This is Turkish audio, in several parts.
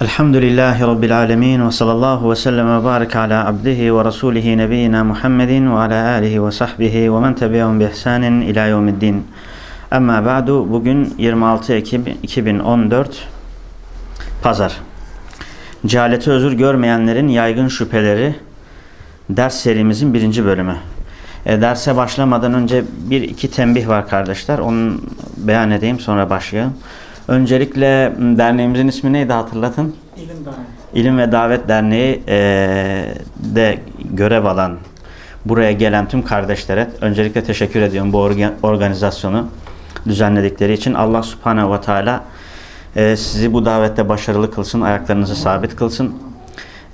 Elhamdülillahi Rabbil alemin ve sallallahu ve sellem ve barik ala abdihi ve rasulihi nebiyyina Muhammedin ve ala alihi ve sahbihi ve men tebi'un bi ihsanin ila yevmiddin. Amma ba'du bugün 26 Ekim 2014 Pazar. Cehaleti özür görmeyenlerin yaygın şüpheleri ders serimizin birinci bölümü. E, derse başlamadan önce bir iki tembih var kardeşler. Onu beyan edeyim sonra başlayalım. Öncelikle derneğimizin ismi neydi hatırlatın? İlim. İlim ve Davet Derneği e, de görev alan buraya gelen tüm kardeşlere öncelikle teşekkür ediyorum bu orga, organizasyonu düzenledikleri için. Allah Subhanahu ve Teala e, sizi bu davette başarılı kılsın, ayaklarınızı sabit kılsın.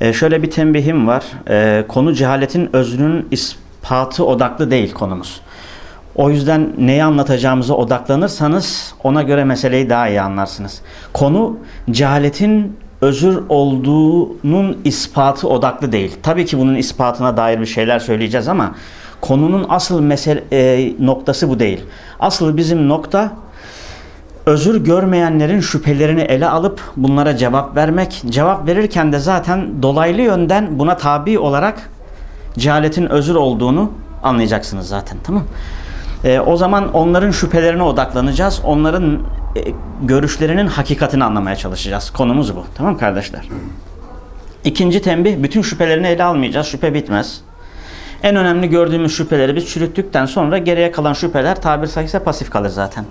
E, şöyle bir tembihim var. E, konu cehaletin özünün ispatı odaklı değil konumuz. O yüzden neyi anlatacağımıza odaklanırsanız ona göre meseleyi daha iyi anlarsınız. Konu cehaletin özür olduğunun ispatı odaklı değil. Tabii ki bunun ispatına dair bir şeyler söyleyeceğiz ama konunun asıl mesele e, noktası bu değil. Asıl bizim nokta özür görmeyenlerin şüphelerini ele alıp bunlara cevap vermek. Cevap verirken de zaten dolaylı yönden buna tabi olarak cehaletin özür olduğunu anlayacaksınız zaten tamam e, o zaman onların şüphelerine odaklanacağız. Onların e, görüşlerinin hakikatini anlamaya çalışacağız. Konumuz bu. Tamam kardeşler? İkinci tembih, bütün şüphelerini ele almayacağız. Şüphe bitmez. En önemli gördüğümüz şüpheleri biz çürüttükten sonra geriye kalan şüpheler tabir sahihse pasif kalır zaten.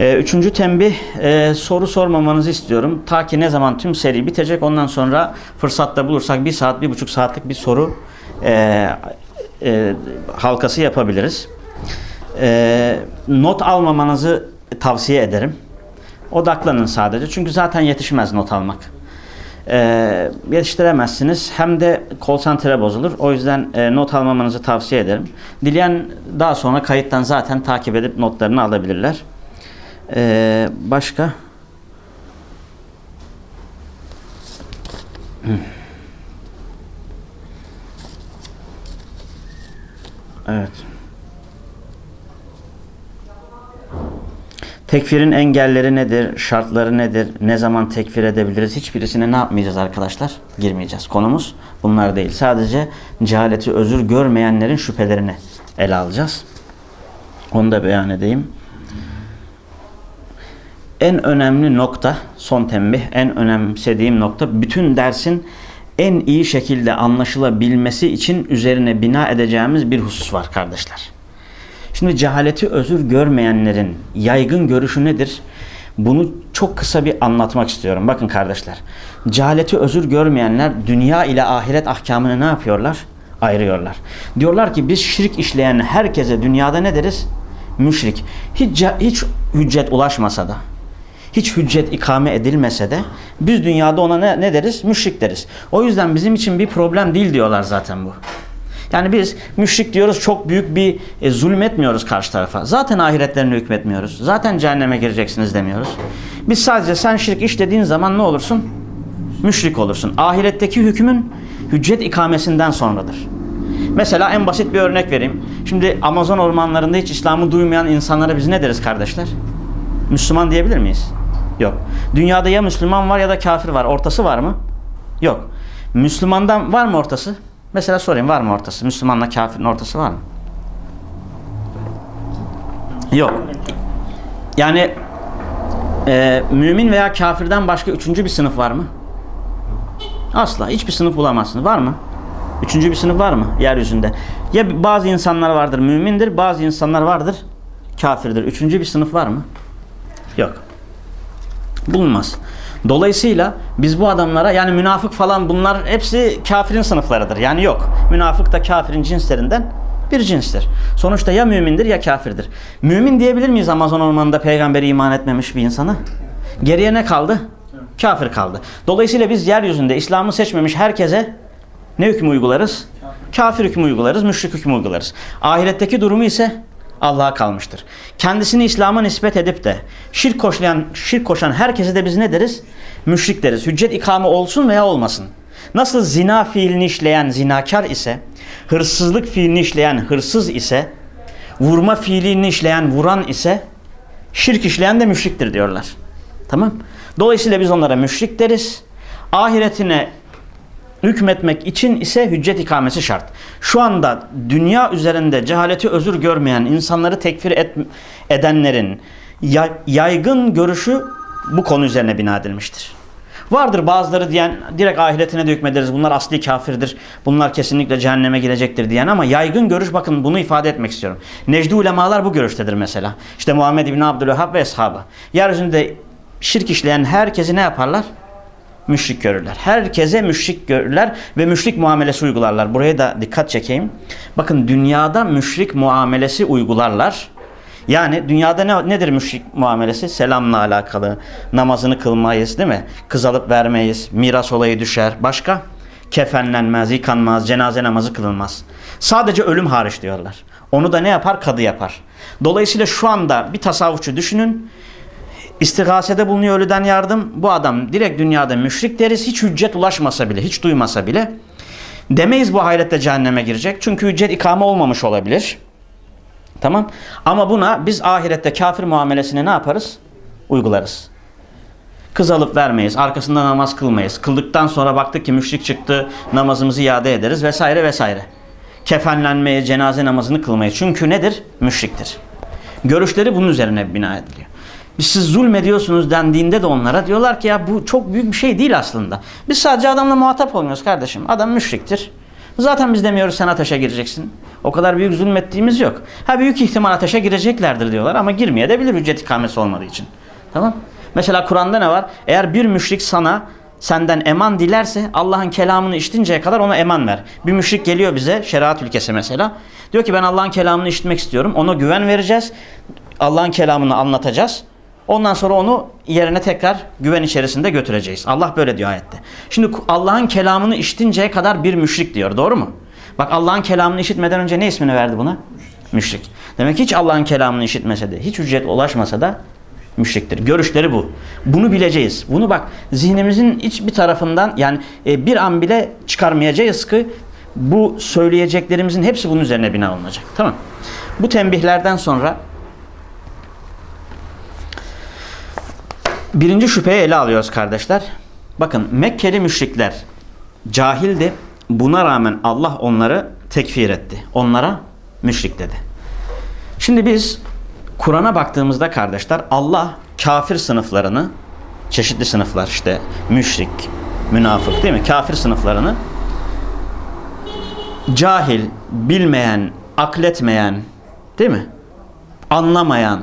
Ee, üçüncü tembih, e, soru sormamanızı istiyorum. Ta ki ne zaman tüm seri bitecek ondan sonra fırsatta bulursak bir saat, bir buçuk saatlik bir soru e, e, halkası yapabiliriz. E, not almamanızı tavsiye ederim. Odaklanın sadece. Çünkü zaten yetişmez not almak. E, yetiştiremezsiniz. Hem de konsantre bozulur. O yüzden e, not almamanızı tavsiye ederim. Dileyen daha sonra kayıttan zaten takip edip notlarını alabilirler. E, başka? Evet. Tekfirin engelleri nedir? Şartları nedir? Ne zaman tekfir edebiliriz? Hiçbirisine ne yapmayacağız arkadaşlar? Girmeyeceğiz. Konumuz bunlar değil. Sadece cehaleti özür görmeyenlerin şüphelerini ele alacağız. Onu da beyan edeyim. En önemli nokta, son tembih, en önemsediğim nokta bütün dersin en iyi şekilde anlaşılabilmesi için üzerine bina edeceğimiz bir husus var kardeşler. Şimdi cehaleti özür görmeyenlerin yaygın görüşü nedir? Bunu çok kısa bir anlatmak istiyorum. Bakın kardeşler. Cehaleti özür görmeyenler dünya ile ahiret ahkamını ne yapıyorlar? Ayırıyorlar. Diyorlar ki biz şirk işleyen herkese dünyada ne deriz? Müşrik. Hiç, hiç hüccet ulaşmasa da hiç hüccet ikame edilmese de biz dünyada ona ne, ne deriz? Müşrik deriz. O yüzden bizim için bir problem değil diyorlar zaten bu. Yani biz müşrik diyoruz çok büyük bir e, zulmetmiyoruz karşı tarafa. Zaten ahiretlerini hükmetmiyoruz. Zaten cehenneme gireceksiniz demiyoruz. Biz sadece sen şirk işlediğin zaman ne olursun? Müşrik olursun. Ahiretteki hükmün hüccet ikamesinden sonradır. Mesela en basit bir örnek vereyim. Şimdi Amazon ormanlarında hiç İslam'ı duymayan insanlara biz ne deriz kardeşler? Müslüman diyebilir miyiz? Yok. Dünyada ya Müslüman var ya da kafir var. Ortası var mı? Yok. Müslümandan var mı ortası? Mesela sorayım var mı ortası? Müslümanla kafirin ortası var mı? Yok. Yani e, mümin veya kafirden başka üçüncü bir sınıf var mı? Asla. Hiçbir sınıf bulamazsınız. Var mı? Üçüncü bir sınıf var mı yeryüzünde? Ya bazı insanlar vardır mümindir, bazı insanlar vardır kafirdir. Üçüncü bir sınıf var mı? Yok. Bulunmaz. Dolayısıyla biz bu adamlara yani münafık falan bunlar hepsi kafirin sınıflarıdır. Yani yok. Münafık da kafirin cinslerinden bir cinstir. Sonuçta ya mümindir ya kafirdir. Mümin diyebilir miyiz Amazon ormanında peygamberi iman etmemiş bir insana? Geriye ne kaldı? Kafir kaldı. Dolayısıyla biz yeryüzünde İslam'ı seçmemiş herkese ne hükmü uygularız? Kafir hükmü uygularız, müşrik hükmü uygularız. Ahiretteki durumu ise Allah'a kalmıştır. Kendisini İslam'a nispet edip de şirk koşan, şirk koşan herkese de biz ne deriz? Müşrik deriz. Hüccet ikame olsun veya olmasın. Nasıl zina fiilini işleyen zinakar ise, hırsızlık fiilini işleyen hırsız ise, vurma fiilini işleyen vuran ise, şirk işleyen de müşriktir diyorlar. Tamam? Dolayısıyla biz onlara müşrik deriz. Ahiretine hükmetmek için ise hüccet ikamesi şart. Şu anda dünya üzerinde cehaleti özür görmeyen insanları tekfir et, edenlerin yaygın görüşü bu konu üzerine bina edilmiştir. Vardır bazıları diyen direkt ahiretine de hükmederiz. Bunlar asli kafirdir. Bunlar kesinlikle cehenneme girecektir diyen ama yaygın görüş bakın bunu ifade etmek istiyorum. Necdi ulemalar bu görüştedir mesela. İşte Muhammed İbni Abdülvehhab ve eshabı. Yeryüzünde şirk işleyen herkesi ne yaparlar? Müşrik görürler. Herkese müşrik görürler ve müşrik muamelesi uygularlar. Buraya da dikkat çekeyim. Bakın dünyada müşrik muamelesi uygularlar. Yani dünyada ne, nedir müşrik muamelesi? Selamla alakalı. Namazını kılmayız değil mi? Kız alıp vermeyiz. Miras olayı düşer. Başka? Kefenlenmez, yıkanmaz, cenaze namazı kılınmaz. Sadece ölüm hariç diyorlar. Onu da ne yapar? Kadı yapar. Dolayısıyla şu anda bir tasavvufçu düşünün. İstigasede bulunuyor ölüden yardım. Bu adam direkt dünyada müşrik deriz. Hiç hüccet ulaşmasa bile, hiç duymasa bile. Demeyiz bu hayrette cehenneme girecek. Çünkü hüccet ikame olmamış olabilir. Tamam. Ama buna biz ahirette kafir muamelesini ne yaparız? Uygularız. Kız alıp vermeyiz. Arkasında namaz kılmayız. Kıldıktan sonra baktık ki müşrik çıktı. Namazımızı iade ederiz vesaire vesaire. Kefenlenmeye, cenaze namazını kılmayız. Çünkü nedir? Müşriktir. Görüşleri bunun üzerine bina ediliyor. Biz siz zulmediyorsunuz dendiğinde de onlara diyorlar ki ya bu çok büyük bir şey değil aslında. Biz sadece adamla muhatap olmuyoruz kardeşim. Adam müşriktir. Zaten biz demiyoruz sen ateşe gireceksin. O kadar büyük zulmettiğimiz yok. Ha büyük ihtimal ateşe gireceklerdir diyorlar ama girmeye de bilir ücret ikamesi olmadığı için. Tamam? Mesela Kur'an'da ne var? Eğer bir müşrik sana senden eman dilerse Allah'ın kelamını işitinceye kadar ona eman ver. Bir müşrik geliyor bize şeriat ülkesi mesela. Diyor ki ben Allah'ın kelamını işitmek istiyorum. Ona güven vereceğiz. Allah'ın kelamını anlatacağız. Ondan sonra onu yerine tekrar güven içerisinde götüreceğiz. Allah böyle diyor ayette. Şimdi Allah'ın kelamını işitinceye kadar bir müşrik diyor. Doğru mu? Bak Allah'ın kelamını işitmeden önce ne ismini verdi buna? Müşrik. Demek hiç Allah'ın kelamını işitmese de, hiç ücret ulaşmasa da müşriktir. Görüşleri bu. Bunu bileceğiz. Bunu bak zihnimizin hiçbir tarafından yani e, bir an bile çıkarmayacağız ki bu söyleyeceklerimizin hepsi bunun üzerine bina olacak. Tamam. Bu tembihlerden sonra birinci şüpheyi ele alıyoruz kardeşler. Bakın Mekkeli müşrikler cahildi. Buna rağmen Allah onları tekfir etti. Onlara müşrik dedi. Şimdi biz Kur'an'a baktığımızda kardeşler Allah kafir sınıflarını çeşitli sınıflar işte müşrik, münafık değil mi? Kafir sınıflarını cahil, bilmeyen, akletmeyen değil mi? Anlamayan,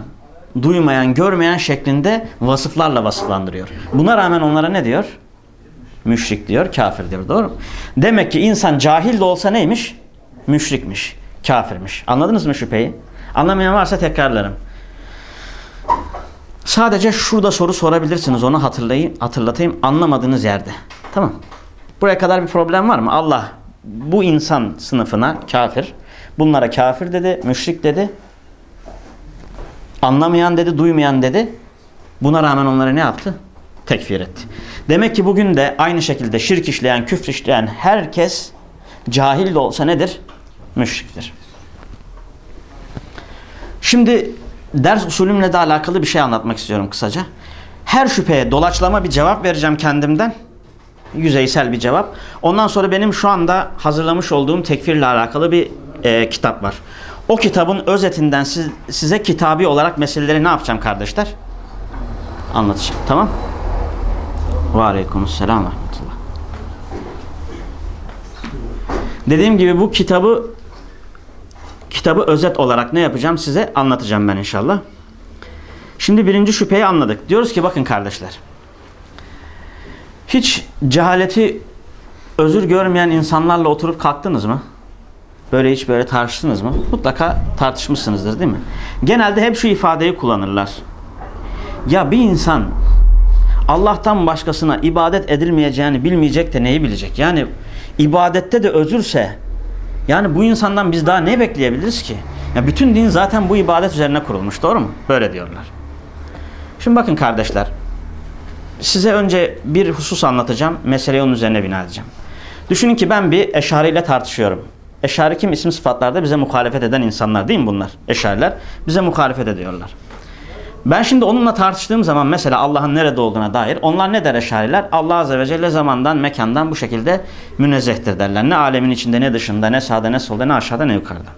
duymayan, görmeyen şeklinde vasıflarla vasıflandırıyor. Buna rağmen onlara ne diyor? Müşrik diyor, kafir diyor. Doğru mu? Demek ki insan cahil de olsa neymiş? Müşrikmiş, kafirmiş. Anladınız mı şüpheyi? Anlamayan varsa tekrarlarım. Sadece şurada soru sorabilirsiniz. Onu hatırlayın, hatırlatayım. Anlamadığınız yerde. Tamam. Buraya kadar bir problem var mı? Allah bu insan sınıfına kafir, bunlara kafir dedi, müşrik dedi. Anlamayan dedi, duymayan dedi. Buna rağmen onlara ne yaptı? Tekfir etti. Demek ki bugün de aynı şekilde şirk işleyen, küfür işleyen herkes cahil de olsa nedir? Müşriktir. Şimdi ders usulümle de alakalı bir şey anlatmak istiyorum kısaca. Her şüpheye dolaçlama bir cevap vereceğim kendimden. Yüzeysel bir cevap. Ondan sonra benim şu anda hazırlamış olduğum tekfirle alakalı bir e, kitap var. O kitabın özetinden siz, size kitabi olarak meseleleri ne yapacağım kardeşler? Anlatacağım. Tamam? Ve aleykümselam rahmetullah. Dediğim gibi bu kitabı kitabı özet olarak ne yapacağım size anlatacağım ben inşallah. Şimdi birinci şüpheyi anladık. Diyoruz ki bakın kardeşler. Hiç cehaleti özür görmeyen insanlarla oturup kalktınız mı? Böyle hiç böyle tartıştınız mı? Mutlaka tartışmışsınızdır değil mi? Genelde hep şu ifadeyi kullanırlar. Ya bir insan Allah'tan başkasına ibadet edilmeyeceğini bilmeyecek de neyi bilecek? Yani ibadette de özürse yani bu insandan biz daha ne bekleyebiliriz ki? Ya bütün din zaten bu ibadet üzerine kurulmuş doğru mu? Böyle diyorlar. Şimdi bakın kardeşler. Size önce bir husus anlatacağım. Meseleyi onun üzerine bina edeceğim. Düşünün ki ben bir eşari ile tartışıyorum. Eşari kim? isim sıfatlarda bize muhalefet eden insanlar değil mi bunlar? Eşariler bize muhalefet ediyorlar. Ben şimdi onunla tartıştığım zaman mesela Allah'ın nerede olduğuna dair onlar ne der eşariler? Allah Azze ve Celle zamandan, mekandan bu şekilde münezzehtir derler. Ne alemin içinde, ne dışında, ne sağda, ne solda, ne aşağıda, ne yukarıda.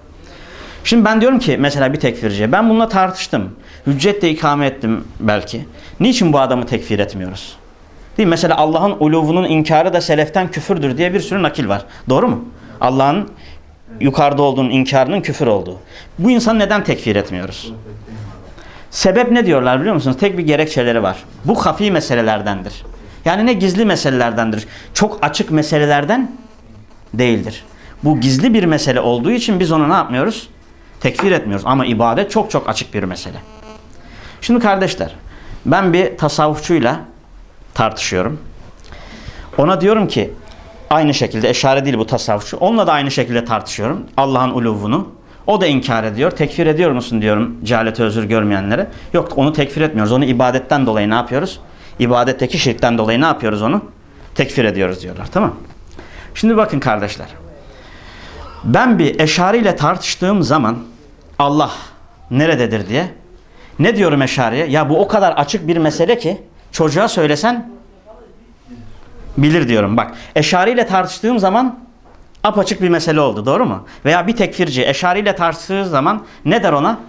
Şimdi ben diyorum ki mesela bir tekfirciye ben bununla tartıştım. Hüccetle ikame ettim belki. Niçin bu adamı tekfir etmiyoruz? Değil mi? Mesela Allah'ın uluvunun inkarı da seleften küfürdür diye bir sürü nakil var. Doğru mu? Allah'ın yukarıda olduğunun inkarının küfür olduğu. Bu insanı neden tekfir etmiyoruz? Sebep ne diyorlar biliyor musunuz? Tek bir gerekçeleri var. Bu hafi meselelerdendir. Yani ne gizli meselelerdendir. Çok açık meselelerden değildir. Bu gizli bir mesele olduğu için biz onu ne yapmıyoruz? Tekfir etmiyoruz. Ama ibadet çok çok açık bir mesele. Şimdi kardeşler ben bir tasavvufçuyla tartışıyorum. Ona diyorum ki aynı şekilde eşare değil bu tasavvufçu. Onunla da aynı şekilde tartışıyorum. Allah'ın uluvunu. O da inkar ediyor. Tekfir ediyor musun diyorum cehalete özür görmeyenlere. Yok onu tekfir etmiyoruz. Onu ibadetten dolayı ne yapıyoruz? İbadetteki şirkten dolayı ne yapıyoruz onu? Tekfir ediyoruz diyorlar. Tamam Şimdi bakın kardeşler. Ben bir eşari ile tartıştığım zaman Allah nerededir diye ne diyorum eşariye? Ya bu o kadar açık bir mesele ki çocuğa söylesen bilir diyorum. Bak eşari ile tartıştığım zaman apaçık bir mesele oldu doğru mu? Veya bir tekfirci eşari tartıştığı zaman ne der ona?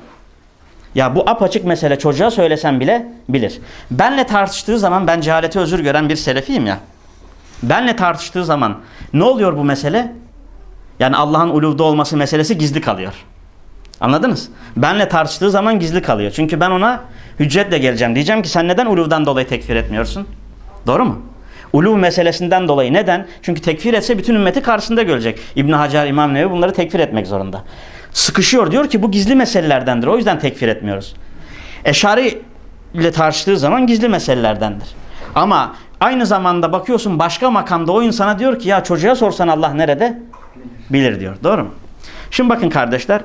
Ya bu apaçık mesele çocuğa söylesen bile bilir. Benle tartıştığı zaman ben cehalete özür gören bir selefiyim ya. Benle tartıştığı zaman ne oluyor bu mesele? Yani Allah'ın uluvda olması meselesi gizli kalıyor. Anladınız? Benle tartıştığı zaman gizli kalıyor. Çünkü ben ona hüccetle geleceğim. Diyeceğim ki sen neden uluvdan dolayı tekfir etmiyorsun? Doğru mu? Uluv meselesinden dolayı. Neden? Çünkü tekfir etse bütün ümmeti karşısında görecek. İbn Hacer, İmam Nevi bunları tekfir etmek zorunda. Sıkışıyor. Diyor ki bu gizli meselelerdendir. O yüzden tekfir etmiyoruz. Eşari ile tartıştığı zaman gizli meselelerdendir. Ama aynı zamanda bakıyorsun başka makamda o insana diyor ki ya çocuğa sorsan Allah nerede? Bilir diyor. Doğru mu? Şimdi bakın kardeşler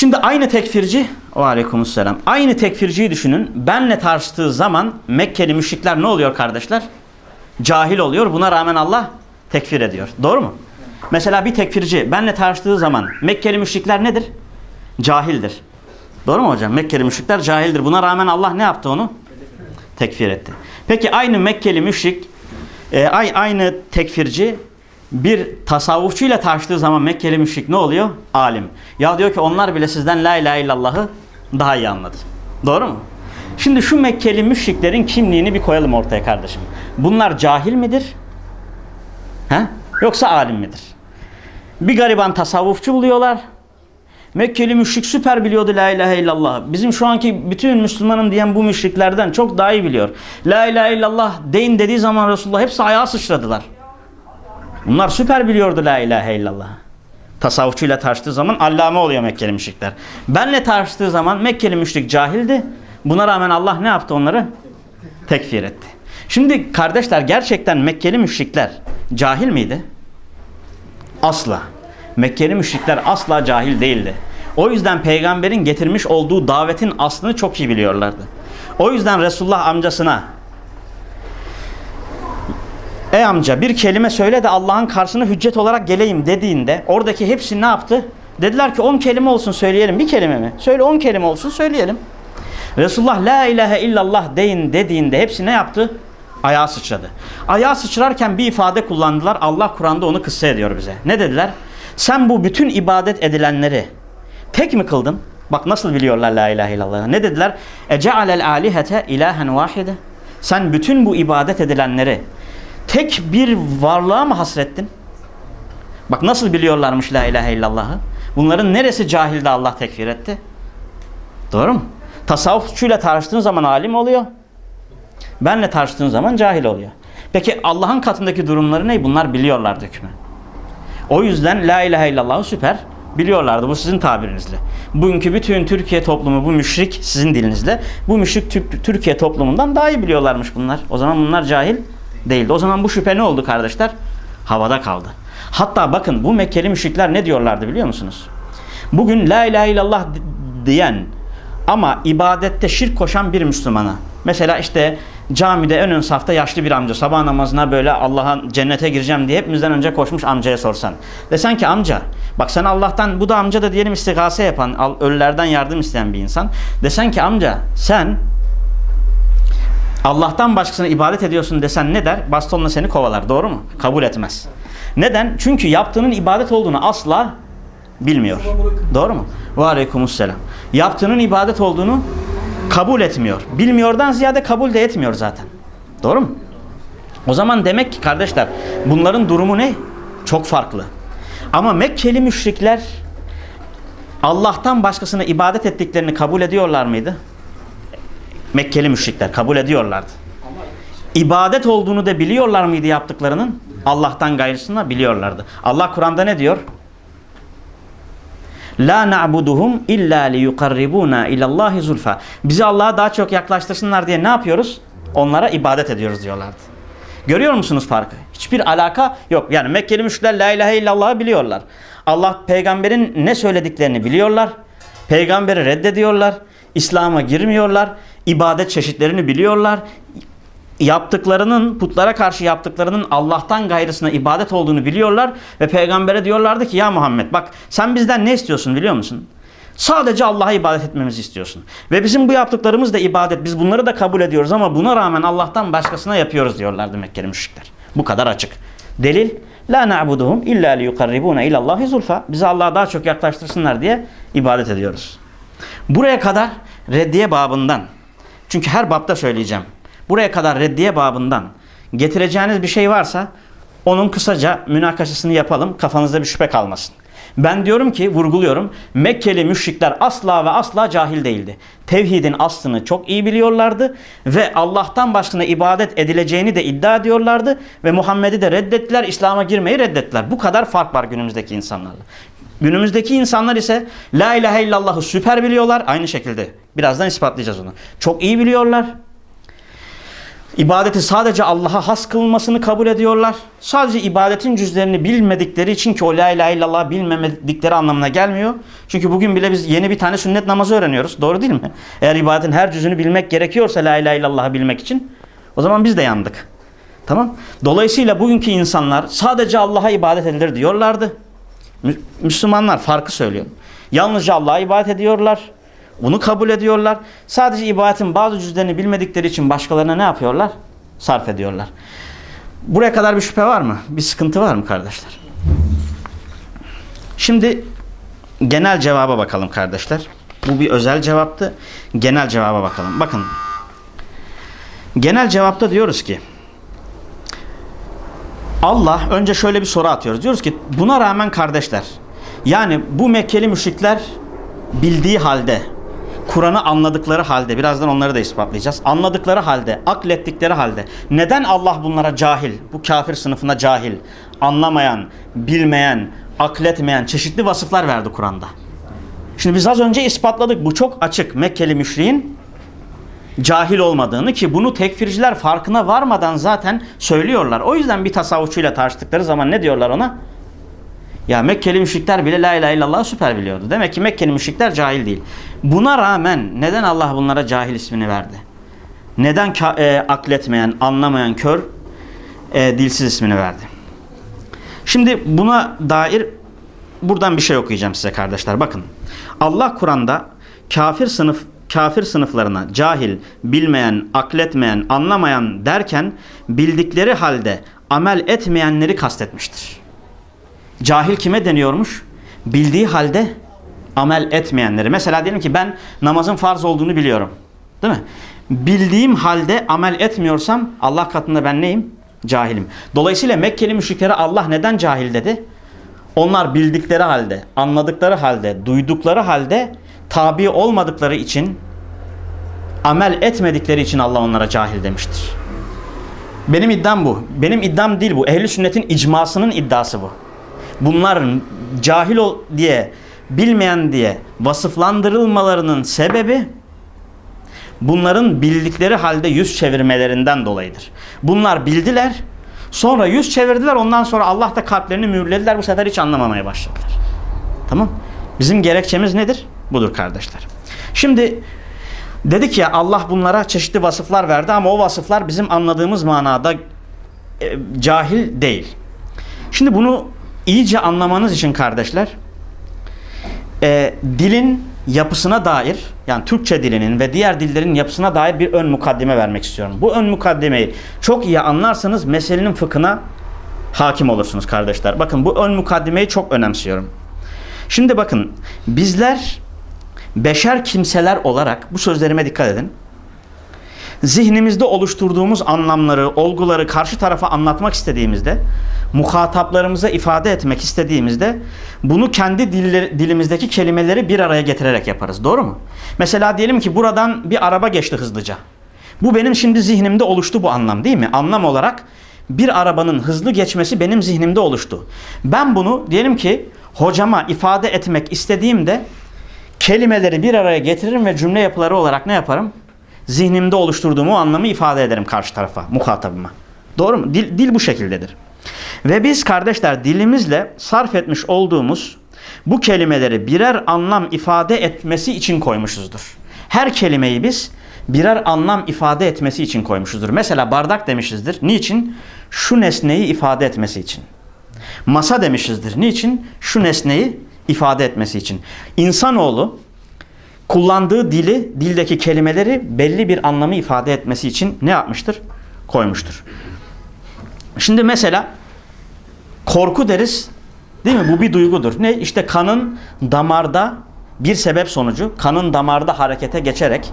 Şimdi aynı tekfirci, o aleykümselam, aynı tekfirciyi düşünün. Benle tartıştığı zaman Mekkeli müşrikler ne oluyor kardeşler? Cahil oluyor. Buna rağmen Allah tekfir ediyor. Doğru mu? Mesela bir tekfirci benle tartıştığı zaman Mekkeli müşrikler nedir? Cahildir. Doğru mu hocam? Mekkeli müşrikler cahildir. Buna rağmen Allah ne yaptı onu? Tekfir etti. Peki aynı Mekkeli müşrik, e, aynı tekfirci bir tasavvufçuyla tartıştığı zaman Mekkeli müşrik ne oluyor? Alim. Ya diyor ki onlar bile sizden la ilahe illallah'ı daha iyi anladı. Doğru mu? Şimdi şu Mekkeli müşriklerin kimliğini bir koyalım ortaya kardeşim. Bunlar cahil midir? He? Yoksa alim midir? Bir gariban tasavvufçu buluyorlar. Mekkeli müşrik süper biliyordu la ilahe illallah. Bizim şu anki bütün Müslümanım diyen bu müşriklerden çok daha iyi biliyor. La ilahe illallah deyin dediği zaman Resulullah hepsi ayağa sıçradılar. Bunlar süper biliyordu la ilahe illallah. Tasavvufçuyla tartıştığı zaman allame oluyor Mekkeli müşrikler. Benle tartıştığı zaman Mekkeli müşrik cahildi. Buna rağmen Allah ne yaptı onları? Tekfir etti. Şimdi kardeşler gerçekten Mekkeli müşrikler cahil miydi? Asla. Mekkeli müşrikler asla cahil değildi. O yüzden peygamberin getirmiş olduğu davetin aslını çok iyi biliyorlardı. O yüzden Resulullah amcasına Ey amca bir kelime söyle de Allah'ın karşısına hüccet olarak geleyim dediğinde oradaki hepsi ne yaptı? Dediler ki 10 kelime olsun söyleyelim. Bir kelime mi? Söyle 10 kelime olsun söyleyelim. Resulullah la ilahe illallah deyin dediğinde hepsi ne yaptı? Ayağa sıçradı. Ayağa sıçrarken bir ifade kullandılar. Allah Kur'an'da onu kıssa ediyor bize. Ne dediler? Sen bu bütün ibadet edilenleri tek mi kıldın? Bak nasıl biliyorlar la ilahe illallah. Ne dediler? Ece'alel alihete ilahen vahide. Sen bütün bu ibadet edilenleri tek bir varlığa mı hasrettin? Bak nasıl biliyorlarmış la ilahe illallah'ı. Bunların neresi cahilde Allah tekfir etti? Doğru mu? Tasavvufçuyla tartıştığın zaman alim oluyor. Benle tartıştığın zaman cahil oluyor. Peki Allah'ın katındaki durumları ne? Bunlar biliyorlardı hükmü. O yüzden la ilahe illallah'ı süper biliyorlardı. Bu sizin tabirinizle. Bugünkü bütün Türkiye toplumu bu müşrik sizin dilinizle. Bu müşrik Türkiye toplumundan daha iyi biliyorlarmış bunlar. O zaman bunlar cahil değildi. O zaman bu şüphe ne oldu kardeşler? Havada kaldı. Hatta bakın bu Mekkeli müşrikler ne diyorlardı biliyor musunuz? Bugün la ilahe illallah diyen ama ibadette şirk koşan bir Müslümana. Mesela işte camide en ön safta yaşlı bir amca sabah namazına böyle Allah'ın cennete gireceğim diye hepimizden önce koşmuş amcaya sorsan. Desen ki amca bak sen Allah'tan bu da amca da diyelim istigase yapan ölülerden yardım isteyen bir insan. Desen ki amca sen Allah'tan başkasına ibadet ediyorsun desen ne der? Bastonla seni kovalar. Doğru mu? Kabul etmez. Neden? Çünkü yaptığının ibadet olduğunu asla bilmiyor. Doğru mu? Ve aleykümselam. Yaptığının ibadet olduğunu kabul etmiyor. Bilmiyordan ziyade kabul de etmiyor zaten. Doğru mu? O zaman demek ki kardeşler bunların durumu ne? Çok farklı. Ama Mekkeli müşrikler Allah'tan başkasına ibadet ettiklerini kabul ediyorlar mıydı? Mekkeli müşrikler kabul ediyorlardı. İbadet olduğunu da biliyorlar mıydı yaptıklarının? Allah'tan gayrısını biliyorlardı. Allah Kur'an'da ne diyor? La na'buduhum illa liyukarribuna ilallahi zulfa. Bizi Allah'a daha çok yaklaştırsınlar diye ne yapıyoruz? Onlara ibadet ediyoruz diyorlardı. Görüyor musunuz farkı? Hiçbir alaka yok. Yani Mekkeli müşrikler la ilahe illallah'ı biliyorlar. Allah peygamberin ne söylediklerini biliyorlar. Peygamberi reddediyorlar. İslam'a girmiyorlar. İbadet çeşitlerini biliyorlar yaptıklarının putlara karşı yaptıklarının Allah'tan gayrısına ibadet olduğunu biliyorlar ve peygambere diyorlardı ki ya Muhammed bak sen bizden ne istiyorsun biliyor musun? Sadece Allah'a ibadet etmemizi istiyorsun. Ve bizim bu yaptıklarımız da ibadet. Biz bunları da kabul ediyoruz ama buna rağmen Allah'tan başkasına yapıyoruz diyorlardı Mekkeli müşrikler. Bu kadar açık. Delil La na'buduhum illa liyukarribuna ilallahi zulfa. Bizi Allah'a daha çok yaklaştırsınlar diye ibadet ediyoruz. Buraya kadar reddiye babından. Çünkü her babda söyleyeceğim buraya kadar reddiye babından getireceğiniz bir şey varsa onun kısaca münakaşasını yapalım. Kafanızda bir şüphe kalmasın. Ben diyorum ki vurguluyorum. Mekkeli müşrikler asla ve asla cahil değildi. Tevhidin aslını çok iyi biliyorlardı ve Allah'tan başkasına ibadet edileceğini de iddia ediyorlardı ve Muhammed'i de reddettiler, İslam'a girmeyi reddettiler. Bu kadar fark var günümüzdeki insanlarla. Günümüzdeki insanlar ise La ilahe illallah'ı süper biliyorlar. Aynı şekilde. Birazdan ispatlayacağız onu. Çok iyi biliyorlar. İbadeti sadece Allah'a has kılınmasını kabul ediyorlar. Sadece ibadetin cüzlerini bilmedikleri için ki o la ilahe illallah bilmemedikleri anlamına gelmiyor. Çünkü bugün bile biz yeni bir tane sünnet namazı öğreniyoruz. Doğru değil mi? Eğer ibadetin her cüzünü bilmek gerekiyorsa la ilahe illallah'ı bilmek için o zaman biz de yandık. Tamam? Dolayısıyla bugünkü insanlar sadece Allah'a ibadet edilir diyorlardı. Müslümanlar farkı söylüyorum. Yalnızca Allah'a ibadet ediyorlar. Bunu kabul ediyorlar. Sadece ibadetin bazı cüzlerini bilmedikleri için başkalarına ne yapıyorlar? Sarf ediyorlar. Buraya kadar bir şüphe var mı? Bir sıkıntı var mı kardeşler? Şimdi genel cevaba bakalım kardeşler. Bu bir özel cevaptı. Genel cevaba bakalım. Bakın. Genel cevapta diyoruz ki Allah önce şöyle bir soru atıyoruz. Diyoruz ki buna rağmen kardeşler yani bu Mekkeli müşrikler bildiği halde Kur'an'ı anladıkları halde, birazdan onları da ispatlayacağız. Anladıkları halde, aklettikleri halde neden Allah bunlara cahil, bu kafir sınıfına cahil, anlamayan, bilmeyen, akletmeyen çeşitli vasıflar verdi Kur'an'da? Şimdi biz az önce ispatladık. Bu çok açık. Mekkeli müşriğin cahil olmadığını ki bunu tekfirciler farkına varmadan zaten söylüyorlar. O yüzden bir tasavvufçuyla tartıştıkları zaman ne diyorlar ona? Ya Mekkeli müşrikler bile la ilahe illallah süper biliyordu. Demek ki Mekkeli müşrikler cahil değil. Buna rağmen neden Allah bunlara cahil ismini verdi? Neden e, akletmeyen, anlamayan, kör, e, dilsiz ismini verdi? Şimdi buna dair buradan bir şey okuyacağım size kardeşler. Bakın. Allah Kur'an'da kafir sınıf kafir sınıflarına cahil, bilmeyen, akletmeyen, anlamayan derken bildikleri halde amel etmeyenleri kastetmiştir. Cahil kime deniyormuş? Bildiği halde amel etmeyenleri. Mesela diyelim ki ben namazın farz olduğunu biliyorum. Değil mi? Bildiğim halde amel etmiyorsam Allah katında ben neyim? Cahilim. Dolayısıyla Mekkeli müşriklere Allah neden cahil dedi? Onlar bildikleri halde, anladıkları halde, duydukları halde tabi olmadıkları için amel etmedikleri için Allah onlara cahil demiştir. Benim iddiam bu. Benim iddiam değil bu. Ehli sünnetin icmasının iddiası bu bunların cahil ol diye bilmeyen diye vasıflandırılmalarının sebebi bunların bildikleri halde yüz çevirmelerinden dolayıdır. Bunlar bildiler, sonra yüz çevirdiler, ondan sonra Allah da kalplerini mühürlediler, bu sefer hiç anlamamaya başladılar. Tamam? Bizim gerekçemiz nedir? Budur kardeşler. Şimdi Dedik ya Allah bunlara çeşitli vasıflar verdi ama o vasıflar bizim anladığımız manada e, cahil değil. Şimdi bunu iyice anlamanız için kardeşler e, dilin yapısına dair yani Türkçe dilinin ve diğer dillerin yapısına dair bir ön mukaddime vermek istiyorum. Bu ön mukaddimeyi çok iyi anlarsanız meselenin fıkhına hakim olursunuz kardeşler. Bakın bu ön mukaddimeyi çok önemsiyorum. Şimdi bakın bizler beşer kimseler olarak bu sözlerime dikkat edin. Zihnimizde oluşturduğumuz anlamları, olguları karşı tarafa anlatmak istediğimizde, muhataplarımıza ifade etmek istediğimizde bunu kendi dilimizdeki kelimeleri bir araya getirerek yaparız. Doğru mu? Mesela diyelim ki buradan bir araba geçti hızlıca. Bu benim şimdi zihnimde oluştu bu anlam değil mi? Anlam olarak bir arabanın hızlı geçmesi benim zihnimde oluştu. Ben bunu diyelim ki hocama ifade etmek istediğimde kelimeleri bir araya getiririm ve cümle yapıları olarak ne yaparım? Zihnimde oluşturduğum o anlamı ifade ederim karşı tarafa, muhatabıma. Doğru mu? Dil, dil bu şekildedir. Ve biz kardeşler dilimizle sarf etmiş olduğumuz bu kelimeleri birer anlam ifade etmesi için koymuşuzdur. Her kelimeyi biz birer anlam ifade etmesi için koymuşuzdur. Mesela bardak demişizdir. Niçin? Şu nesneyi ifade etmesi için. Masa demişizdir. Niçin? Şu nesneyi ifade etmesi için. İnsanoğlu kullandığı dili, dildeki kelimeleri belli bir anlamı ifade etmesi için ne yapmıştır? Koymuştur. Şimdi mesela korku deriz. Değil mi? Bu bir duygudur. Ne? İşte kanın damarda bir sebep sonucu kanın damarda harekete geçerek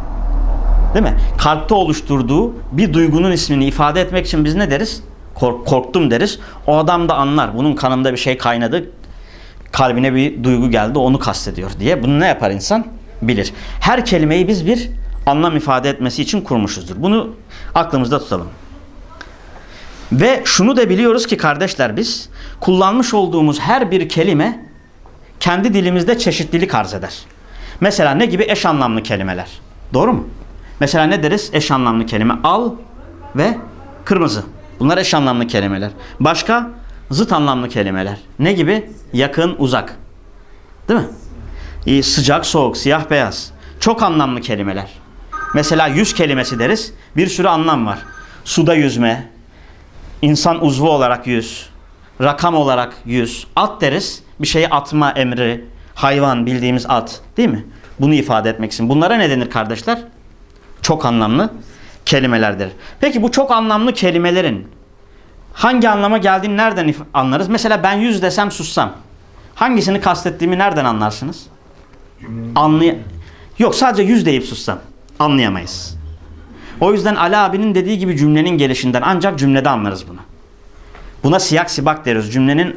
değil mi? Kalpte oluşturduğu bir duygunun ismini ifade etmek için biz ne deriz? Kork, korktum deriz. O adam da anlar. Bunun kanında bir şey kaynadı. Kalbine bir duygu geldi. Onu kastediyor diye. Bunu ne yapar insan? Bilir. Her kelimeyi biz bir anlam ifade etmesi için kurmuşuzdur. Bunu aklımızda tutalım. Ve şunu da biliyoruz ki kardeşler biz kullanmış olduğumuz her bir kelime kendi dilimizde çeşitlilik arz eder. Mesela ne gibi eş anlamlı kelimeler. Doğru mu? Mesela ne deriz? Eş anlamlı kelime. Al ve kırmızı. Bunlar eş anlamlı kelimeler. Başka? Zıt anlamlı kelimeler. Ne gibi? Yakın, uzak. Değil mi? Ee, sıcak, soğuk, siyah, beyaz. Çok anlamlı kelimeler. Mesela yüz kelimesi deriz. Bir sürü anlam var. Suda yüzme, insan uzvu olarak yüz, rakam olarak yüz, at deriz. Bir şeyi atma emri, hayvan bildiğimiz at değil mi? Bunu ifade etmek için. Bunlara ne denir kardeşler? Çok anlamlı kelimelerdir. Peki bu çok anlamlı kelimelerin hangi anlama geldiğini nereden anlarız? Mesela ben yüz desem sussam. Hangisini kastettiğimi nereden anlarsınız? Anlay Yok sadece yüz deyip sussam. Anlayamayız. O yüzden Ali abinin dediği gibi cümlenin gelişinden ancak cümlede anlarız bunu. Buna siyak sibak deriz. Cümlenin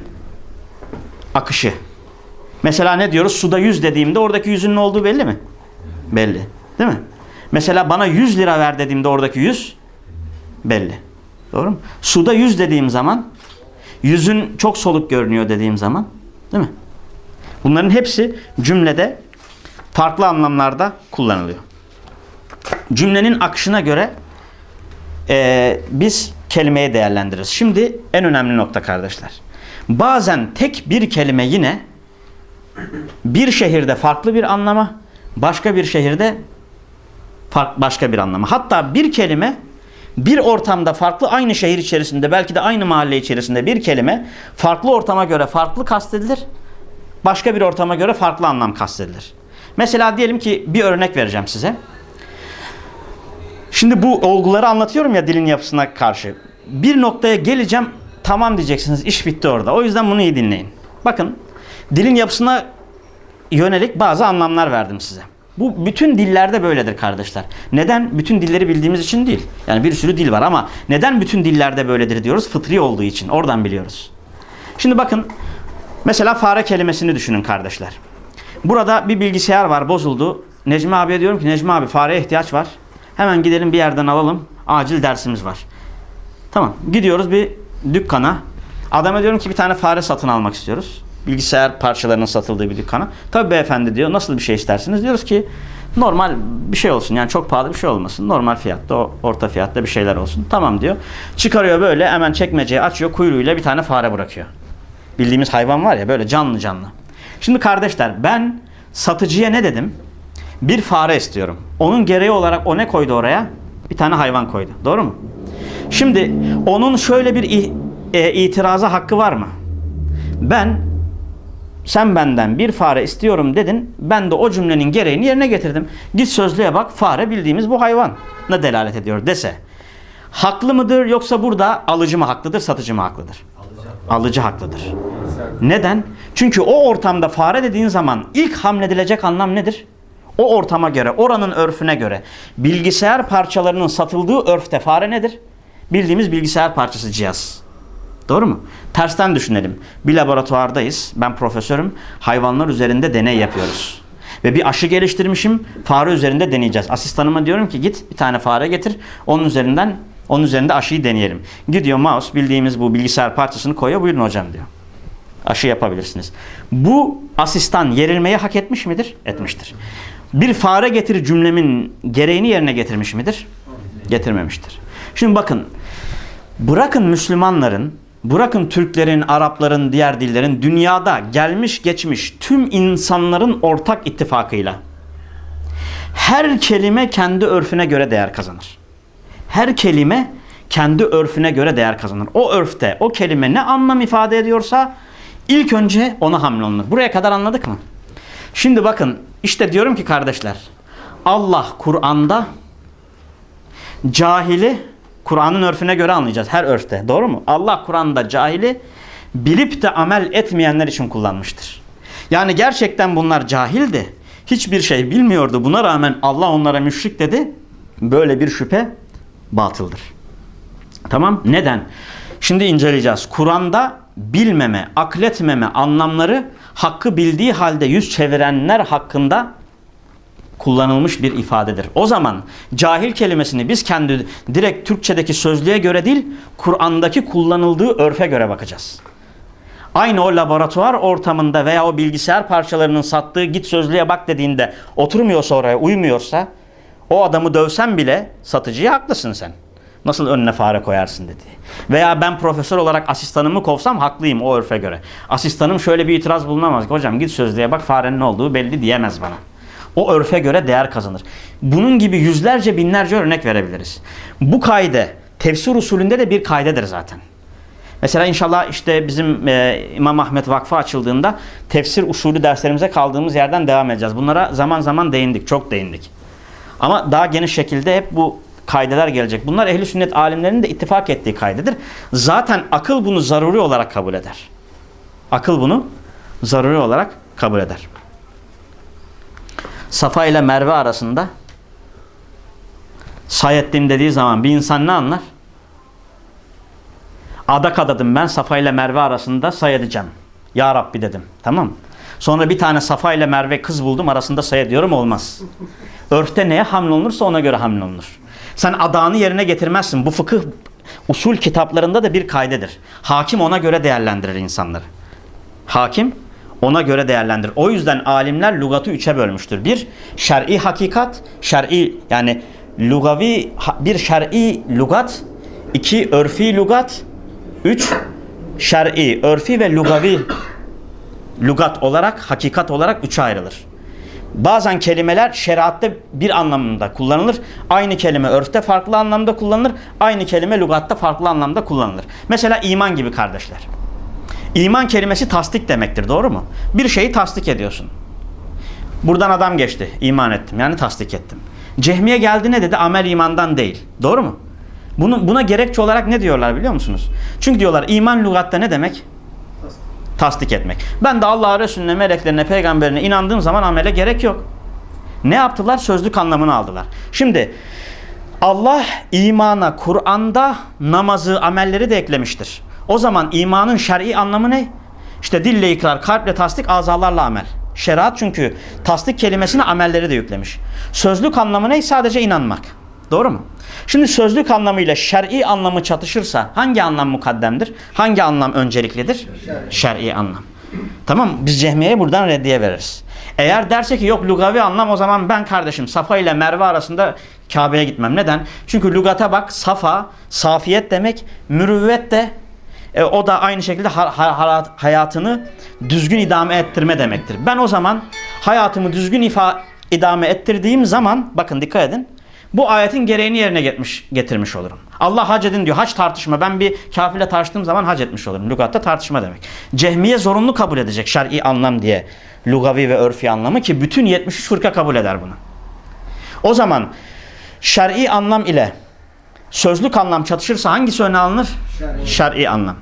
akışı. Mesela ne diyoruz? Suda yüz dediğimde oradaki yüzün ne olduğu belli mi? Belli. Değil mi? Mesela bana 100 lira ver dediğimde oradaki 100 belli. Doğru mu? Suda 100 dediğim zaman yüzün çok soluk görünüyor dediğim zaman değil mi? Bunların hepsi cümlede farklı anlamlarda kullanılıyor. Cümlenin akışına göre e, biz kelimeyi değerlendiririz. Şimdi en önemli nokta kardeşler. Bazen tek bir kelime yine bir şehirde farklı bir anlama, başka bir şehirde başka bir anlama. Hatta bir kelime bir ortamda farklı aynı şehir içerisinde belki de aynı mahalle içerisinde bir kelime farklı ortama göre farklı kastedilir. Başka bir ortama göre farklı anlam kastedilir. Mesela diyelim ki bir örnek vereceğim size. Şimdi bu olguları anlatıyorum ya dilin yapısına karşı. Bir noktaya geleceğim tamam diyeceksiniz iş bitti orada. O yüzden bunu iyi dinleyin. Bakın dilin yapısına yönelik bazı anlamlar verdim size. Bu bütün dillerde böyledir kardeşler. Neden? Bütün dilleri bildiğimiz için değil. Yani bir sürü dil var ama neden bütün dillerde böyledir diyoruz? Fıtri olduğu için. Oradan biliyoruz. Şimdi bakın mesela fare kelimesini düşünün kardeşler. Burada bir bilgisayar var bozuldu. Necmi abiye diyorum ki Necmi abi fareye ihtiyaç var. Hemen gidelim bir yerden alalım. Acil dersimiz var. Tamam. Gidiyoruz bir dükkana. Adama diyorum ki bir tane fare satın almak istiyoruz. Bilgisayar parçalarının satıldığı bir dükkana. Tabii beyefendi diyor. Nasıl bir şey istersiniz? Diyoruz ki normal bir şey olsun. Yani çok pahalı bir şey olmasın. Normal fiyatta, orta fiyatta bir şeyler olsun. Tamam diyor. Çıkarıyor böyle hemen çekmeceyi açıyor. Kuyruğuyla bir tane fare bırakıyor. Bildiğimiz hayvan var ya böyle canlı canlı. Şimdi kardeşler ben satıcıya ne dedim? Bir fare istiyorum. Onun gereği olarak o ne koydu oraya? Bir tane hayvan koydu. Doğru mu? Şimdi onun şöyle bir e, itiraza hakkı var mı? Ben sen benden bir fare istiyorum dedin. Ben de o cümlenin gereğini yerine getirdim. Git sözlüğe bak fare bildiğimiz bu hayvan ne delalet ediyor dese. Haklı mıdır yoksa burada alıcı mı haklıdır satıcı mı haklıdır? Alıcı, alıcı haklıdır. Neden? Çünkü o ortamda fare dediğin zaman ilk hamledilecek anlam nedir? O ortama göre, oranın örfüne göre bilgisayar parçalarının satıldığı örfte fare nedir? Bildiğimiz bilgisayar parçası cihaz. Doğru mu? Tersten düşünelim. Bir laboratuvardayız. Ben profesörüm. Hayvanlar üzerinde deney yapıyoruz. Ve bir aşı geliştirmişim. Fare üzerinde deneyeceğiz. Asistanıma diyorum ki git bir tane fare getir. Onun üzerinden onun üzerinde aşıyı deneyelim. Gidiyor mouse bildiğimiz bu bilgisayar parçasını koyuyor. Buyurun hocam diyor. Aşı yapabilirsiniz. Bu asistan yerilmeyi hak etmiş midir? Etmiştir. Bir fare getir cümlemin gereğini yerine getirmiş midir? Getirmemiştir. Şimdi bakın bırakın Müslümanların Bırakın Türklerin, Arapların, diğer dillerin dünyada gelmiş geçmiş tüm insanların ortak ittifakıyla her kelime kendi örfüne göre değer kazanır. Her kelime kendi örfüne göre değer kazanır. O örfte o kelime ne anlam ifade ediyorsa ilk önce ona hamle. Buraya kadar anladık mı? Şimdi bakın işte diyorum ki kardeşler Allah Kur'an'da cahili Kur'an'ın örfüne göre anlayacağız. Her örfte. Doğru mu? Allah Kur'an'da cahili bilip de amel etmeyenler için kullanmıştır. Yani gerçekten bunlar cahildi. Hiçbir şey bilmiyordu. Buna rağmen Allah onlara müşrik dedi. Böyle bir şüphe batıldır. Tamam? Neden? Şimdi inceleyeceğiz. Kur'an'da bilmeme, akletmeme anlamları hakkı bildiği halde yüz çevirenler hakkında kullanılmış bir ifadedir. O zaman cahil kelimesini biz kendi direkt Türkçedeki sözlüğe göre değil, Kur'an'daki kullanıldığı örfe göre bakacağız. Aynı o laboratuvar ortamında veya o bilgisayar parçalarının sattığı git sözlüğe bak dediğinde oturmuyorsa oraya uymuyorsa o adamı dövsen bile satıcıya haklısın sen. Nasıl önüne fare koyarsın dedi. Veya ben profesör olarak asistanımı kovsam haklıyım o örfe göre. Asistanım şöyle bir itiraz bulunamaz. Hocam git sözlüğe bak farenin olduğu belli diyemez bana. O örfe göre değer kazanır. Bunun gibi yüzlerce binlerce örnek verebiliriz. Bu kaide tefsir usulünde de bir kaydedir zaten. Mesela inşallah işte bizim e, İmam Ahmet Vakfı açıldığında tefsir usulü derslerimize kaldığımız yerden devam edeceğiz. Bunlara zaman zaman değindik, çok değindik. Ama daha geniş şekilde hep bu kaydeler gelecek. Bunlar ehli sünnet alimlerinin de ittifak ettiği kaydedir. Zaten akıl bunu zaruri olarak kabul eder. Akıl bunu zaruri olarak kabul eder. Safa ile Merve arasında say ettim dediği zaman bir insan ne anlar? Adak adadım ben Safa ile Merve arasında say edeceğim. Ya Rabbi dedim. Tamam Sonra bir tane Safa ile Merve kız buldum arasında say ediyorum olmaz. Örfte neye hamle olunursa ona göre hamle olunur. Sen adağını yerine getirmezsin. Bu fıkıh usul kitaplarında da bir kaydedir. Hakim ona göre değerlendirir insanları. Hakim ona göre değerlendirir. O yüzden alimler lugatı üçe bölmüştür. Bir, şer'i hakikat, şer'i yani lugavi bir şer'i lugat, iki örfi lugat, üç şer'i, örfi ve lugavi lugat olarak, hakikat olarak üçe ayrılır. Bazen kelimeler şeriatta bir anlamında kullanılır. Aynı kelime örfte farklı anlamda kullanılır. Aynı kelime lugatta farklı anlamda kullanılır. Mesela iman gibi kardeşler. İman kelimesi tasdik demektir doğru mu? Bir şeyi tasdik ediyorsun. Buradan adam geçti. iman ettim. Yani tasdik ettim. Cehmiye geldi ne dedi? Amel imandan değil. Doğru mu? Bunu, buna gerekçe olarak ne diyorlar biliyor musunuz? Çünkü diyorlar iman lügatta ne demek? Tasdik etmek. Ben de Allah'a, Resulüne, meleklerine, peygamberine inandığım zaman amele gerek yok. Ne yaptılar? Sözlük anlamını aldılar. Şimdi Allah imana Kur'an'da namazı, amelleri de eklemiştir. O zaman imanın şer'i anlamı ne? İşte dille ikrar, kalple tasdik, azalarla amel. Şeriat çünkü tasdik kelimesini amelleri de yüklemiş. Sözlük anlamı ne? Sadece inanmak. Doğru mu? Şimdi sözlük anlamıyla şer'i anlamı çatışırsa hangi anlam mukaddemdir? Hangi anlam önceliklidir? Şer'i anlam. Tamam Biz cehmiyeye buradan reddiye veririz. Eğer derse ki yok lugavi anlam o zaman ben kardeşim Safa ile Merve arasında Kabe'ye gitmem. Neden? Çünkü lugata bak Safa, safiyet demek, mürüvvet de e, o da aynı şekilde ha, ha, hayatını düzgün idame ettirme demektir. Ben o zaman hayatımı düzgün ifa idame ettirdiğim zaman bakın dikkat edin. Bu ayetin gereğini yerine getirmiş, getirmiş olurum. Allah hac edin diyor. Hac tartışma. Ben bir kafirle tartıştığım zaman hac etmiş olurum. Lugatta tartışma demek. Cehmiye zorunlu kabul edecek şer'i anlam diye. Lugavi ve örfi anlamı ki bütün 73 fırka kabul eder bunu. O zaman şer'i anlam ile sözlük anlam çatışırsa hangisi öne alınır? Şer'i. Şer'i anlam.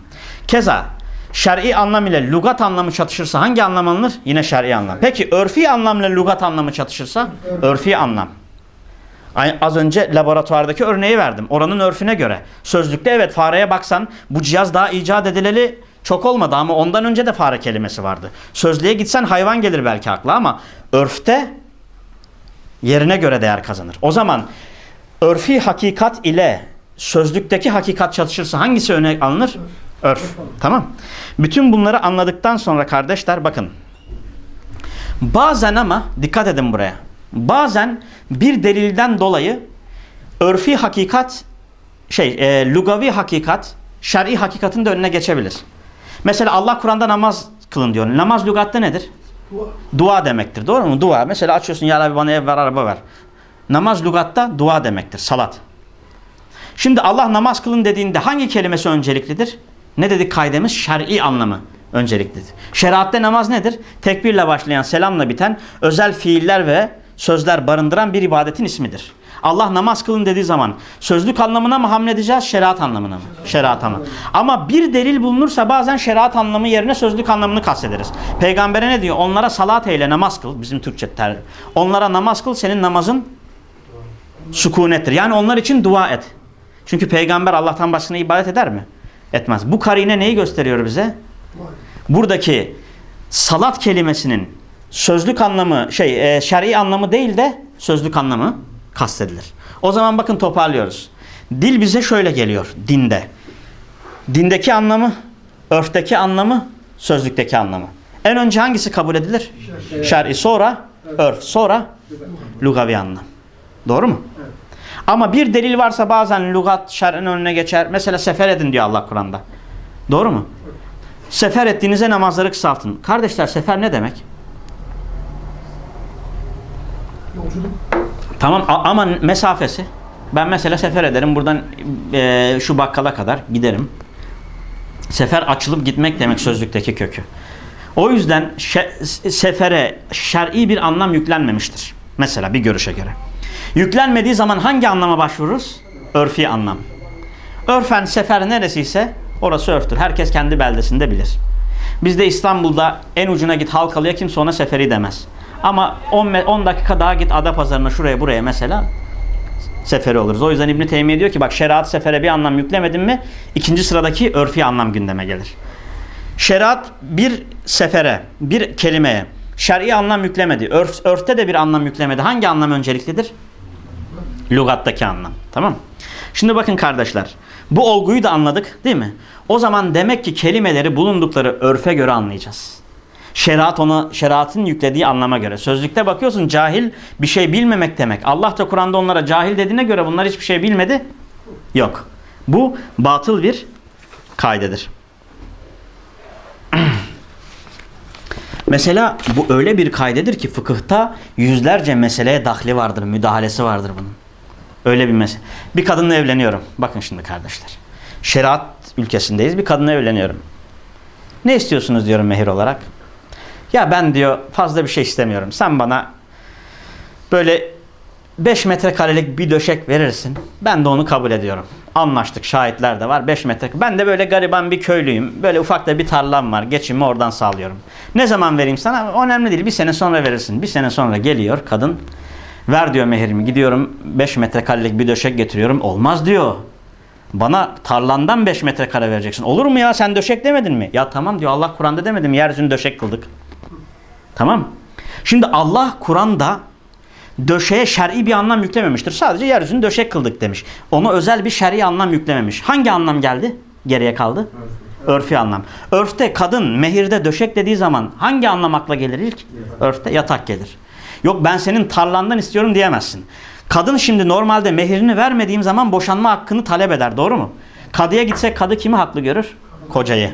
Keza şer'i anlam ile lugat anlamı çatışırsa hangi anlam alınır? Yine şer'i anlam. Peki örfi anlam ile lugat anlamı çatışırsa? Örfi anlam. Az önce laboratuvardaki örneği verdim. Oranın örfüne göre. Sözlükte evet fareye baksan bu cihaz daha icat edileli çok olmadı ama ondan önce de fare kelimesi vardı. Sözlüğe gitsen hayvan gelir belki akla ama örfte yerine göre değer kazanır. O zaman örfi hakikat ile sözlükteki hakikat çatışırsa hangisi öne alınır? Örf. Tamam. Bütün bunları anladıktan sonra kardeşler bakın. Bazen ama dikkat edin buraya. Bazen bir delilden dolayı örfi hakikat şey e, lugavi hakikat şer'i hakikatin de önüne geçebilir. Mesela Allah Kur'an'da namaz kılın diyor. Namaz lügatta nedir? Dua. Dua demektir. Doğru mu? Dua. Mesela açıyorsun ya Rabbi bana ev ver, araba ver. Namaz lügatta dua demektir. Salat. Şimdi Allah namaz kılın dediğinde hangi kelimesi önceliklidir? Ne dedik kaidemiz? Şer'i anlamı önceliklidir. Şeriatte namaz nedir? Tekbirle başlayan, selamla biten özel fiiller ve sözler barındıran bir ibadetin ismidir. Allah namaz kılın dediği zaman sözlük anlamına mı hamledeceğiz, şeriat anlamına mı? Şeriat anlamı. Ama bir delil bulunursa bazen şeriat anlamı yerine sözlük anlamını kastederiz. Peygambere ne diyor? Onlara salat eyle, namaz kıl. Bizim Türkçe ter. Onlara namaz kıl, senin namazın sükunettir. Yani onlar için dua et. Çünkü peygamber Allah'tan başkasına ibadet eder mi? Etmez. Bu karine neyi gösteriyor bize? Buradaki salat kelimesinin sözlük anlamı şey e, şer'i anlamı değil de sözlük anlamı kastedilir. O zaman bakın toparlıyoruz. Dil bize şöyle geliyor dinde. Dindeki anlamı, örfteki anlamı, sözlükteki anlamı. En önce hangisi kabul edilir? Şer'i. Şer'i sonra örf sonra lugavi anlam. Doğru mu? Ama bir delil varsa bazen lugat şer'in önüne geçer. Mesela sefer edin diyor Allah Kur'an'da. Doğru mu? Sefer ettiğinizde namazları kısaltın. Kardeşler sefer ne demek? Yolculuk. Tamam ama mesafesi. Ben mesela sefer ederim. Buradan e, şu bakkala kadar giderim. Sefer açılıp gitmek demek sözlükteki kökü. O yüzden şe- sefere şer'i bir anlam yüklenmemiştir. Mesela bir görüşe göre. Yüklenmediği zaman hangi anlama başvururuz? Örfi anlam. Örfen sefer neresiyse orası örftür. Herkes kendi beldesinde bilir. Bizde İstanbul'da en ucuna git Halkalı'ya kimse ona seferi demez. Ama 10, me- 10 dakika daha git Adapazarı'na şuraya buraya mesela seferi oluruz. O yüzden İbn Teymiye diyor ki bak şeriat sefere bir anlam yüklemedin mi ikinci sıradaki örfi anlam gündeme gelir. Şeriat bir sefere, bir kelimeye şer'i anlam yüklemedi. Örf, örfte de bir anlam yüklemedi. Hangi anlam önceliklidir? Lugattaki anlam. Tamam? Şimdi bakın kardeşler. Bu olguyu da anladık değil mi? O zaman demek ki kelimeleri bulundukları örfe göre anlayacağız. Şeriat ona şeriatın yüklediği anlama göre. Sözlükte bakıyorsun cahil bir şey bilmemek demek. Allah da Kur'an'da onlara cahil dediğine göre bunlar hiçbir şey bilmedi. Yok. Bu batıl bir kaydedir. Mesela bu öyle bir kaydedir ki fıkıhta yüzlerce meseleye dahli vardır, müdahalesi vardır bunun. Öyle bir mesele. Bir kadınla evleniyorum. Bakın şimdi kardeşler. Şeriat ülkesindeyiz. Bir kadınla evleniyorum. Ne istiyorsunuz diyorum mehir olarak. Ya ben diyor fazla bir şey istemiyorum. Sen bana böyle 5 metrekarelik bir döşek verirsin. Ben de onu kabul ediyorum. Anlaştık. Şahitler de var. 5 metre. Ben de böyle gariban bir köylüyüm. Böyle ufak da bir tarlam var. Geçimimi oradan sağlıyorum. Ne zaman vereyim sana? Önemli değil. Bir sene sonra verirsin. Bir sene sonra geliyor kadın. Ver diyor mehrimi. Gidiyorum 5 metrekarelik bir döşek getiriyorum. Olmaz diyor. Bana tarlandan 5 metrekare vereceksin. Olur mu ya sen döşek demedin mi? Ya tamam diyor Allah Kur'an'da demedim. Yeryüzünü döşek kıldık. Tamam. Şimdi Allah Kur'an'da döşeğe şer'i bir anlam yüklememiştir. Sadece yeryüzünü döşek kıldık demiş. Ona özel bir şer'i anlam yüklememiş. Hangi anlam geldi? Geriye kaldı. Örfi anlam. Örfte kadın mehirde döşek dediği zaman hangi anlam akla gelir ilk? Örfte yatak gelir. Yok ben senin tarlandan istiyorum diyemezsin. Kadın şimdi normalde mehirini vermediğim zaman boşanma hakkını talep eder. Doğru mu? Kadıya gitsek kadı kimi haklı görür? Kocayı.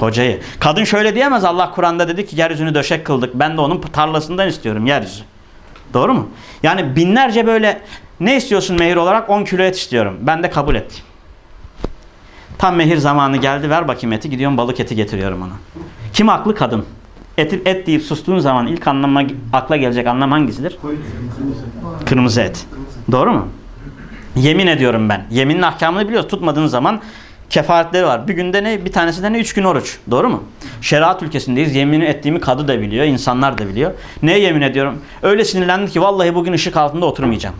Kocayı. Kadın şöyle diyemez Allah Kur'an'da dedi ki yeryüzünü döşek kıldık. Ben de onun tarlasından istiyorum yeryüzü. Doğru mu? Yani binlerce böyle ne istiyorsun mehir olarak 10 kilo et istiyorum. Ben de kabul ettim. Tam mehir zamanı geldi ver bakayım eti gidiyorum balık eti getiriyorum ona. Kim haklı kadın? Et, et deyip sustuğun zaman ilk anlama, akla gelecek anlam hangisidir? Kırmızı et. Doğru mu? Yemin ediyorum ben. Yeminin ahkamını biliyoruz. Tutmadığın zaman kefaretleri var. Bir günde ne? Bir tanesi de ne? Üç gün oruç. Doğru mu? Şeriat ülkesindeyiz. Yemin ettiğimi kadı da biliyor. insanlar da biliyor. Neye yemin ediyorum? Öyle sinirlendim ki vallahi bugün ışık altında oturmayacağım.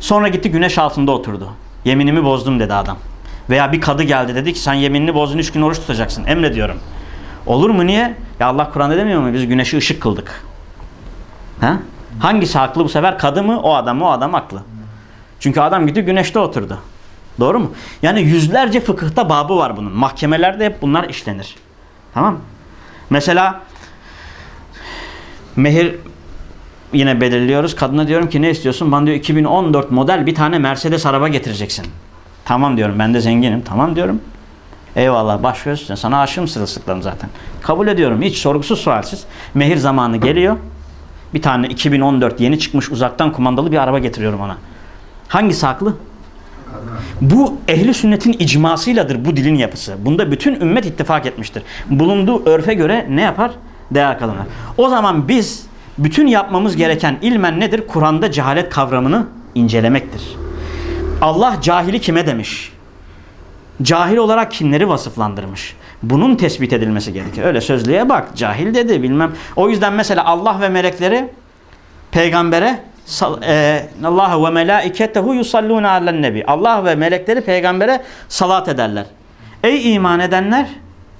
Sonra gitti güneş altında oturdu. Yeminimi bozdum dedi adam. Veya bir kadı geldi dedi ki sen yeminini bozdun üç gün oruç tutacaksın. Emrediyorum. Olur mu niye? Ya Allah Kur'an'da demiyor mu? Biz güneşi ışık kıldık. Ha? Hangisi haklı bu sefer? Kadı mı? O adam mı? O adam haklı. Çünkü adam gidiyor güneşte oturdu. Doğru mu? Yani yüzlerce fıkıhta babı var bunun. Mahkemelerde hep bunlar işlenir. Tamam Mesela mehir yine belirliyoruz. Kadına diyorum ki ne istiyorsun? Bana diyor 2014 model bir tane Mercedes araba getireceksin. Tamam diyorum ben de zenginim. Tamam diyorum. Eyvallah başlıyorsun. Sana aşığım sırılsıklarım zaten. Kabul ediyorum. Hiç sorgusuz sualsiz. Mehir zamanı geliyor. Bir tane 2014 yeni çıkmış uzaktan kumandalı bir araba getiriyorum ona. Hangisi haklı? Bu ehli sünnetin icmasıyladır bu dilin yapısı. Bunda bütün ümmet ittifak etmiştir. Bulunduğu örfe göre ne yapar? Değer kazanır. O zaman biz bütün yapmamız gereken ilmen nedir? Kur'an'da cehalet kavramını incelemektir. Allah cahili kime demiş? Cahil olarak kimleri vasıflandırmış? Bunun tespit edilmesi gerekir. Öyle sözlüğe bak. Cahil dedi bilmem. O yüzden mesela Allah ve melekleri peygambere Allah ve melaiketehu yusalluna alen nebi. Allah ve melekleri peygambere salat ederler. Ey iman edenler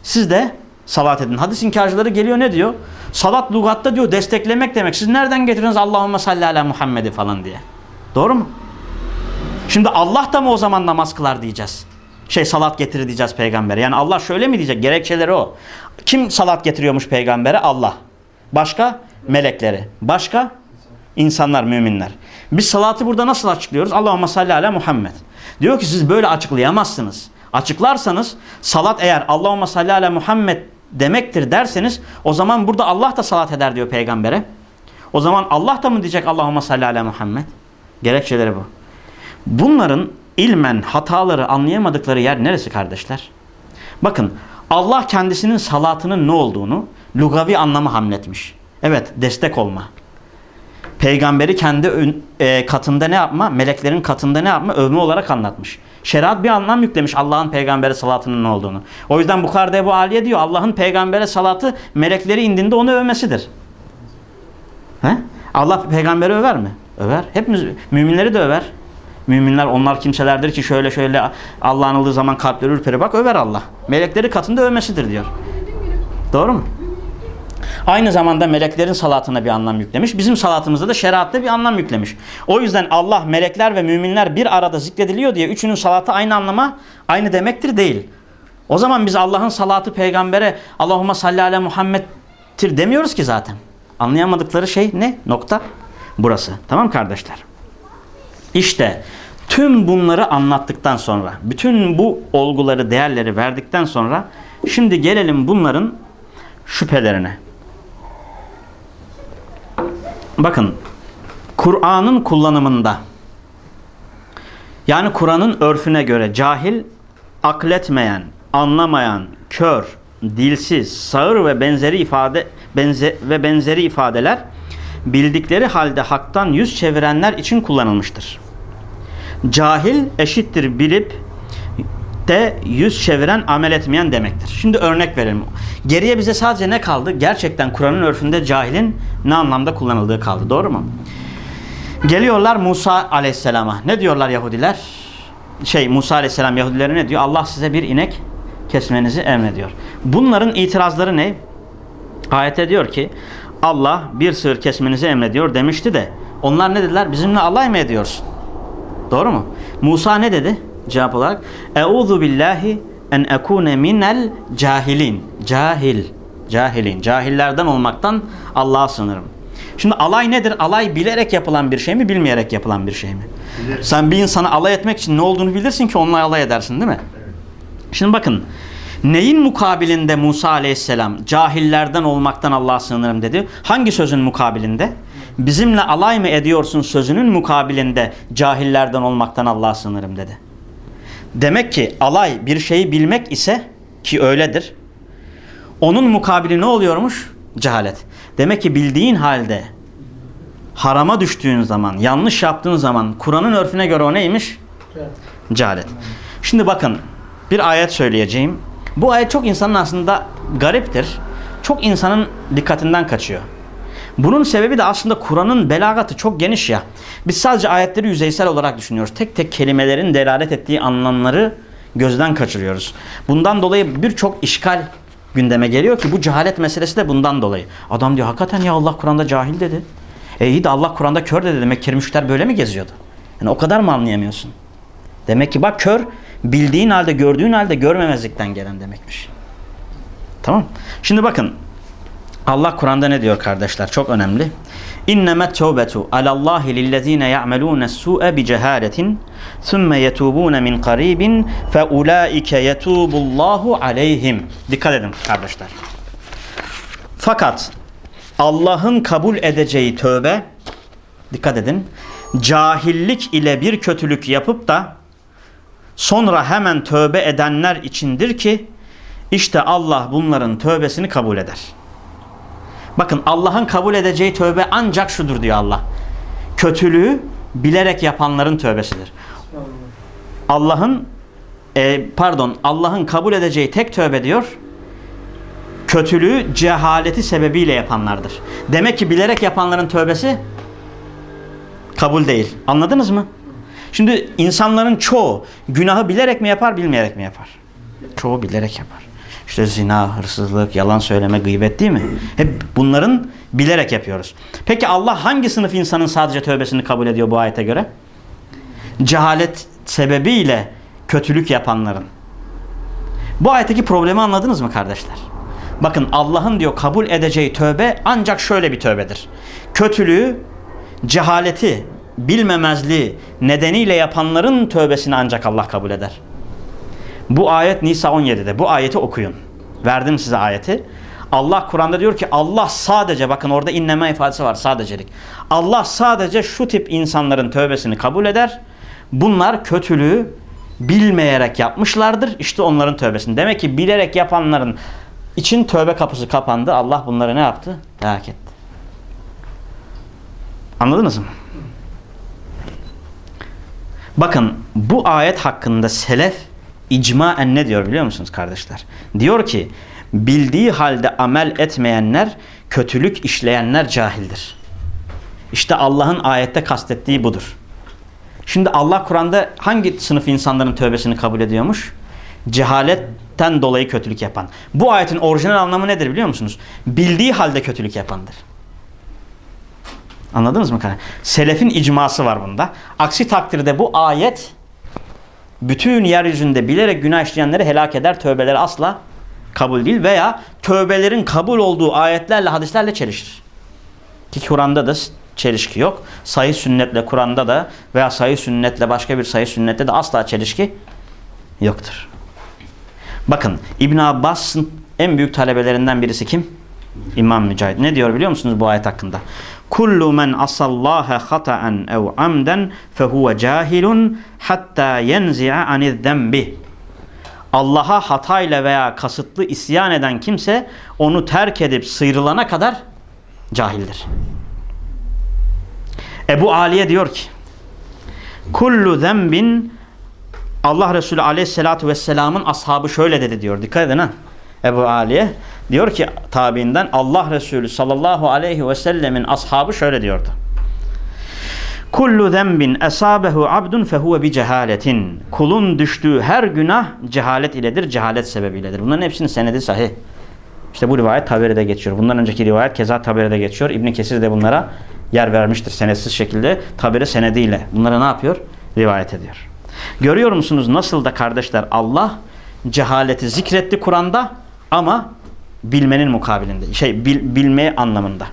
siz de salat edin. Hadis inkarcıları geliyor ne diyor? Salat lugatta diyor desteklemek demek. Siz nereden getiriyorsunuz Allahümme salli ala Muhammed'i falan diye. Doğru mu? Şimdi Allah da mı o zaman namaz kılar diyeceğiz. Şey salat getirir diyeceğiz peygambere. Yani Allah şöyle mi diyecek? Gerekçeleri o. Kim salat getiriyormuş peygambere? Allah. Başka? Melekleri. Başka? İnsanlar, müminler. Biz salatı burada nasıl açıklıyoruz? Allahümme salli ala Muhammed. Diyor ki siz böyle açıklayamazsınız. Açıklarsanız salat eğer Allahümme salli ala Muhammed demektir derseniz o zaman burada Allah da salat eder diyor peygambere. O zaman Allah da mı diyecek Allahümme salli ala Muhammed? Gerekçeleri bu. Bunların ilmen hataları anlayamadıkları yer neresi kardeşler? Bakın Allah kendisinin salatının ne olduğunu lugavi anlamı hamletmiş. Evet destek olma. Peygamberi kendi e, katında ne yapma? Meleklerin katında ne yapma? Övme olarak anlatmış. Şeriat bir anlam yüklemiş Allah'ın peygambere salatının olduğunu. O yüzden Bukhari'de Ebu Aliye diyor Allah'ın peygambere salatı melekleri indiğinde onu övmesidir. He? Allah peygamberi över mi? Över. Hepimiz müminleri de över. Müminler onlar kimselerdir ki şöyle şöyle Allah anıldığı zaman kalpleri ürperi bak över Allah. Melekleri katında övmesidir diyor. Doğru mu? Aynı zamanda meleklerin salatına bir anlam yüklemiş. Bizim salatımızda da şeriatta bir anlam yüklemiş. O yüzden Allah, melekler ve müminler bir arada zikrediliyor diye üçünün salatı aynı anlama, aynı demektir değil. O zaman biz Allah'ın salatı peygambere Allahümme salli ala Muhammed'tir demiyoruz ki zaten. Anlayamadıkları şey ne? Nokta. Burası. Tamam kardeşler? İşte tüm bunları anlattıktan sonra, bütün bu olguları, değerleri verdikten sonra şimdi gelelim bunların şüphelerine. Bakın Kur'an'ın kullanımında yani Kur'an'ın örfüne göre cahil, akletmeyen, anlamayan, kör, dilsiz, sağır ve benzeri ifade benze, ve benzeri ifadeler bildikleri halde haktan yüz çevirenler için kullanılmıştır. Cahil eşittir bilip de yüz çeviren amel etmeyen demektir. Şimdi örnek verelim. Geriye bize sadece ne kaldı? Gerçekten Kur'an'ın örfünde cahilin ne anlamda kullanıldığı kaldı. Doğru mu? Geliyorlar Musa aleyhisselama. Ne diyorlar Yahudiler? Şey Musa aleyhisselam Yahudilere ne diyor? Allah size bir inek kesmenizi emrediyor. Bunların itirazları ne? Ayette diyor ki Allah bir sığır kesmenizi emrediyor demişti de onlar ne dediler? Bizimle alay mı ediyorsun? Doğru mu? Musa ne dedi? Cevap olarak Euzu billahi en ekune minel cahilin. Cahil. Cahilin. Cahillerden olmaktan Allah'a sınırım. Şimdi alay nedir? Alay bilerek yapılan bir şey mi, bilmeyerek yapılan bir şey mi? Bilerek. Sen bir insanı alay etmek için ne olduğunu bilirsin ki onunla alay edersin değil mi? Evet. Şimdi bakın. Neyin mukabilinde Musa aleyhisselam cahillerden olmaktan Allah'a sığınırım dedi? Hangi sözün mukabilinde? Bizimle alay mı ediyorsun sözünün mukabilinde cahillerden olmaktan Allah'a sınırım dedi. Demek ki alay bir şeyi bilmek ise ki öyledir. Onun mukabili ne oluyormuş? Cehalet. Demek ki bildiğin halde harama düştüğün zaman, yanlış yaptığın zaman Kur'an'ın örfüne göre o neymiş? Cehalet. Şimdi bakın bir ayet söyleyeceğim. Bu ayet çok insanın aslında gariptir. Çok insanın dikkatinden kaçıyor. Bunun sebebi de aslında Kur'an'ın belagatı çok geniş ya. Biz sadece ayetleri yüzeysel olarak düşünüyoruz. Tek tek kelimelerin delalet ettiği anlamları gözden kaçırıyoruz. Bundan dolayı birçok işgal gündeme geliyor ki bu cehalet meselesi de bundan dolayı. Adam diyor hakikaten ya Allah Kur'an'da cahil dedi. E iyi de Allah Kur'an'da kör dedi demek kirmişler böyle mi geziyordu? Yani o kadar mı anlayamıyorsun? Demek ki bak kör bildiğin halde gördüğün halde görmemezlikten gelen demekmiş. Tamam. Şimdi bakın Allah Kur'an'da ne diyor kardeşler? Çok önemli. İnnemet tevbetu alallahi lillezine ya'melune su'e bi cehaletin thumma yetubun min qaribin fe ulaike yetubullahu aleyhim. Dikkat edin kardeşler. Fakat Allah'ın kabul edeceği tövbe dikkat edin cahillik ile bir kötülük yapıp da sonra hemen tövbe edenler içindir ki işte Allah bunların tövbesini kabul eder. Bakın Allah'ın kabul edeceği tövbe ancak şudur diyor Allah. Kötülüğü bilerek yapanların tövbesidir. Allah'ın e, pardon Allah'ın kabul edeceği tek tövbe diyor. Kötülüğü cehaleti sebebiyle yapanlardır. Demek ki bilerek yapanların tövbesi kabul değil. Anladınız mı? Şimdi insanların çoğu günahı bilerek mi yapar, bilmeyerek mi yapar? Çoğu bilerek yapar. İşte zina, hırsızlık, yalan söyleme, gıybet değil mi? Hep bunların bilerek yapıyoruz. Peki Allah hangi sınıf insanın sadece tövbesini kabul ediyor bu ayete göre? Cehalet sebebiyle kötülük yapanların. Bu ayetteki problemi anladınız mı kardeşler? Bakın Allah'ın diyor kabul edeceği tövbe ancak şöyle bir tövbedir. Kötülüğü, cehaleti, bilmemezliği nedeniyle yapanların tövbesini ancak Allah kabul eder. Bu ayet Nisa 17'de. Bu ayeti okuyun. Verdim size ayeti. Allah Kur'an'da diyor ki Allah sadece bakın orada inleme ifadesi var sadecelik. Allah sadece şu tip insanların tövbesini kabul eder. Bunlar kötülüğü bilmeyerek yapmışlardır. İşte onların tövbesini. Demek ki bilerek yapanların için tövbe kapısı kapandı. Allah bunları ne yaptı? Helak etti. Anladınız mı? Bakın bu ayet hakkında selef icmaen ne diyor biliyor musunuz kardeşler? Diyor ki bildiği halde amel etmeyenler, kötülük işleyenler cahildir. İşte Allah'ın ayette kastettiği budur. Şimdi Allah Kur'an'da hangi sınıf insanların tövbesini kabul ediyormuş? Cehaletten dolayı kötülük yapan. Bu ayetin orijinal anlamı nedir biliyor musunuz? Bildiği halde kötülük yapandır. Anladınız mı? Selefin icması var bunda. Aksi takdirde bu ayet bütün yeryüzünde bilerek günah işleyenleri helak eder. Tövbeleri asla kabul değil veya tövbelerin kabul olduğu ayetlerle hadislerle çelişir. Ki Kur'an'da da çelişki yok. Sayı sünnetle Kur'an'da da veya sayı sünnetle başka bir sayı sünnette de asla çelişki yoktur. Bakın İbn Abbas'ın en büyük talebelerinden birisi kim? İmam Mücahit. Ne diyor biliyor musunuz bu ayet hakkında? Kullu men asallaha hata'an ev amden fehuve cahilun hatta yenzi'a aniz zembi. Allah'a hatayla veya kasıtlı isyan eden kimse onu terk edip sıyrılana kadar cahildir. Ebu Aliye diyor ki Kullu zembin Allah Resulü aleyhissalatu vesselamın ashabı şöyle dedi diyor. Dikkat edin ha. Ebu Aliye diyor ki tabiinden Allah Resulü sallallahu aleyhi ve sellemin ashabı şöyle diyordu. Kullu zenbin esabehu abdun fehuve bi cehaletin. Kulun düştüğü her günah cehalet iledir, cehalet sebebiyledir. Bunların hepsinin senedi sahih. İşte bu rivayet Taberi'de geçiyor. Bundan önceki rivayet keza Taberi'de geçiyor. İbn Kesir de bunlara yer vermiştir senetsiz şekilde. Taberi senediyle bunlara ne yapıyor? Rivayet ediyor. Görüyor musunuz nasıl da kardeşler Allah cehaleti zikretti Kur'an'da ama bilmenin mukabilinde. Şey bil, bilme anlamında.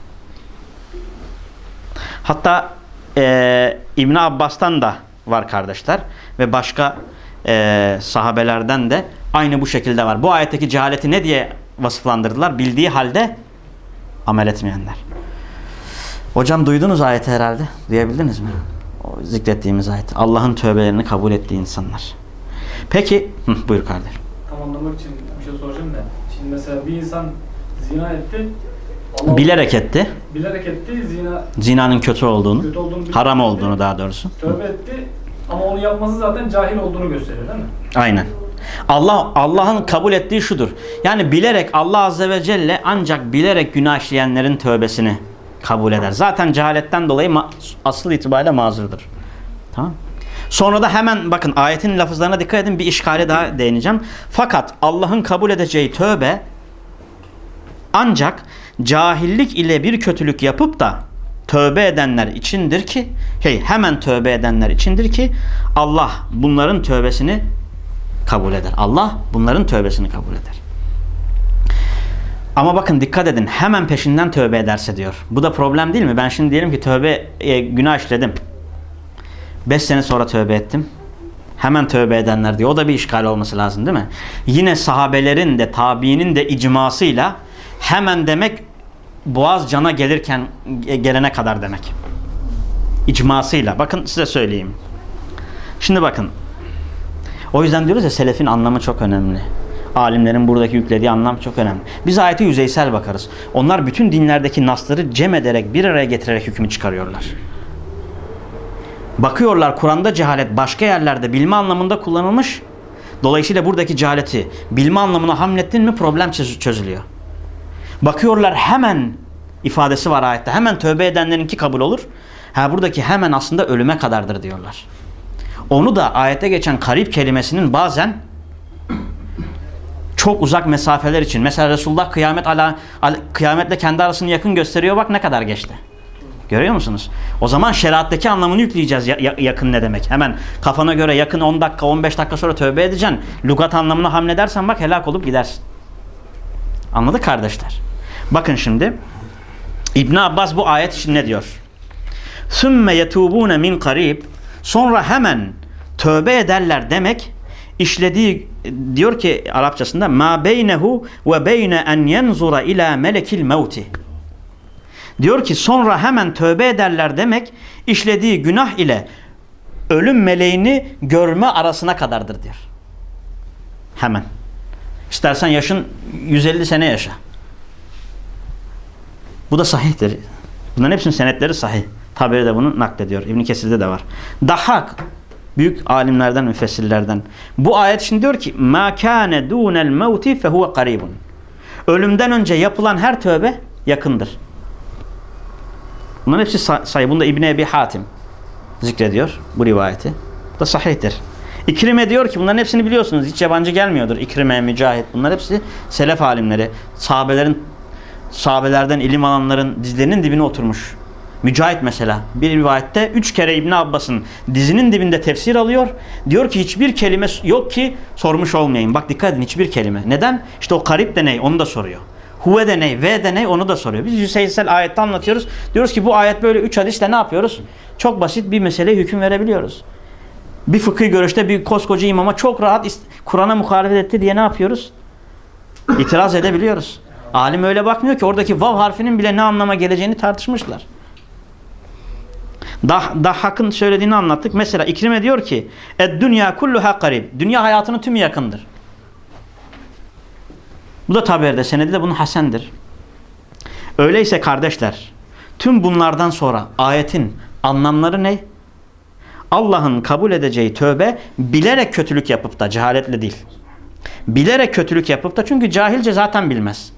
Hatta e, İbn Abbas'tan da var kardeşler ve başka e, sahabelerden de aynı bu şekilde var. Bu ayetteki cehaleti ne diye vasıflandırdılar? Bildiği halde amel etmeyenler. Hocam duydunuz ayeti herhalde. Duyabildiniz mi? O zikrettiğimiz ayet. Allah'ın tövbelerini kabul ettiği insanlar. Peki, hı, buyur kardeşim. Tam için bir şey soracağım da. Şimdi mesela bir insan zina etti. Allah Bilerek etti. bilerek etti. Zina Zinanın kötü olduğunu, kötü olduğunu haram etti, olduğunu daha doğrusu. Tövbe etti. Ama onu yapması zaten cahil olduğunu gösteriyor değil mi? Aynen. Allah Allah'ın kabul ettiği şudur. Yani bilerek Allah azze ve celle ancak bilerek günah işleyenlerin tövbesini kabul eder. Zaten cehaletten dolayı asıl itibariyle mazurdur. Tamam? Sonra da hemen bakın ayetin lafızlarına dikkat edin bir işgale daha değineceğim. Fakat Allah'ın kabul edeceği tövbe ancak cahillik ile bir kötülük yapıp da tövbe edenler içindir ki şey hemen tövbe edenler içindir ki Allah bunların tövbesini kabul eder. Allah bunların tövbesini kabul eder. Ama bakın dikkat edin hemen peşinden tövbe ederse diyor. Bu da problem değil mi? Ben şimdi diyelim ki tövbe e, günah işledim. 5 sene sonra tövbe ettim. Hemen tövbe edenler diyor. O da bir işgal olması lazım değil mi? Yine sahabelerin de tabiinin de icmasıyla hemen demek boğaz cana gelirken gelene kadar demek. İcmasıyla. Bakın size söyleyeyim. Şimdi bakın. O yüzden diyoruz ya selefin anlamı çok önemli. Alimlerin buradaki yüklediği anlam çok önemli. Biz ayete yüzeysel bakarız. Onlar bütün dinlerdeki nasları cem ederek bir araya getirerek hükmü çıkarıyorlar. Bakıyorlar Kur'an'da cehalet başka yerlerde bilme anlamında kullanılmış. Dolayısıyla buradaki cehaleti bilme anlamına hamlettin mi problem çöz- çözülüyor. Bakıyorlar hemen ifadesi var ayette. Hemen tövbe edenlerinki kabul olur. Ha buradaki hemen aslında ölüme kadardır diyorlar. Onu da ayette geçen karip kelimesinin bazen çok uzak mesafeler için. Mesela Resulullah kıyamet ala- kıyametle kendi arasını yakın gösteriyor. Bak ne kadar geçti. Görüyor musunuz? O zaman şeriattaki anlamını yükleyeceğiz ya- ya- yakın ne demek. Hemen kafana göre yakın 10 dakika 15 dakika sonra tövbe edeceksin. Lugat anlamına hamledersen bak helak olup gidersin. Anladık kardeşler? Bakın şimdi İbn Abbas bu ayet için ne diyor? Sümme yetubune min karib sonra hemen tövbe ederler demek işlediği diyor ki Arapçasında ma beynehu ve beyne en yenzura ila melekil mevti. Diyor ki sonra hemen tövbe ederler demek işlediği günah ile ölüm meleğini görme arasına kadardır diyor. Hemen. İstersen yaşın 150 sene yaşa. Bu da sahihtir. Bunların hepsinin senetleri sahih. Taberi de bunu naklediyor. İbn Kesir'de de var. Dahak büyük alimlerden, müfessirlerden. Bu ayet şimdi diyor ki: "Ma kana dunel mevti fehuve qaribun." Ölümden önce yapılan her tövbe yakındır. Bunların hepsi say sayı. Bunda İbn Ebi Hatim zikrediyor bu rivayeti. Bu da sahihtir. İkrime diyor ki bunların hepsini biliyorsunuz. Hiç yabancı gelmiyordur. İkrime, Mücahit bunlar hepsi selef alimleri. Sahabelerin sahabelerden ilim alanların dizlerinin dibine oturmuş. Mücahit mesela bir rivayette üç kere İbn Abbas'ın dizinin dibinde tefsir alıyor. Diyor ki hiçbir kelime yok ki sormuş olmayayım. Bak dikkat edin hiçbir kelime. Neden? İşte o karip de ney onu da soruyor. Huve de ney, ve de ney onu da soruyor. Biz yüzeysel ayette anlatıyoruz. Diyoruz ki bu ayet böyle üç hadisle ne yapıyoruz? Çok basit bir meseleye hüküm verebiliyoruz. Bir fıkıh görüşte bir koskoca imama çok rahat Kur'an'a muhalefet etti diye ne yapıyoruz? İtiraz edebiliyoruz. Alim öyle bakmıyor ki oradaki vav harfinin bile ne anlama geleceğini tartışmışlar. Dah, Dahhak'ın söylediğini anlattık. Mesela İkrime diyor ki "Ed dünya kulluha karib." Dünya hayatının tümü yakındır. Bu da taberde senedi de bunun hasendir. Öyleyse kardeşler tüm bunlardan sonra ayetin anlamları ne? Allah'ın kabul edeceği tövbe bilerek kötülük yapıp da cehaletle değil. Bilerek kötülük yapıp da çünkü cahilce zaten bilmez.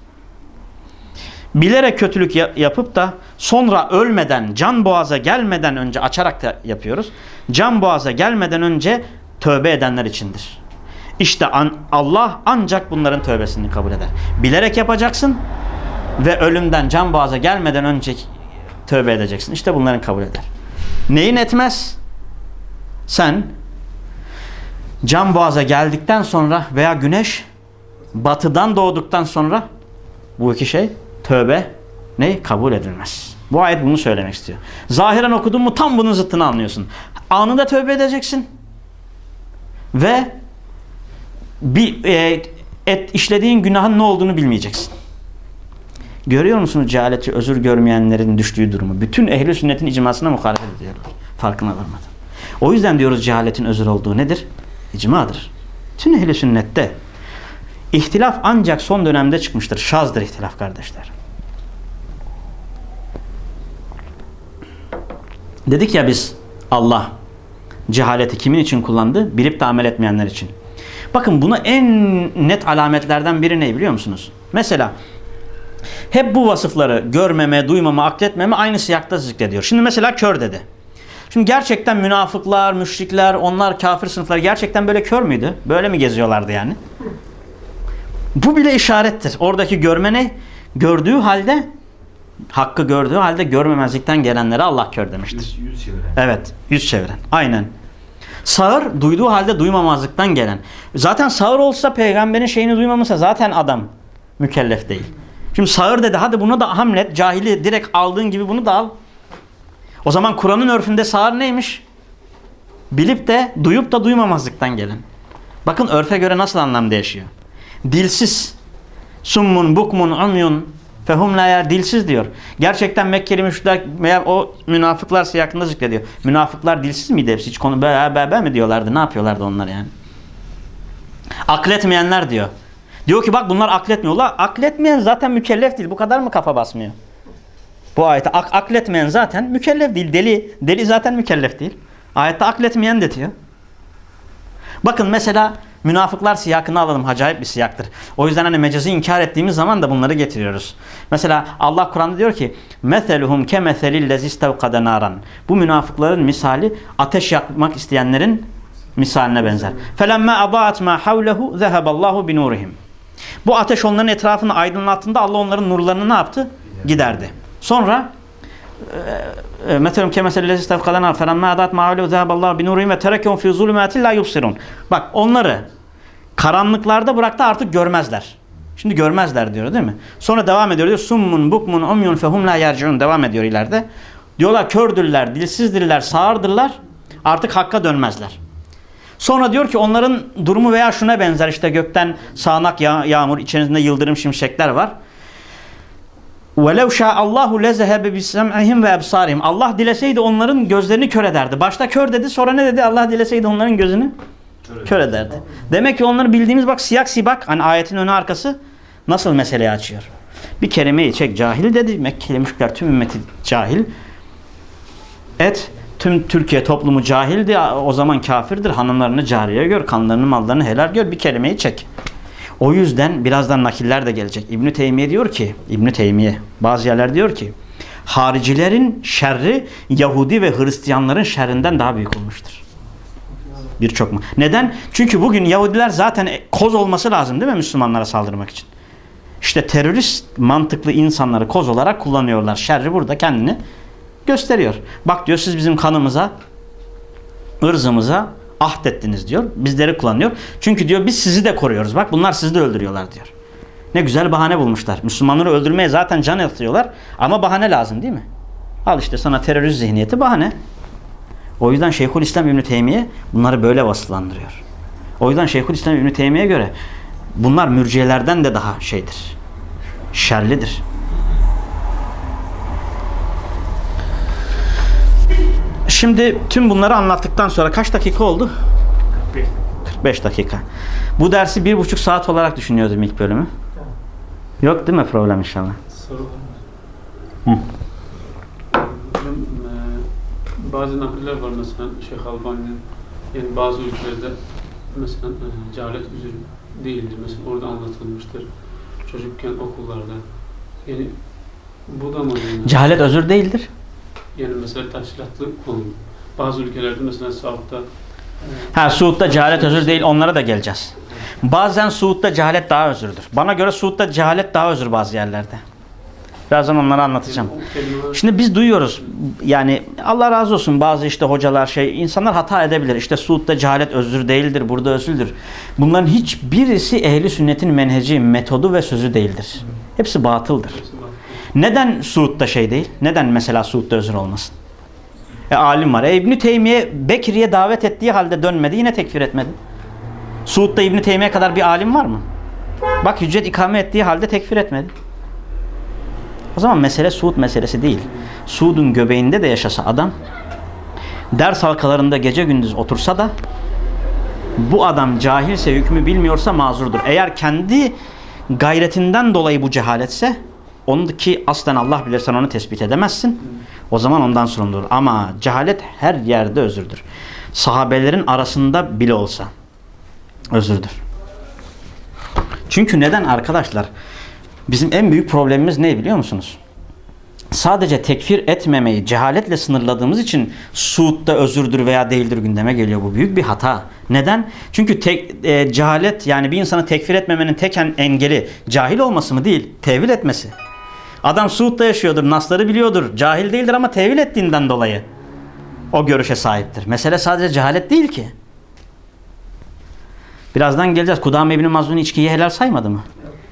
Bilerek kötülük ya- yapıp da sonra ölmeden, can boğaza gelmeden önce açarak da yapıyoruz. Can boğaza gelmeden önce tövbe edenler içindir. İşte an- Allah ancak bunların tövbesini kabul eder. Bilerek yapacaksın ve ölümden can boğaza gelmeden önce tövbe edeceksin. İşte bunların kabul eder. Neyin etmez? Sen can boğaza geldikten sonra veya güneş batıdan doğduktan sonra bu iki şey tövbe ne? Kabul edilmez. Bu ayet bunu söylemek istiyor. Zahiren okudun mu tam bunun zıttını anlıyorsun. Anında tövbe edeceksin. Ve bir e, et, işlediğin günahın ne olduğunu bilmeyeceksin. Görüyor musunuz cehaleti özür görmeyenlerin düştüğü durumu? Bütün ehli sünnetin icmasına muhalefet ediyorlar. Farkına varmadan. O yüzden diyoruz cehaletin özür olduğu nedir? İcmadır. Tüm ehli sünnette ihtilaf ancak son dönemde çıkmıştır. Şazdır ihtilaf kardeşler. Dedik ya biz Allah cehaleti kimin için kullandı? Bilip de amel etmeyenler için. Bakın buna en net alametlerden biri ne biliyor musunuz? Mesela hep bu vasıfları görmeme, duymama, akletmeme aynı siyakta zikrediyor. Şimdi mesela kör dedi. Şimdi gerçekten münafıklar, müşrikler, onlar kafir sınıfları gerçekten böyle kör müydü? Böyle mi geziyorlardı yani? Bu bile işarettir. Oradaki görme ne? Gördüğü halde hakkı gördüğü halde görmemezlikten gelenlere Allah kör demiştir. Yüz, yüz çeviren. Evet, yüz çeviren. Aynen. Sağır duyduğu halde duymamazlıktan gelen. Zaten sağır olsa peygamberin şeyini duymamışsa zaten adam mükellef değil. Şimdi sağır dedi hadi bunu da Hamlet cahili direkt aldığın gibi bunu da al. O zaman Kur'an'ın örfünde sağır neymiş? Bilip de duyup da duymamazlıktan gelen. Bakın örfe göre nasıl anlam değişiyor. Dilsiz. Summun, bukmun, umyun, fehum la dilsiz diyor. Gerçekten Mekkeli müşrikler veya o münafıklar siyakında zikrediyor. Münafıklar dilsiz miydi hepsi? Hiç konu be be be mi diyorlardı? Ne yapıyorlardı onlar yani? Akletmeyenler diyor. Diyor ki bak bunlar akletmiyorlar. Akletmeyen zaten mükellef değil. Bu kadar mı kafa basmıyor? Bu ayette ak akletmeyen zaten mükellef değil. Deli deli zaten mükellef değil. Ayette akletmeyen de diyor. Bakın mesela münafıklar siyakını alalım. Acayip bir siyaktır. O yüzden hani mecazi inkar ettiğimiz zaman da bunları getiriyoruz. Mesela Allah Kur'an'da diyor ki meseluhum kemeselillezi istevkade naran. Bu münafıkların misali ateş yakmak isteyenlerin misaline benzer. Felemme adaat ma havlehu zeheballahu binurihim. Bu ateş onların etrafını aydınlattığında Allah onların nurlarını ne yaptı? Giderdi. Sonra Metelum kemeselillezi istevkadan al felemme adat ma'alehu zeheballahu binurihim ve terekehum fi zulümatin la yubsirun. Bak onları karanlıklarda bıraktı artık görmezler. Şimdi görmezler diyor değil mi? Sonra devam ediyor diyor. Summun bukmun umyun fehum la yerciun devam ediyor ileride. Diyorlar kördürler, dilsizdirler, sağırdırlar. Artık hakka dönmezler. Sonra diyor ki onların durumu veya şuna benzer işte gökten sağanak yağ yağmur içerisinde yıldırım şimşekler var. وَلَوْ شَاءَ اللّٰهُ لَزَهَبَ بِسَمْعِهِمْ وَاَبْصَارِهِمْ Allah dileseydi onların gözlerini kör ederdi. Başta kör dedi sonra ne dedi? Allah dileseydi onların gözünü kör ederdi. Demek ki onları bildiğimiz bak siyak sibak hani ayetin önü arkası nasıl meseleyi açıyor. Bir kelimeyi çek cahil dedi. Mekkeli müşrikler tüm ümmeti cahil. Et tüm Türkiye toplumu cahildi. O zaman kafirdir. Hanımlarını cariye gör. Kanlarını mallarını helal gör. Bir kelimeyi çek. O yüzden birazdan nakiller de gelecek. İbn Teymiye diyor ki, İbn Teymiye bazı yerler diyor ki haricilerin şerri Yahudi ve Hristiyanların şerrinden daha büyük olmuştur. Birçok mu? Neden? Çünkü bugün Yahudiler zaten koz olması lazım değil mi Müslümanlara saldırmak için? İşte terörist mantıklı insanları koz olarak kullanıyorlar. Şerri burada kendini gösteriyor. Bak diyor siz bizim kanımıza, ırzımıza ahdettiniz diyor. Bizleri kullanıyor. Çünkü diyor biz sizi de koruyoruz. Bak bunlar sizi de öldürüyorlar diyor. Ne güzel bahane bulmuşlar. Müslümanları öldürmeye zaten can atıyorlar. Ama bahane lazım değil mi? Al işte sana terörist zihniyeti bahane. O yüzden Şeyhülislam İbn Teymiye bunları böyle vasıflandırıyor. O yüzden Şeyhülislam İbn Teymiye göre bunlar mürciyelerden de daha şeydir. Şerlidir. Şimdi tüm bunları anlattıktan sonra kaç dakika oldu? 45. 45 dakika. Bu dersi bir buçuk saat olarak düşünüyordum ilk bölümü. Yok değil mi problem inşallah? Soru Hı. Hocam, e, bazı nakiller var mesela Şeyh Albani'nin yani bazı ülkelerde mesela e, cehalet üzül değildir. Mesela orada anlatılmıştır. Çocukken okullarda. Yani bu da mı? Yani, Cehalet özür değildir. Yani mesela taşratlı konu. Bazı ülkelerde mesela Saud'da e, Ha Suud'da cehalet özür değil onlara da geleceğiz. Bazen Suud'da cehalet daha özürdür. Bana göre Suud'da cehalet daha özür bazı yerlerde. Birazdan onları anlatacağım. Şimdi biz duyuyoruz yani Allah razı olsun bazı işte hocalar şey insanlar hata edebilir. İşte Suud'da cehalet özür değildir, burada özürdür. Bunların hiçbirisi ehli sünnetin menheci, metodu ve sözü değildir. Hepsi batıldır. Neden Suud'da şey değil? Neden mesela Suud'da özür olmasın? E alim var. E İbn Teymiye Bekir'e davet ettiği halde dönmedi, yine tekfir etmedi. Suud'da İbn Teymiye kadar bir alim var mı? Bak hüccet ikame ettiği halde tekfir etmedi. O zaman mesele Suud meselesi değil. Suud'un göbeğinde de yaşasa adam, ders halkalarında gece gündüz otursa da bu adam cahilse hükmü bilmiyorsa mazurdur. Eğer kendi gayretinden dolayı bu cehaletse onu ki aslen Allah bilir sen onu tespit edemezsin. O zaman ondan sorumludur. Ama cehalet her yerde özürdür. Sahabelerin arasında bile olsa özürdür. Çünkü neden arkadaşlar? Bizim en büyük problemimiz ne biliyor musunuz? Sadece tekfir etmemeyi cehaletle sınırladığımız için suutta özürdür veya değildir gündeme geliyor. Bu büyük bir hata. Neden? Çünkü tek, e, cehalet yani bir insanı tekfir etmemenin tek en- engeli cahil olması mı değil, tevil etmesi. Adam Suud'da yaşıyordur, nasları biliyordur, cahil değildir ama tevil ettiğinden dolayı o görüşe sahiptir. Mesele sadece cehalet değil ki. Birazdan geleceğiz. Kudame İbni Mazlun içkiyi helal saymadı mı?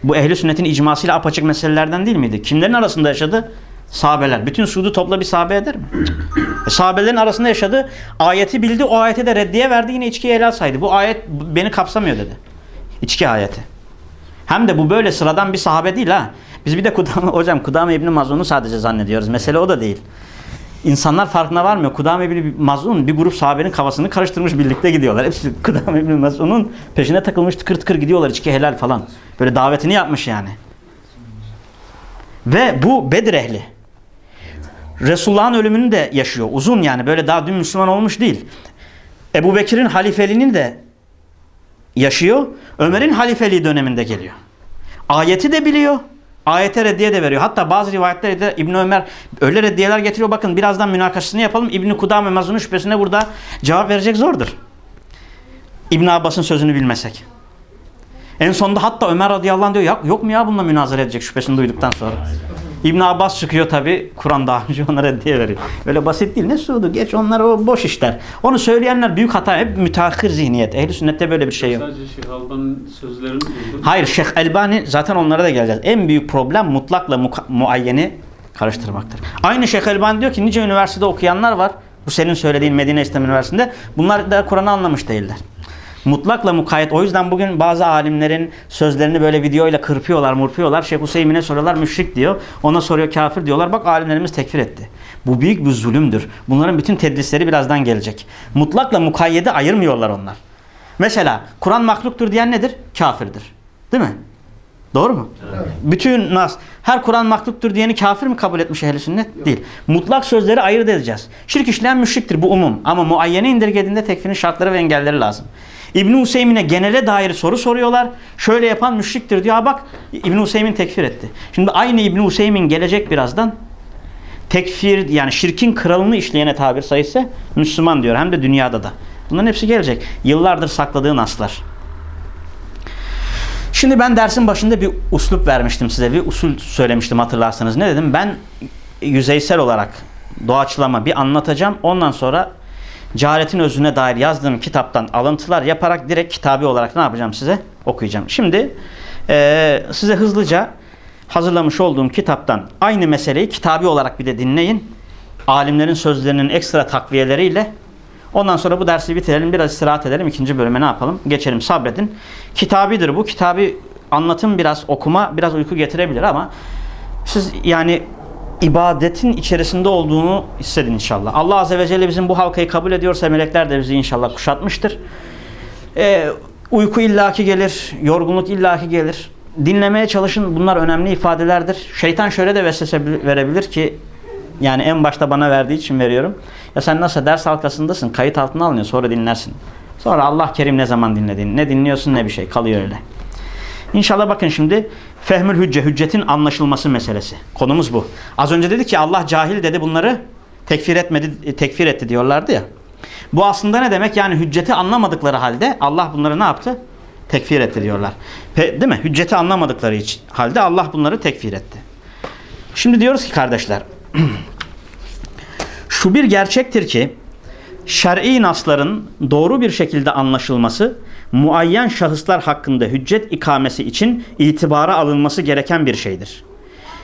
Bu ehli sünnetin icmasıyla apaçık meselelerden değil miydi? Kimlerin arasında yaşadı? Sahabeler. Bütün Suud'u topla bir sahabe eder mi? E, sahabelerin arasında yaşadı. Ayeti bildi. O ayete de reddiye verdi. Yine içkiyi helal saydı. Bu ayet beni kapsamıyor dedi. İçki ayeti. Hem de bu böyle sıradan bir sahabe değil ha. Biz bir de Kudame, hocam Kudame İbni Mazlun'u sadece zannediyoruz. Mesele o da değil. İnsanlar farkına varmıyor. Kudame İbni Mazlun bir grup sahabenin kafasını karıştırmış birlikte gidiyorlar. Hepsi Kudame İbni Mazlun'un peşine takılmış tıkır tıkır gidiyorlar içki helal falan. Böyle davetini yapmış yani. Ve bu Bedir ehli. Resulullah'ın ölümünü de yaşıyor. Uzun yani böyle daha dün Müslüman olmuş değil. Ebu Bekir'in halifeliğini de yaşıyor. Ömer'in halifeliği döneminde geliyor. Ayeti de biliyor. Ayete reddiye de veriyor. Hatta bazı rivayetlerde İbn Ömer öyle reddiyeler getiriyor. Bakın birazdan münakaşasını yapalım. İbn Kudame Mazun'un şüphesine burada cevap verecek zordur. İbn Abbas'ın sözünü bilmesek. En sonunda hatta Ömer radıyallahu anh diyor yok mu ya bununla münazara edecek şüphesini duyduktan sonra. İbn Abbas çıkıyor tabi Kur'an daha önce ona reddiye veriyor. Öyle basit değil. Ne suudu geç onlar o boş işler. Onu söyleyenler büyük hata. Hep müteahhir zihniyet. Ehli sünnette böyle bir şey yok. Sadece Şeyh Albani'nin sözlerini. Hayır Şeyh Elbani zaten onlara da geleceğiz. En büyük problem mutlakla muayyeni karıştırmaktır. Aynı Şeyh Elbani diyor ki nice üniversitede okuyanlar var. Bu senin söylediğin Medine İslam Üniversitesi'nde. Bunlar da Kur'an'ı anlamış değiller. Mutlakla mukayyet. O yüzden bugün bazı alimlerin sözlerini böyle videoyla kırpıyorlar, murpuyorlar. Şeyh Hüseyin'e soruyorlar müşrik diyor. Ona soruyor kafir diyorlar. Bak alimlerimiz tekfir etti. Bu büyük bir zulümdür. Bunların bütün tedrisleri birazdan gelecek. Mutlakla mukayyede ayırmıyorlar onlar. Mesela Kur'an mahluktur diyen nedir? Kafirdir. Değil mi? Doğru mu? Bütün nas, her Kur'an mahluktur diyeni kafir mi kabul etmiş ehl sünnet? Değil. Mutlak sözleri ayırt edeceğiz. Şirk işleyen müşriktir bu umum. Ama muayyene indirgediğinde tekfirin şartları ve engelleri lazım. İbn Hüseyin'e genele dair soru soruyorlar. Şöyle yapan müşriktir diyor. Bak İbn Hüseyin tekfir etti. Şimdi aynı İbn Hüseyin gelecek birazdan. Tekfir yani şirkin kralını işleyene tabir sayısı Müslüman diyor. Hem de dünyada da. Bunların hepsi gelecek. Yıllardır sakladığı naslar. Şimdi ben dersin başında bir uslup vermiştim size. Bir usul söylemiştim hatırlarsanız. Ne dedim? Ben yüzeysel olarak doğaçlama bir anlatacağım. Ondan sonra cehaletin özüne dair yazdığım kitaptan alıntılar yaparak direkt kitabi olarak ne yapacağım size? Okuyacağım. Şimdi eee, size hızlıca hazırlamış olduğum kitaptan aynı meseleyi kitabi olarak bir de dinleyin. Alimlerin sözlerinin ekstra takviyeleriyle Ondan sonra bu dersi bitirelim. Biraz istirahat edelim. İkinci bölüme ne yapalım? Geçelim. Sabredin. Kitabidir bu. Kitabı anlatım biraz okuma biraz uyku getirebilir ama siz yani ibadetin içerisinde olduğunu hissedin inşallah. Allah Azze ve Celle bizim bu halkayı kabul ediyorsa melekler de bizi inşallah kuşatmıştır. Ee, uyku illaki gelir. Yorgunluk illaki gelir. Dinlemeye çalışın. Bunlar önemli ifadelerdir. Şeytan şöyle de vesvese verebilir ki yani en başta bana verdiği için veriyorum. Ya sen nasıl ders halkasındasın, kayıt altına alınıyor, sonra dinlersin. Sonra Allah Kerim ne zaman dinlediğini, ne dinliyorsun ne bir şey, kalıyor öyle. İnşallah bakın şimdi fehmül hücce, hüccetin anlaşılması meselesi. Konumuz bu. Az önce dedi ki Allah cahil dedi bunları tekfir etmedi, tekfir etti diyorlardı ya. Bu aslında ne demek? Yani hücceti anlamadıkları halde Allah bunları ne yaptı? Tekfir etti diyorlar. Pe, değil mi? Hücceti anlamadıkları için halde Allah bunları tekfir etti. Şimdi diyoruz ki kardeşler şu bir gerçektir ki şer'i nasların doğru bir şekilde anlaşılması muayyen şahıslar hakkında hüccet ikamesi için itibara alınması gereken bir şeydir.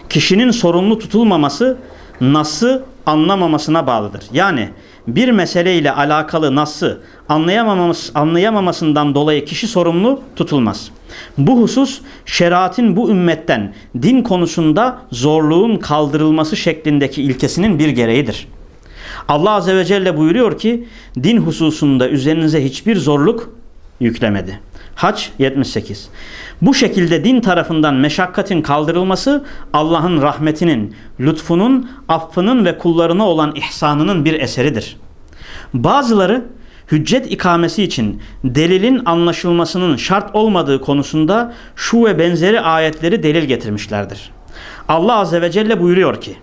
Kişinin sorumlu tutulmaması nası anlamamasına bağlıdır. Yani bir meseleyle alakalı nasıl anlayamaması, anlayamamasından dolayı kişi sorumlu tutulmaz. Bu husus şeriatin bu ümmetten din konusunda zorluğun kaldırılması şeklindeki ilkesinin bir gereğidir. Allah Azze ve Celle buyuruyor ki din hususunda üzerinize hiçbir zorluk yüklemedi. Haç 78. Bu şekilde din tarafından meşakkatin kaldırılması Allah'ın rahmetinin, lütfunun, affının ve kullarına olan ihsanının bir eseridir. Bazıları hüccet ikamesi için delilin anlaşılmasının şart olmadığı konusunda şu ve benzeri ayetleri delil getirmişlerdir. Allah Azze ve Celle buyuruyor ki,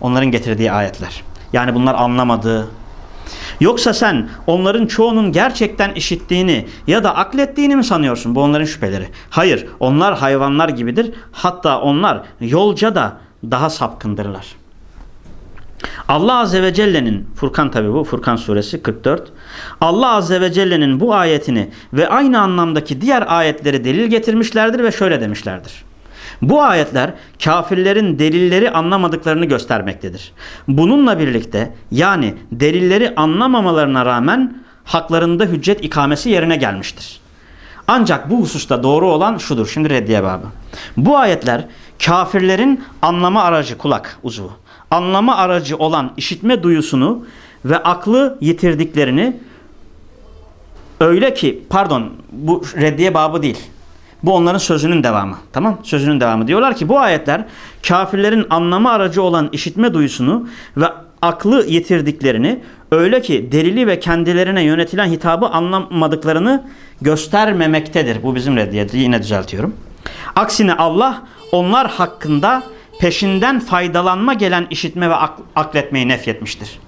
onların getirdiği ayetler, yani bunlar anlamadığı, Yoksa sen onların çoğunun gerçekten işittiğini ya da aklettiğini mi sanıyorsun? Bu onların şüpheleri. Hayır, onlar hayvanlar gibidir. Hatta onlar yolca da daha sapkındırlar. Allah Azze ve Celle'nin Furkan tabi bu Furkan suresi 44 Allah Azze ve Celle'nin bu ayetini ve aynı anlamdaki diğer ayetleri delil getirmişlerdir ve şöyle demişlerdir. Bu ayetler kafirlerin delilleri anlamadıklarını göstermektedir. Bununla birlikte yani delilleri anlamamalarına rağmen haklarında hüccet ikamesi yerine gelmiştir. Ancak bu hususta doğru olan şudur. Şimdi reddiye babı. Bu ayetler kafirlerin anlama aracı kulak uzvu. Anlama aracı olan işitme duyusunu ve aklı yitirdiklerini öyle ki pardon bu reddiye babı değil. Bu onların sözünün devamı. Tamam? Sözünün devamı. Diyorlar ki bu ayetler kafirlerin anlama aracı olan işitme duyusunu ve aklı yitirdiklerini öyle ki delili ve kendilerine yönetilen hitabı anlamadıklarını göstermemektedir. Bu bizim reddiye. Yine düzeltiyorum. Aksine Allah onlar hakkında peşinden faydalanma gelen işitme ve akletmeyi nefyetmiştir.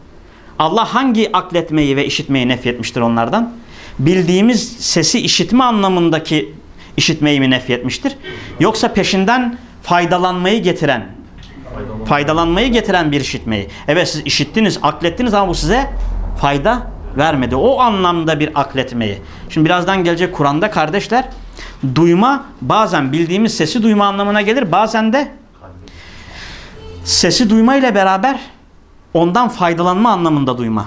Allah hangi akletmeyi ve işitmeyi nefyetmiştir onlardan? Bildiğimiz sesi işitme anlamındaki işitmeyi mi nefyetmiştir? Yoksa peşinden faydalanmayı getiren, faydalanmayı getiren bir işitmeyi. Evet siz işittiniz, aklettiniz ama bu size fayda vermedi. O anlamda bir akletmeyi. Şimdi birazdan gelecek Kur'an'da kardeşler duyma bazen bildiğimiz sesi duyma anlamına gelir. Bazen de sesi duyma ile beraber ondan faydalanma anlamında duyma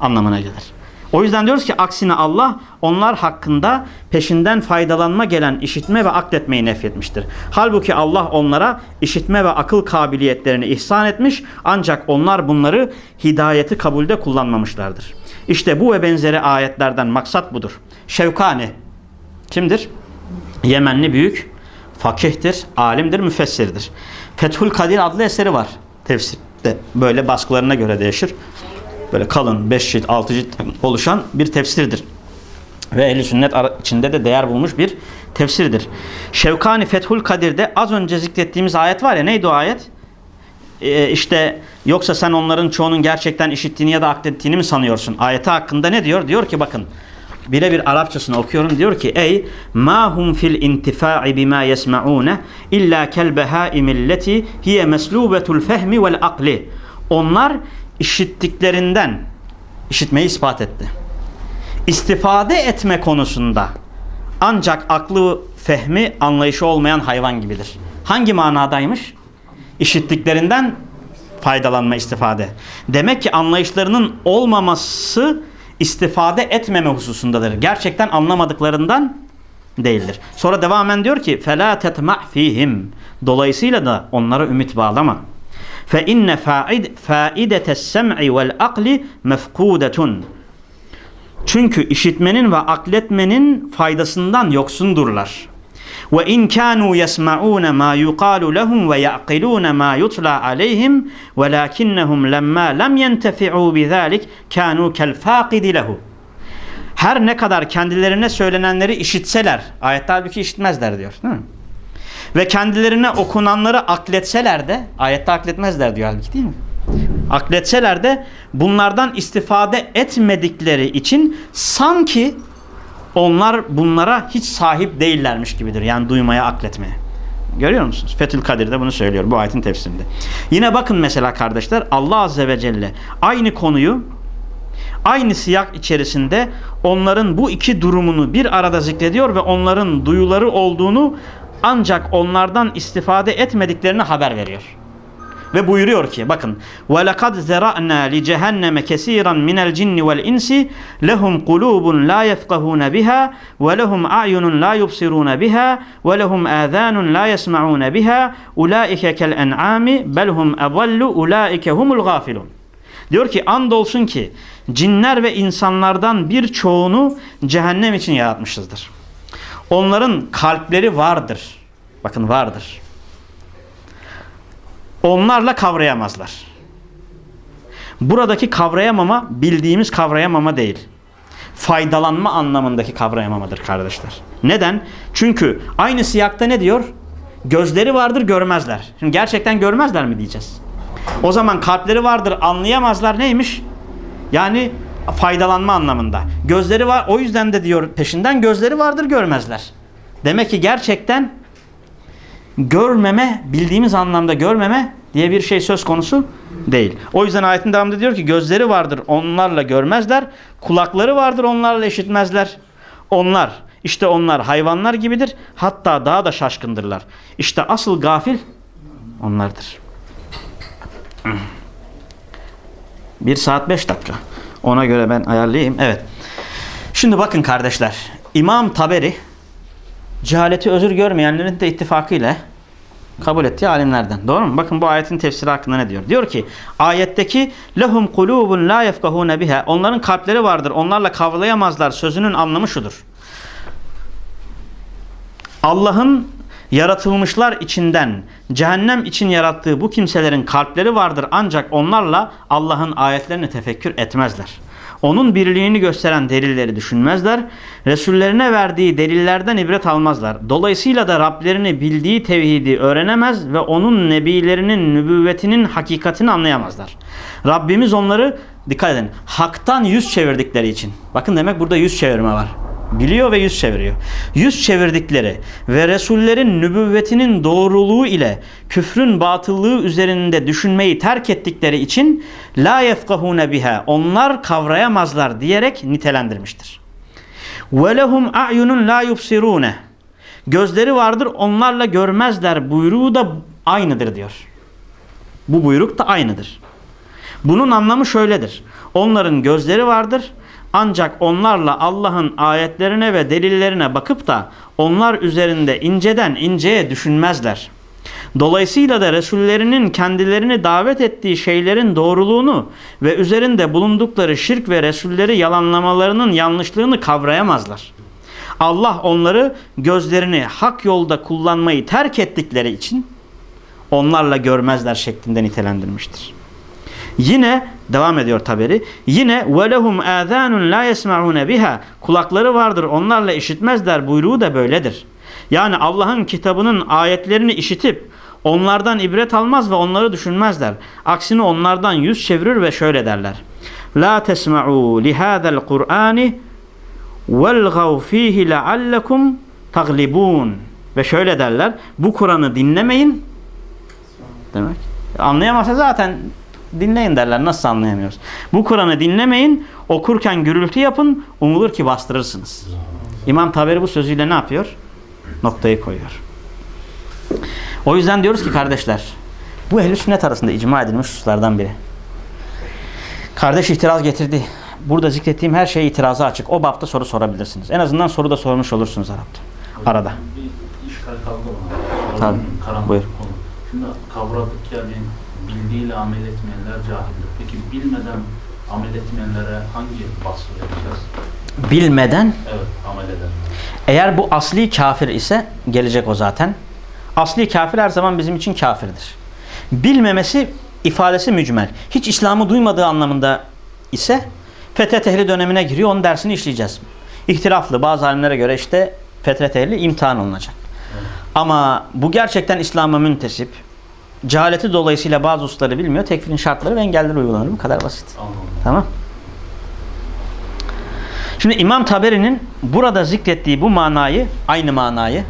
anlamına gelir. O yüzden diyoruz ki aksine Allah onlar hakkında peşinden faydalanma gelen işitme ve akletmeyi nefretmiştir. Halbuki Allah onlara işitme ve akıl kabiliyetlerini ihsan etmiş ancak onlar bunları hidayeti kabulde kullanmamışlardır. İşte bu ve benzeri ayetlerden maksat budur. Şevkani kimdir? Yemenli büyük fakihtir, alimdir, müfessirdir. Fethül Kadir adlı eseri var tefsirde. Böyle baskılarına göre değişir böyle kalın 5 cilt 6 cilt oluşan bir tefsirdir. Ve ehl sünnet içinde de değer bulmuş bir tefsirdir. Şevkani Fethul Kadir'de az önce zikrettiğimiz ayet var ya neydi o ayet? Ee, işte yoksa sen onların çoğunun gerçekten işittiğini ya da aklettiğini mi sanıyorsun? Ayeti hakkında ne diyor? Diyor ki bakın birebir Arapçasını okuyorum diyor ki ey ma hum fil intifa'i bima yesma'une illa kel behaimilleti hiye meslubetul fehmi vel akli onlar işittiklerinden işitmeyi ispat etti. İstifade etme konusunda ancak aklı, fehmi, anlayışı olmayan hayvan gibidir. Hangi manadaymış? İşittiklerinden faydalanma, istifade. Demek ki anlayışlarının olmaması istifade etmeme hususundadır. Gerçekten anlamadıklarından değildir. Sonra devamen diyor ki فَلَا تَتْمَعْ ف۪يهِمْ Dolayısıyla da onlara ümit bağlama fe inne faidetes sem'i vel akli. Çünkü işitmenin ve akletmenin faydasından yoksundurlar. Ve in kanu yesma'un ma yuqalu lehum ve yaqilun ma yutla aleyhim velakinnahum lemma lem yentefi'u bizalik kanu kel faqidi lehu. Her ne kadar kendilerine söylenenleri işitseler, ayette halbuki işitmezler diyor. Değil mi? Ve kendilerine okunanları akletseler de, ayette akletmezler diyor halbuki değil mi? Akletseler de bunlardan istifade etmedikleri için sanki onlar bunlara hiç sahip değillermiş gibidir. Yani duymaya, akletmeye. Görüyor musunuz? Fethül Kadir de bunu söylüyor bu ayetin tefsirinde. Yine bakın mesela kardeşler Allah Azze ve Celle aynı konuyu aynı siyak içerisinde onların bu iki durumunu bir arada zikrediyor ve onların duyuları olduğunu ancak onlardan istifade etmediklerini haber veriyor. Ve buyuruyor ki bakın وَلَقَدْ زَرَعْنَا لِجَهَنَّمَ كَسِيرًا مِنَ الْجِنِّ وَالْاِنْسِ لَهُمْ قُلُوبٌ لَا يَفْقَهُونَ بِهَا وَلَهُمْ أَعْيُنٌ لَا يُبْصِرُونَ بِهَا وَلَهُمْ آذَانٌ لَا يَسْمَعُونَ بِهَا اُولَٰئِكَ كَالْاَنْعَامِ بَلْ هُمْ اَضَلُّ اُولَٰئِكَ هُمُ الْغَافِلُونَ Diyor ki andolsun ki cinler ve insanlardan birçoğunu cehennem için yaratmışızdır. Onların kalpleri vardır. Bakın vardır. Onlarla kavrayamazlar. Buradaki kavrayamama bildiğimiz kavrayamama değil. Faydalanma anlamındaki kavrayamamadır kardeşler. Neden? Çünkü aynı siyakta ne diyor? Gözleri vardır görmezler. Şimdi gerçekten görmezler mi diyeceğiz? O zaman kalpleri vardır anlayamazlar neymiş? Yani faydalanma anlamında. Gözleri var o yüzden de diyor peşinden gözleri vardır görmezler. Demek ki gerçekten görmeme bildiğimiz anlamda görmeme diye bir şey söz konusu değil. O yüzden ayetin devamında diyor ki gözleri vardır onlarla görmezler. Kulakları vardır onlarla işitmezler. Onlar işte onlar hayvanlar gibidir. Hatta daha da şaşkındırlar. İşte asıl gafil onlardır. Bir saat beş dakika. Ona göre ben ayarlayayım. Evet. Şimdi bakın kardeşler. İmam Taberi cehaleti özür görmeyenlerin de ittifakıyla kabul ettiği alimlerden. Doğru mu? Bakın bu ayetin tefsiri hakkında ne diyor? Diyor ki ayetteki lehum kulubun la yefkahune biha onların kalpleri vardır. Onlarla kavrayamazlar. Sözünün anlamı şudur. Allah'ın yaratılmışlar içinden cehennem için yarattığı bu kimselerin kalpleri vardır ancak onlarla Allah'ın ayetlerini tefekkür etmezler. Onun birliğini gösteren delilleri düşünmezler. Resullerine verdiği delillerden ibret almazlar. Dolayısıyla da Rablerini bildiği tevhidi öğrenemez ve onun nebilerinin nübüvvetinin hakikatini anlayamazlar. Rabbimiz onları dikkat edin haktan yüz çevirdikleri için. Bakın demek burada yüz çevirme var. Biliyor ve yüz çeviriyor. Yüz çevirdikleri ve Resullerin nübüvvetinin doğruluğu ile küfrün batıllığı üzerinde düşünmeyi terk ettikleri için la yefkahune biha onlar kavrayamazlar diyerek nitelendirmiştir. Ve lehum a'yunun la yubsirune gözleri vardır onlarla görmezler buyruğu da aynıdır diyor. Bu buyruk da aynıdır. Bunun anlamı şöyledir. Onların gözleri vardır ancak onlarla Allah'ın ayetlerine ve delillerine bakıp da onlar üzerinde inceden inceye düşünmezler. Dolayısıyla da Resullerinin kendilerini davet ettiği şeylerin doğruluğunu ve üzerinde bulundukları şirk ve Resulleri yalanlamalarının yanlışlığını kavrayamazlar. Allah onları gözlerini hak yolda kullanmayı terk ettikleri için onlarla görmezler şeklinde nitelendirmiştir. Yine devam ediyor taberi. Yine velehum azanun la yesmaun biha. Kulakları vardır onlarla işitmezler buyruğu da böyledir. Yani Allah'ın kitabının ayetlerini işitip onlardan ibret almaz ve onları düşünmezler. Aksine onlardan yüz çevirir ve şöyle derler. La tesma'u lihadal Kur'ani velgav fihi leallekum taglibun. Ve şöyle derler. Bu Kur'an'ı dinlemeyin. Demek. Anlayamazsa zaten dinleyin derler. Nasıl anlayamıyoruz? Bu Kur'an'ı dinlemeyin. Okurken gürültü yapın. Umulur ki bastırırsınız. İmam Taberi bu sözüyle ne yapıyor? Noktayı koyuyor. O yüzden diyoruz ki kardeşler bu ehl sünnet arasında icma edilmiş hususlardan biri. Kardeş itiraz getirdi. Burada zikrettiğim her şeye itirazı açık. O bapta soru sorabilirsiniz. En azından soru da sormuş olursunuz Arap'ta. Arada. Bir işgal kaldı. Tabii. Karanlık Buyur. Şimdi kavradık yani bildiğiyle amel etmeyenler cahildir. Peki bilmeden amel etmeyenlere hangi vasfı vereceğiz? Bilmeden Evet, amel edenler. eğer bu asli kafir ise gelecek o zaten. Asli kafir her zaman bizim için kafirdir. Bilmemesi ifadesi mücmel. Hiç İslam'ı duymadığı anlamında ise fetret ehli dönemine giriyor. Onun dersini işleyeceğiz. İhtilaflı bazı alimlere göre işte fetret ehli imtihan olunacak. Ama bu gerçekten İslam'a müntesip. Cehaleti dolayısıyla bazı usulları bilmiyor. Tekfirin şartları ve engelleri uygulanır. Bu kadar basit. Anladım. Tamam. Şimdi İmam Taberi'nin burada zikrettiği bu manayı, aynı manayı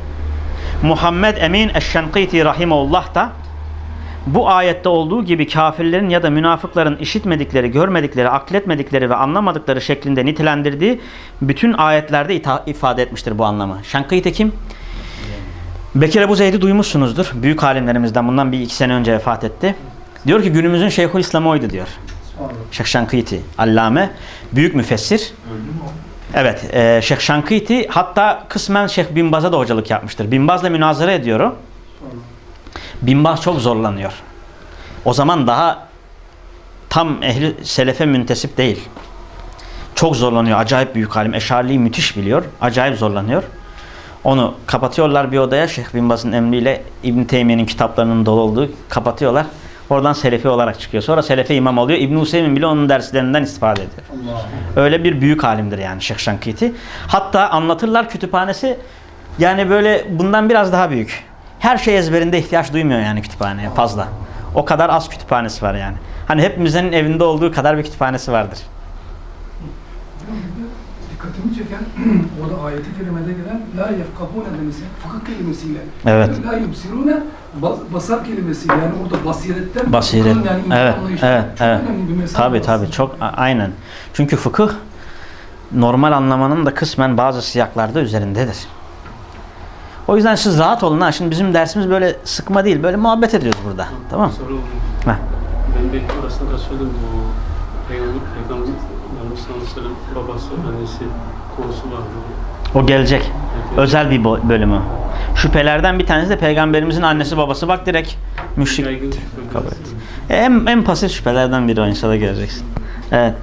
Muhammed Emin Eşşenkiti Rahimullah da bu ayette olduğu gibi kafirlerin ya da münafıkların işitmedikleri, görmedikleri, akletmedikleri ve anlamadıkları şeklinde nitelendirdiği bütün ayetlerde ifade etmiştir bu anlamı. Şenkiti kim? Bekir Ebu Zeyd'i duymuşsunuzdur. Büyük alimlerimizden bundan bir iki sene önce vefat etti. Diyor ki günümüzün Şeyhülislam oydu diyor. Şankiti, allame, büyük müfessir. Evet, e, Şeyh Şankiti hatta kısmen Şeyh Bin Baz'a da hocalık yapmıştır. Bin Baz'la münazara ediyor o. Subhanallah. Bin Baz çok zorlanıyor. O zaman daha tam ehli selefe müntesip değil. Çok zorlanıyor. Acayip büyük alim. Eşariliği müthiş biliyor. Acayip zorlanıyor. Onu kapatıyorlar bir odaya. Şeyh Bin Baz'ın emriyle İbn Teymiye'nin kitaplarının dolu olduğu kapatıyorlar. Oradan selefi olarak çıkıyor. Sonra selefe imam oluyor. İbn Hüseyin bile onun derslerinden istifade ediyor. Allah. Öyle bir büyük alimdir yani Şeyh Şankiti. Hatta anlatırlar kütüphanesi yani böyle bundan biraz daha büyük. Her şey ezberinde ihtiyaç duymuyor yani kütüphaneye fazla. O kadar az kütüphanesi var yani. Hani hepimizin evinde olduğu kadar bir kütüphanesi vardır. Dikkatimi çeken orada ayeti kerimede gelen la yefkahune demesi fıkıh kelimesiyle. Evet. La yubsirune bas- basar kelimesiyle yani orada basiretten Basiret. yani Evet, anlayışı. evet, Çok evet. önemli bir mesaj Tabi var tabi aslında. çok aynen. Çünkü fıkıh normal anlamanın da kısmen bazı siyaklarda üzerindedir. O yüzden siz rahat olun ha. Şimdi bizim dersimiz böyle sıkma değil. Böyle muhabbet ediyoruz burada. Tamam mı? Soru oldu. Ben belki arasında da söyledim bu Peygamber, Peygamberimiz babası, annesi konusu vardı. O gelecek. Evet. Özel bir bölümü. Şüphelerden bir tanesi de peygamberimizin annesi babası. Bak direkt müşrik. Kabul et. En, en pasif şüphelerden biri o inşallah göreceksin. Evet.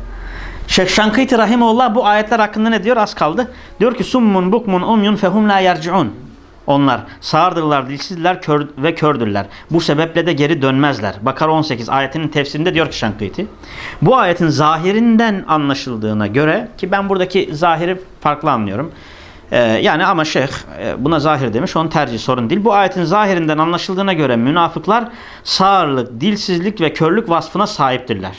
Şeyh Şankıyti Rahimullah bu ayetler hakkında ne diyor? Az kaldı. Diyor ki summun bukmun umyun fehum la yerciun. Onlar sağırdırlar, dilsizler kör ve kördürler. Bu sebeple de geri dönmezler. Bakara 18 ayetinin tefsirinde diyor ki Şankıyti. Bu ayetin zahirinden anlaşıldığına göre ki ben buradaki zahiri farklı anlıyorum. Ee, yani ama şeyh e, buna zahir demiş. Onun tercihi sorun değil. Bu ayetin zahirinden anlaşıldığına göre münafıklar sağırlık, dilsizlik ve körlük vasfına sahiptirler.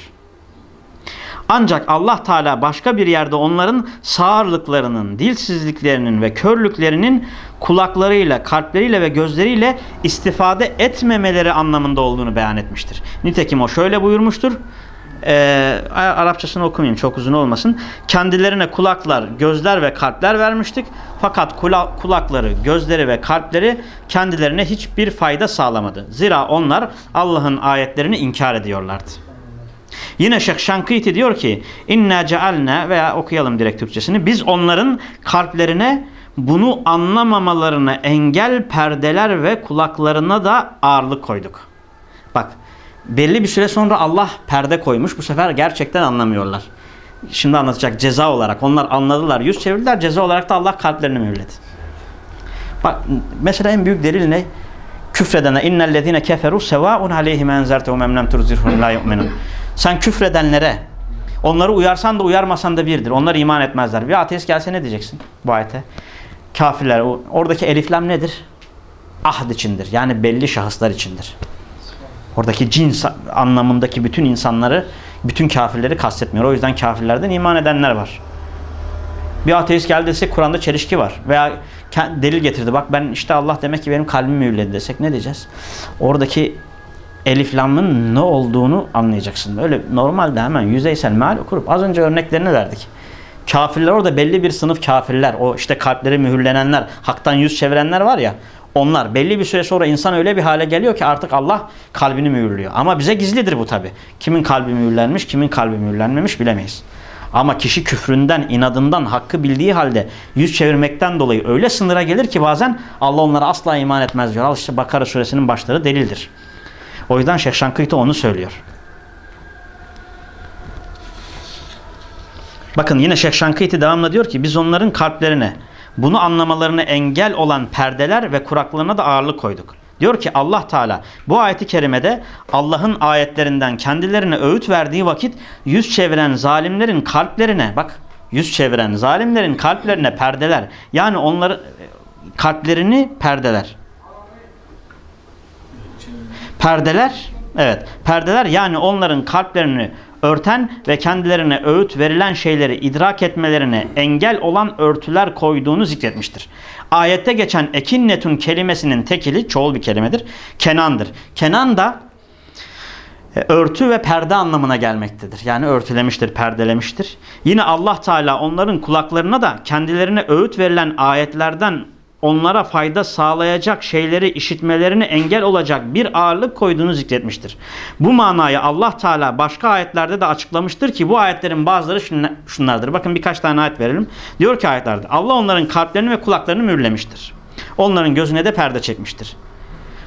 Ancak Allah Teala başka bir yerde onların sağırlıklarının, dilsizliklerinin ve körlüklerinin kulaklarıyla, kalpleriyle ve gözleriyle istifade etmemeleri anlamında olduğunu beyan etmiştir. Nitekim o şöyle buyurmuştur. Ee, Arapçasını okumayayım çok uzun olmasın. Kendilerine kulaklar, gözler ve kalpler vermiştik. Fakat kula- kulakları, gözleri ve kalpleri kendilerine hiçbir fayda sağlamadı. Zira onlar Allah'ın ayetlerini inkar ediyorlardı. Yine Şeyh Şankiti diyor ki inna cealna veya okuyalım direkt Türkçesini biz onların kalplerine bunu anlamamalarına engel perdeler ve kulaklarına da ağırlık koyduk. Bak belli bir süre sonra Allah perde koymuş bu sefer gerçekten anlamıyorlar. Şimdi anlatacak ceza olarak onlar anladılar yüz çevirdiler ceza olarak da Allah kalplerini mühürledi. Bak mesela en büyük delil ne? Küfredene innellezine keferu sevaun aleyhim enzertehum em lem turzirhum la yu'minun. Sen küfredenlere onları uyarsan da uyarmasan da birdir. Onlar iman etmezler. Bir ateist gelse ne diyeceksin bu ayete? Kafirler. Oradaki eliflam nedir? Ahd içindir. Yani belli şahıslar içindir. Oradaki cins anlamındaki bütün insanları, bütün kafirleri kastetmiyor. O yüzden kafirlerden iman edenler var. Bir ateist geldi Kur'an'da çelişki var. Veya delil getirdi. Bak ben işte Allah demek ki benim kalbimi mühürledi desek ne diyeceğiz? Oradaki elif lamın ne olduğunu anlayacaksın. Öyle normalde hemen yüzeysel meal okurup az önce örneklerini verdik. Kafirler orada belli bir sınıf kafirler. O işte kalpleri mühürlenenler, haktan yüz çevirenler var ya. Onlar belli bir süre sonra insan öyle bir hale geliyor ki artık Allah kalbini mühürlüyor. Ama bize gizlidir bu tabi. Kimin kalbi mühürlenmiş, kimin kalbi mühürlenmemiş bilemeyiz. Ama kişi küfründen, inadından, hakkı bildiği halde yüz çevirmekten dolayı öyle sınıra gelir ki bazen Allah onlara asla iman etmez diyor. Al işte Bakara suresinin başları delildir. O yüzden Şeyh Şankıyti onu söylüyor. Bakın yine Şeyh Şankıyti devamlı diyor ki biz onların kalplerine bunu anlamalarını engel olan perdeler ve kuraklarına da ağırlık koyduk. Diyor ki Allah Teala bu ayeti kerimede Allah'ın ayetlerinden kendilerine öğüt verdiği vakit yüz çeviren zalimlerin kalplerine bak yüz çeviren zalimlerin kalplerine perdeler yani onları kalplerini perdeler. Perdeler evet perdeler yani onların kalplerini örten ve kendilerine öğüt verilen şeyleri idrak etmelerine engel olan örtüler koyduğunu zikretmiştir. Ayette geçen ekinnetun kelimesinin tekili çoğul bir kelimedir. Kenan'dır. Kenan da e, örtü ve perde anlamına gelmektedir. Yani örtülemiştir, perdelemiştir. Yine Allah Teala onların kulaklarına da kendilerine öğüt verilen ayetlerden onlara fayda sağlayacak şeyleri işitmelerine engel olacak bir ağırlık koyduğunu zikretmiştir. Bu manayı Allah Teala başka ayetlerde de açıklamıştır ki bu ayetlerin bazıları şunlardır. Bakın birkaç tane ayet verelim. Diyor ki ayetlerde Allah onların kalplerini ve kulaklarını mühürlemiştir. Onların gözüne de perde çekmiştir.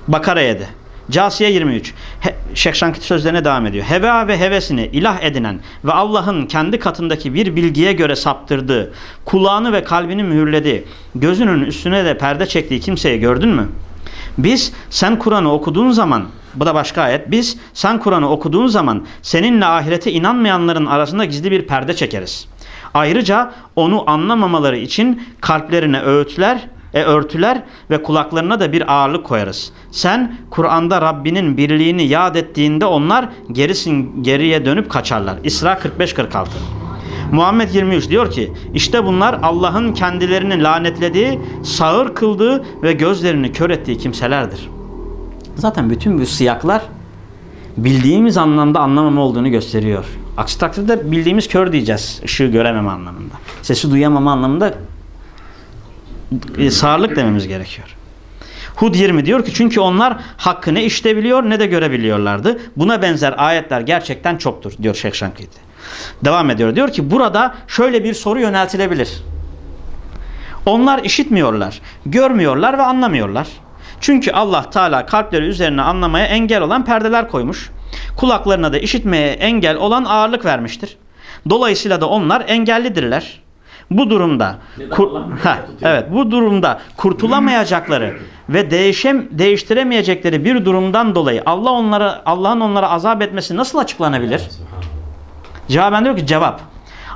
Bakara'ya de. Casiye 23. He, Şeyh Şankit sözlerine devam ediyor. Heva ve hevesini ilah edinen ve Allah'ın kendi katındaki bir bilgiye göre saptırdığı, kulağını ve kalbini mühürlediği, gözünün üstüne de perde çektiği kimseyi gördün mü? Biz sen Kur'an'ı okuduğun zaman bu da başka ayet. Biz sen Kur'an'ı okuduğun zaman seninle ahirete inanmayanların arasında gizli bir perde çekeriz. Ayrıca onu anlamamaları için kalplerine öğütler e, örtüler ve kulaklarına da bir ağırlık koyarız. Sen Kur'an'da Rabbinin birliğini yad ettiğinde onlar gerisin geriye dönüp kaçarlar. İsra 45-46 Muhammed 23 diyor ki işte bunlar Allah'ın kendilerini lanetlediği, sağır kıldığı ve gözlerini kör ettiği kimselerdir. Zaten bütün bu siyaklar bildiğimiz anlamda anlamama olduğunu gösteriyor. Aksi takdirde bildiğimiz kör diyeceğiz ışığı görememe anlamında. Sesi duyamama anlamında e, sağırlık dememiz gerekiyor. Hud 20 diyor ki çünkü onlar hakkı ne işitebiliyor ne de görebiliyorlardı. Buna benzer ayetler gerçekten çoktur diyor Şeyh Şankiti. Devam ediyor. Diyor ki burada şöyle bir soru yöneltilebilir. Onlar işitmiyorlar, görmüyorlar ve anlamıyorlar. Çünkü Allah Teala kalpleri üzerine anlamaya engel olan perdeler koymuş. Kulaklarına da işitmeye engel olan ağırlık vermiştir. Dolayısıyla da onlar engellidirler. Bu durumda kur, ha, evet bu durumda kurtulamayacakları ve değişem değiştiremeyecekleri bir durumdan dolayı Allah onlara Allah'ın onlara azap etmesi nasıl açıklanabilir? Cevaben diyor ki cevap.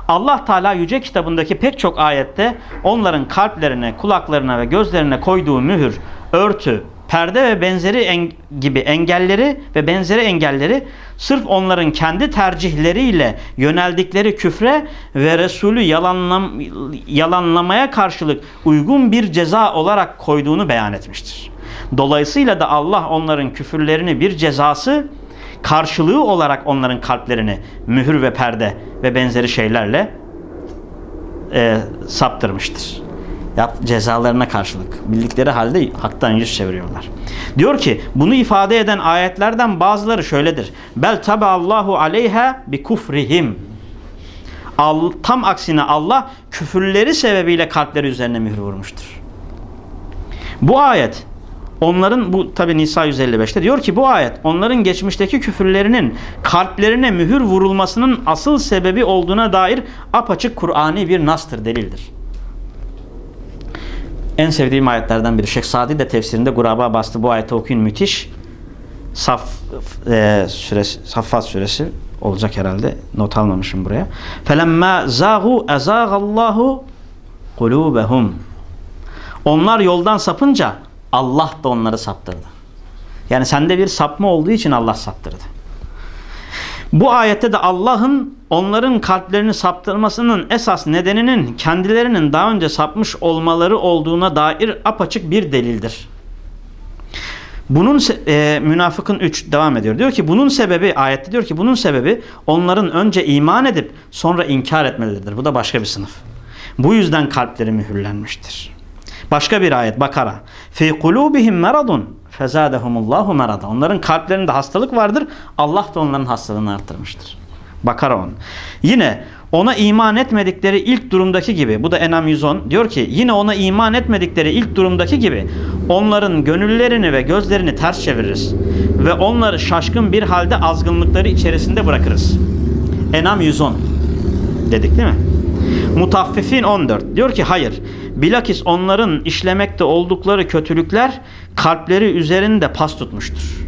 Allah Teala yüce kitabındaki pek çok ayette onların kalplerine, kulaklarına ve gözlerine koyduğu mühür, örtü, perde ve benzeri en, gibi engelleri ve benzeri engelleri sırf onların kendi tercihleriyle yöneldikleri küfre ve Resulü yalanlam, yalanlamaya karşılık uygun bir ceza olarak koyduğunu beyan etmiştir. Dolayısıyla da Allah onların küfürlerini bir cezası karşılığı olarak onların kalplerini mühür ve perde ve benzeri şeylerle e, saptırmıştır yap, cezalarına karşılık bildikleri halde haktan yüz çeviriyorlar. Diyor ki bunu ifade eden ayetlerden bazıları şöyledir. Bel tabe Allahu aleyha bi kufrihim. Al, tam aksine Allah küfürleri sebebiyle kalpleri üzerine mühür vurmuştur. Bu ayet onların bu tabi Nisa 155'te diyor ki bu ayet onların geçmişteki küfürlerinin kalplerine mühür vurulmasının asıl sebebi olduğuna dair apaçık Kur'ani bir nastır delildir en sevdiğim ayetlerden biri. Şeyh Sadi de tefsirinde Guraba bastı. Bu ayeti okuyun müthiş. Saf e, suresi, Saffat suresi olacak herhalde. Not almamışım buraya. Felemma zagu ezagallahu kulubehum. Onlar yoldan sapınca Allah da onları saptırdı. Yani sende bir sapma olduğu için Allah saptırdı. Bu ayette de Allah'ın onların kalplerini saptırmasının esas nedeninin kendilerinin daha önce sapmış olmaları olduğuna dair apaçık bir delildir. Bunun e, münafıkın 3 devam ediyor. Diyor ki bunun sebebi ayette diyor ki bunun sebebi onların önce iman edip sonra inkar etmeleridir. Bu da başka bir sınıf. Bu yüzden kalpleri mühürlenmiştir. Başka bir ayet Bakara. Fi kulubihim meradun fezadehumullahu merada. Onların kalplerinde hastalık vardır. Allah da onların hastalığını arttırmıştır. Bakara 10. Yine ona iman etmedikleri ilk durumdaki gibi bu da Enam 110 diyor ki yine ona iman etmedikleri ilk durumdaki gibi onların gönüllerini ve gözlerini ters çeviririz ve onları şaşkın bir halde azgınlıkları içerisinde bırakırız. Enam 110 dedik değil mi? Mutaffifin 14 diyor ki hayır bilakis onların işlemekte oldukları kötülükler kalpleri üzerinde pas tutmuştur.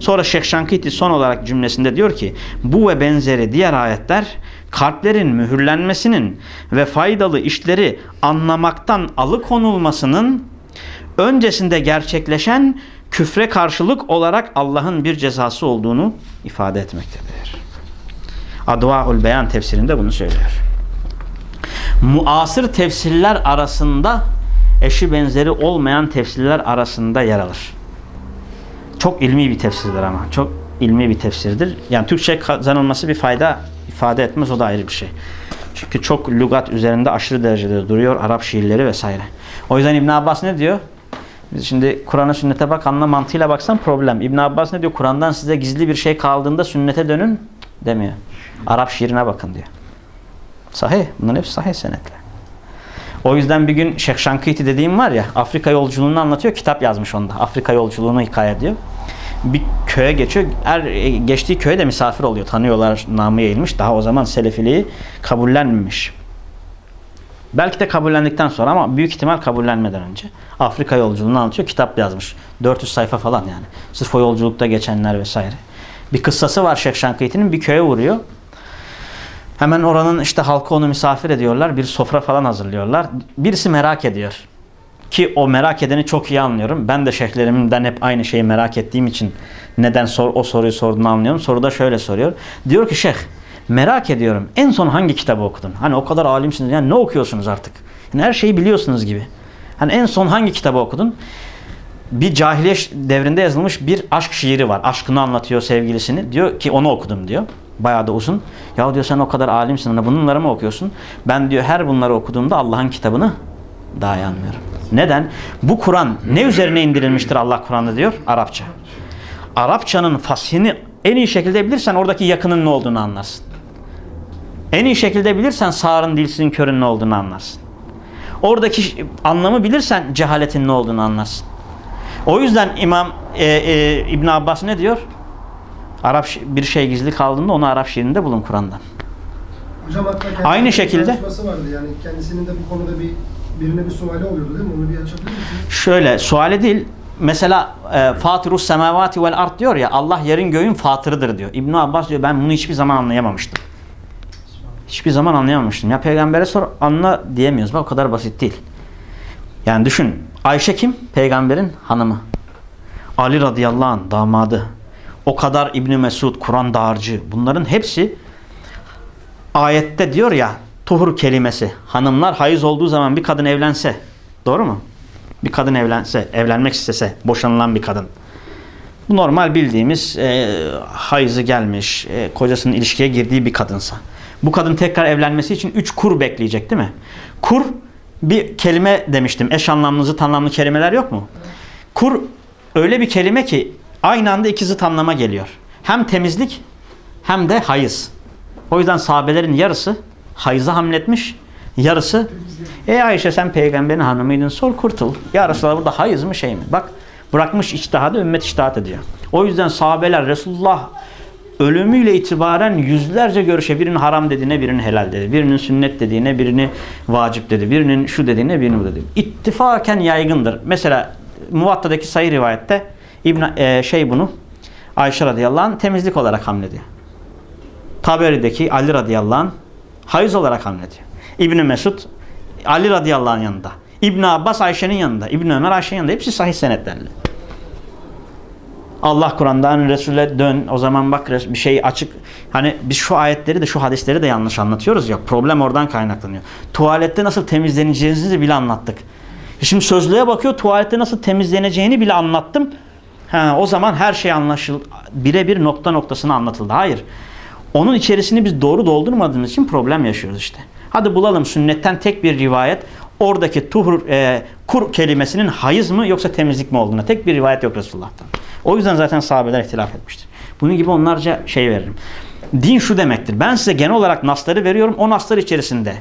Sonra Şeyh Şankiti son olarak cümlesinde diyor ki bu ve benzeri diğer ayetler kalplerin mühürlenmesinin ve faydalı işleri anlamaktan alıkonulmasının öncesinde gerçekleşen küfre karşılık olarak Allah'ın bir cezası olduğunu ifade etmektedir. Advaul Beyan tefsirinde bunu söylüyor. Muasır tefsirler arasında eşi benzeri olmayan tefsirler arasında yer alır. Çok ilmi bir tefsirdir ama. Çok ilmi bir tefsirdir. Yani Türkçe kazanılması bir fayda ifade etmez. O da ayrı bir şey. Çünkü çok lügat üzerinde aşırı derecede duruyor Arap şiirleri vesaire. O yüzden İbn Abbas ne diyor? Biz şimdi Kur'an'a sünnete bak anla mantığıyla baksan problem. İbn Abbas ne diyor? Kur'an'dan size gizli bir şey kaldığında sünnete dönün demiyor. Arap şiirine bakın diyor. Sahih. Bunların hepsi sahih senetle. O yüzden bir gün Şeyh Şankiti dediğim var ya Afrika yolculuğunu anlatıyor. Kitap yazmış onda. Afrika yolculuğunu hikaye ediyor. Bir köye geçiyor. Her e, geçtiği köye de misafir oluyor. Tanıyorlar namı yayılmış. Daha o zaman selefiliği kabullenmemiş. Belki de kabullendikten sonra ama büyük ihtimal kabullenmeden önce. Afrika yolculuğunu anlatıyor. Kitap yazmış. 400 sayfa falan yani. Sırf o yolculukta geçenler vesaire. Bir kıssası var Şeyh Şankiti'nin. Bir köye vuruyor. Hemen oranın işte halkı onu misafir ediyorlar. Bir sofra falan hazırlıyorlar. Birisi merak ediyor. Ki o merak edeni çok iyi anlıyorum. Ben de şeyhlerimden hep aynı şeyi merak ettiğim için neden sor, o soruyu sorduğunu anlıyorum. Soruda şöyle soruyor. Diyor ki şeyh merak ediyorum en son hangi kitabı okudun? Hani o kadar alimsiniz yani ne okuyorsunuz artık? Yani her şeyi biliyorsunuz gibi. Hani en son hangi kitabı okudun? Bir cahiliye devrinde yazılmış bir aşk şiiri var. Aşkını anlatıyor sevgilisini. Diyor ki onu okudum diyor. Bayağı da uzun. Ya diyor sen o kadar alimsin. Hani bunları mı okuyorsun? Ben diyor her bunları okuduğumda Allah'ın kitabını daha iyi anlıyorum. Neden? Bu Kur'an ne üzerine indirilmiştir Allah Kur'an'da diyor? Arapça. Arapçanın fasihini en iyi şekilde bilirsen oradaki yakının ne olduğunu anlarsın. En iyi şekilde bilirsen sağırın dilsizin körün ne olduğunu anlarsın. Oradaki anlamı bilirsen cehaletin ne olduğunu anlarsın. O yüzden İmam e, e, İbn Abbas ne diyor? Arap bir şey gizli kaldığında onu Arap şiirinde bulun Kur'an'dan. Hocam hatta Aynı şekilde- vardı yani kendisinin de bu konuda bir birine bir suali oluyordu değil mi? Onu bir açabilir misiniz? Şöyle suali değil. Mesela e, Fatirus semavati vel art diyor ya Allah yerin göğün fatırıdır diyor. İbn Abbas diyor ben bunu hiçbir zaman anlayamamıştım. Hiçbir zaman anlayamamıştım. Ya peygambere sor anla diyemiyoruz. Bak o kadar basit değil. Yani düşün. Ayşe kim? Peygamberin hanımı. Ali radıyallahu anh damadı. O kadar İbni Mesud, Kur'an dağarcı. Bunların hepsi ayette diyor ya tuhur kelimesi. Hanımlar hayız olduğu zaman bir kadın evlense. Doğru mu? Bir kadın evlense, evlenmek istese, boşanılan bir kadın. Bu normal bildiğimiz e, hayızı gelmiş, e, kocasının ilişkiye girdiği bir kadınsa. Bu kadın tekrar evlenmesi için üç kur bekleyecek değil mi? Kur bir kelime demiştim. Eş anlamlı, zıt anlamlı kelimeler yok mu? Kur öyle bir kelime ki aynı anda iki zıt anlama geliyor. Hem temizlik hem de hayız. O yüzden sahabelerin yarısı hayıza hamletmiş, yarısı Ey Ayşe sen peygamberin hanımıydın sor kurtul. Ya Resulallah burada hayız mı şey mi? Bak bırakmış içtihadı ümmet içtihat ediyor. O yüzden sahabeler Resulullah ölümüyle itibaren yüzlerce görüşe birinin haram dediğine birinin helal dedi. Birinin sünnet dediğine birini vacip dedi. Birinin şu dediğine birini bu dedi. İttifaken yaygındır. Mesela Muvatta'daki sayı rivayette İbn e, şey bunu Ayşe radıyallahu anh temizlik olarak hamlediyor. Taberi'deki Ali radıyallahu anh hayız olarak hamlediyor. İbn Mesud Ali radıyallahu anh yanında. İbn Abbas Ayşe'nin yanında. İbn Ömer Ayşe'nin yanında. Hepsi sahih senetlerle. Allah Kur'an'dan Resul'e dön. O zaman bak bir şey açık. Hani biz şu ayetleri de şu hadisleri de yanlış anlatıyoruz ya. Problem oradan kaynaklanıyor. Tuvalette nasıl temizleneceğinizi bile anlattık. Şimdi sözlüğe bakıyor tuvalette nasıl temizleneceğini bile anlattım. Ha, o zaman her şey anlaşıldı. Birebir nokta noktasına anlatıldı. Hayır. Onun içerisini biz doğru doldurmadığımız için problem yaşıyoruz işte. Hadi bulalım sünnetten tek bir rivayet. Oradaki tuhur, e, kur kelimesinin hayız mı yoksa temizlik mi olduğuna tek bir rivayet yok Resulullah'tan. O yüzden zaten sahabeler ihtilaf etmiştir. Bunun gibi onlarca şey veririm. Din şu demektir. Ben size genel olarak nasları veriyorum. O naslar içerisinde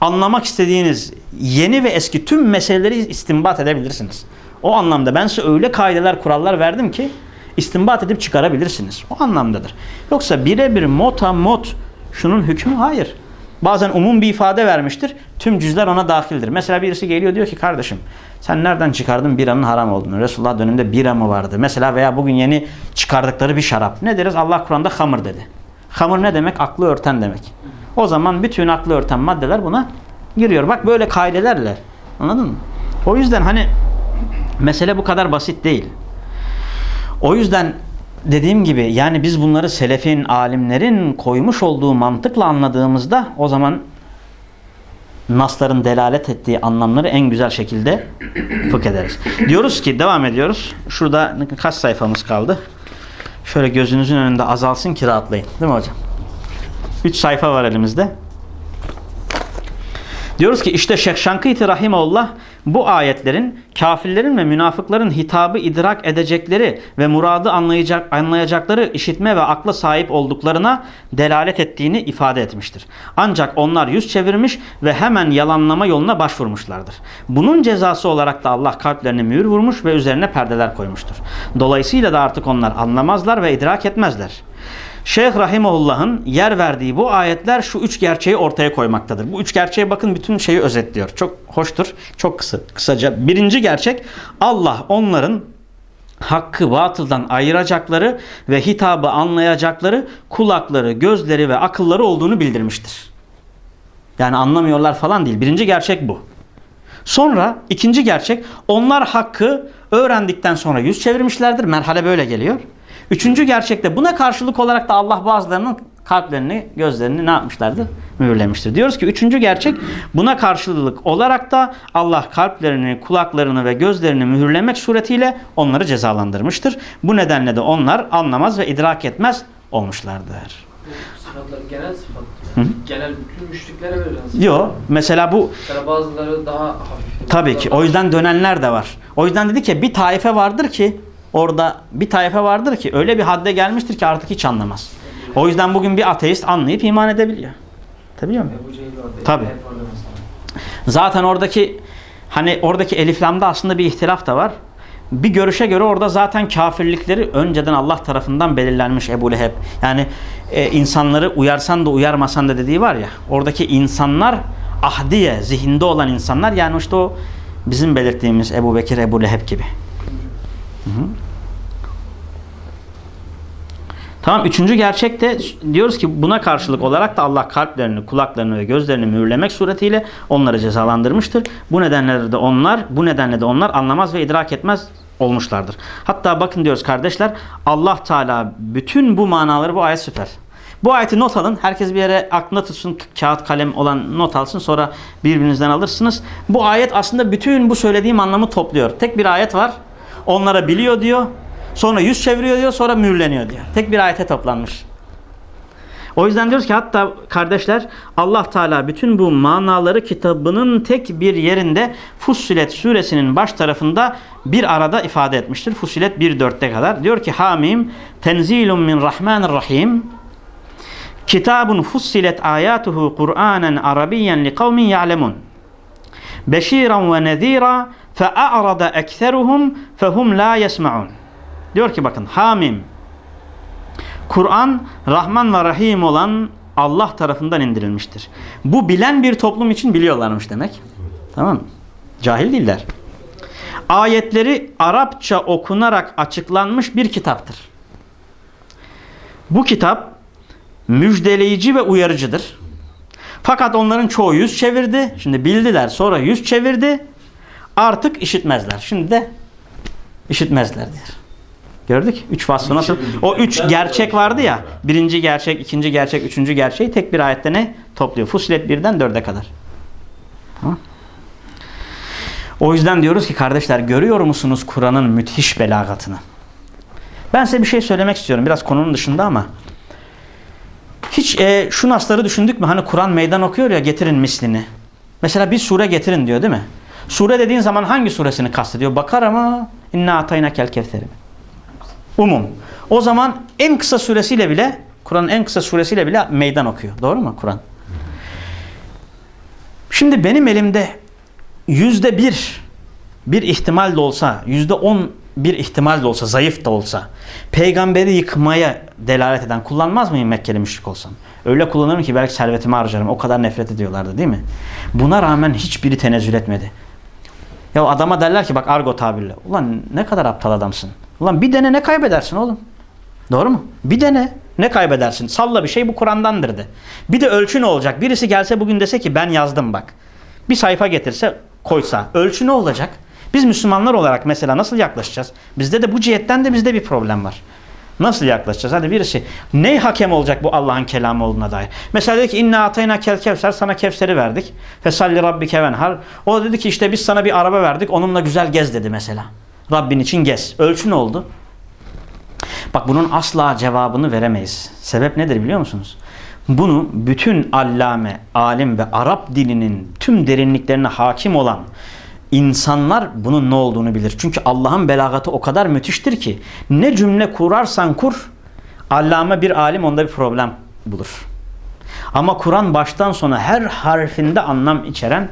anlamak istediğiniz yeni ve eski tüm meseleleri istinbat edebilirsiniz. O anlamda ben size öyle kaideler, kurallar verdim ki istinbat edip çıkarabilirsiniz. O anlamdadır. Yoksa birebir mota mot şunun hükmü hayır. Bazen umum bir ifade vermiştir. Tüm cüzler ona dahildir. Mesela birisi geliyor diyor ki kardeşim sen nereden çıkardın biranın haram olduğunu? Resulullah döneminde bira mı vardı? Mesela veya bugün yeni çıkardıkları bir şarap. Ne deriz? Allah Kur'an'da hamır dedi. Hamır ne demek? Aklı örten demek. O zaman bütün aklı örten maddeler buna giriyor. Bak böyle kaidelerle. Anladın mı? O yüzden hani mesele bu kadar basit değil. O yüzden dediğim gibi yani biz bunları selefin, alimlerin koymuş olduğu mantıkla anladığımızda o zaman nasların delalet ettiği anlamları en güzel şekilde fıkh ederiz. Diyoruz ki devam ediyoruz. Şurada kaç sayfamız kaldı? Şöyle gözünüzün önünde azalsın ki rahatlayın. Değil mi hocam? 3 sayfa var elimizde. Diyoruz ki işte Şeyh Şankiti Rahimullah bu ayetlerin kafirlerin ve münafıkların hitabı idrak edecekleri ve muradı anlayacak, anlayacakları işitme ve akla sahip olduklarına delalet ettiğini ifade etmiştir. Ancak onlar yüz çevirmiş ve hemen yalanlama yoluna başvurmuşlardır. Bunun cezası olarak da Allah kalplerine mühür vurmuş ve üzerine perdeler koymuştur. Dolayısıyla da artık onlar anlamazlar ve idrak etmezler. Şeyh Rahimullah'ın yer verdiği bu ayetler şu üç gerçeği ortaya koymaktadır. Bu üç gerçeğe bakın bütün şeyi özetliyor. Çok hoştur. Çok kısa, kısaca. Birinci gerçek Allah onların hakkı batıldan ayıracakları ve hitabı anlayacakları kulakları, gözleri ve akılları olduğunu bildirmiştir. Yani anlamıyorlar falan değil. Birinci gerçek bu. Sonra ikinci gerçek onlar hakkı öğrendikten sonra yüz çevirmişlerdir. Merhale böyle geliyor. Üçüncü gerçekte buna karşılık olarak da Allah bazılarının kalplerini, gözlerini ne yapmışlardır? Mühürlemiştir. Diyoruz ki üçüncü gerçek buna karşılık olarak da Allah kalplerini, kulaklarını ve gözlerini mühürlemek suretiyle onları cezalandırmıştır. Bu nedenle de onlar anlamaz ve idrak etmez olmuşlardır. Bu sıfatlar genel sıfat. Hı hı. Genel bütün müşriklere verilen sıfat. Yok. Mesela bu Mesela bazıları daha hafif. Tabii ki. O yüzden dönenler de var. O yüzden dedi ki bir taife vardır ki orada bir taife vardır ki öyle bir hadde gelmiştir ki artık hiç anlamaz. O yüzden bugün bir ateist anlayıp iman edebiliyor. Tabii vardı. Tabii. Zaten oradaki hani oradaki eliflamda aslında bir ihtilaf da var. Bir görüşe göre orada zaten kafirlikleri önceden Allah tarafından belirlenmiş Ebu Leheb. Yani e, insanları uyarsan da uyarmasan da dediği var ya. Oradaki insanlar ahdiye, zihinde olan insanlar. Yani işte o bizim belirttiğimiz Ebu Bekir, Ebu Leheb gibi. Hı hı. Tamam üçüncü gerçek de diyoruz ki buna karşılık olarak da Allah kalplerini, kulaklarını ve gözlerini mühürlemek suretiyle onları cezalandırmıştır. Bu nedenle de onlar, bu nedenle de onlar anlamaz ve idrak etmez olmuşlardır. Hatta bakın diyoruz kardeşler Allah Teala bütün bu manaları bu ayet süper. Bu ayeti not alın. Herkes bir yere aklında tutsun. Kağıt kalem olan not alsın. Sonra birbirinizden alırsınız. Bu ayet aslında bütün bu söylediğim anlamı topluyor. Tek bir ayet var. Onlara biliyor diyor. Sonra yüz çeviriyor diyor. Sonra mühürleniyor diyor. Tek bir ayete toplanmış. O yüzden diyoruz ki hatta kardeşler Allah Teala bütün bu manaları kitabının tek bir yerinde Fussilet suresinin baş tarafında bir arada ifade etmiştir. Fussilet 1.4'te kadar. Diyor ki Hamim tenzilun min rahmanir rahim Kitabun fussilet ayatuhu Kur'anen Arabiyen li kavmin ya'lemun Beşiran ve nezira fe'a'rada ekseruhum fehum la yesma'un Diyor ki bakın Hamim Kur'an Rahman ve Rahim olan Allah tarafından indirilmiştir. Bu bilen bir toplum için biliyorlarmış demek. Tamam mı? Cahil değiller. Ayetleri Arapça okunarak açıklanmış bir kitaptır. Bu kitap müjdeleyici ve uyarıcıdır. Fakat onların çoğu yüz çevirdi. Şimdi bildiler sonra yüz çevirdi. Artık işitmezler. Şimdi de işitmezler diyor. Gördük. Üç vasfı nasıl? O üç gerçek vardı ya. Birinci gerçek, ikinci gerçek, üçüncü gerçeği tek bir ayette ne? Topluyor. Fusilet birden dörde kadar. Tamam. O yüzden diyoruz ki kardeşler görüyor musunuz Kur'an'ın müthiş belagatını? Ben size bir şey söylemek istiyorum. Biraz konunun dışında ama. Hiç e, şu nasları düşündük mü? Hani Kur'an meydan okuyor ya getirin mislini. Mesela bir sure getirin diyor değil mi? Sure dediğin zaman hangi suresini kastediyor? Bakar ama inna atayna kel kevseri. Umum. O zaman en kısa suresiyle bile Kur'an'ın en kısa suresiyle bile meydan okuyor. Doğru mu Kur'an? Şimdi benim elimde yüzde bir bir ihtimal de olsa, yüzde on bir ihtimal de olsa, zayıf da olsa peygamberi yıkmaya delalet eden kullanmaz mıyım Mekkeli müşrik olsam? Öyle kullanırım ki belki servetimi harcarım. O kadar nefret ediyorlardı değil mi? Buna rağmen hiçbiri tenezzül etmedi. Ya adama derler ki bak argo tabirle. Ulan ne kadar aptal adamsın. Ulan bir dene ne kaybedersin oğlum? Doğru mu? Bir dene ne kaybedersin? Salla bir şey bu Kur'an'dandır de. Bir de ölçü ne olacak? Birisi gelse bugün dese ki ben yazdım bak. Bir sayfa getirse koysa. Ölçü ne olacak? Biz Müslümanlar olarak mesela nasıl yaklaşacağız? Bizde de bu cihetten de bizde bir problem var. Nasıl yaklaşacağız? Hadi birisi ne hakem olacak bu Allah'ın kelamı olduğuna dair? Mesela dedi ki inna atayna kel kevser sana kevseri verdik. Fesalli rabbike venhar. O dedi ki işte biz sana bir araba verdik onunla güzel gez dedi mesela. Rabbin için gez. Ölçü ne oldu? Bak bunun asla cevabını veremeyiz. Sebep nedir biliyor musunuz? Bunu bütün allame, alim ve Arap dilinin tüm derinliklerine hakim olan insanlar bunun ne olduğunu bilir. Çünkü Allah'ın belagatı o kadar müthiştir ki ne cümle kurarsan kur allame bir alim onda bir problem bulur. Ama Kur'an baştan sona her harfinde anlam içeren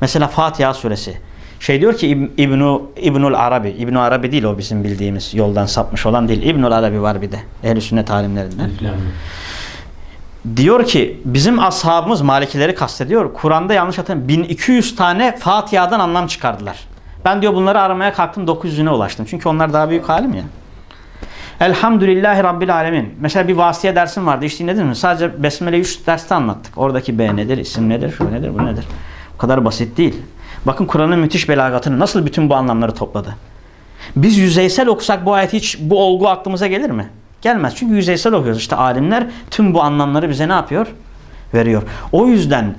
mesela Fatiha suresi şey diyor ki İb- İbnu İbnül Arabi, İbnü Arabi değil o bizim bildiğimiz yoldan sapmış olan değil. İbnül Arabi var bir de. Ehl-i sünnet alimlerinden. Diyor ki bizim ashabımız Malikileri kastediyor. Kur'an'da yanlış hatırlamıyorum 1200 tane Fatiha'dan anlam çıkardılar. Ben diyor bunları aramaya kalktım 900'üne ulaştım. Çünkü onlar daha büyük alim ya. Elhamdülillahi Rabbil Alemin. Mesela bir vasiye dersim vardı. Hiç dinledin mi? Sadece Besmele 3 derste anlattık. Oradaki B nedir, isim nedir, şu nedir, bu nedir? Bu kadar basit değil. Bakın Kur'an'ın müthiş belagatını nasıl bütün bu anlamları topladı. Biz yüzeysel okusak bu ayet hiç bu olgu aklımıza gelir mi? Gelmez. Çünkü yüzeysel okuyoruz. İşte alimler tüm bu anlamları bize ne yapıyor? Veriyor. O yüzden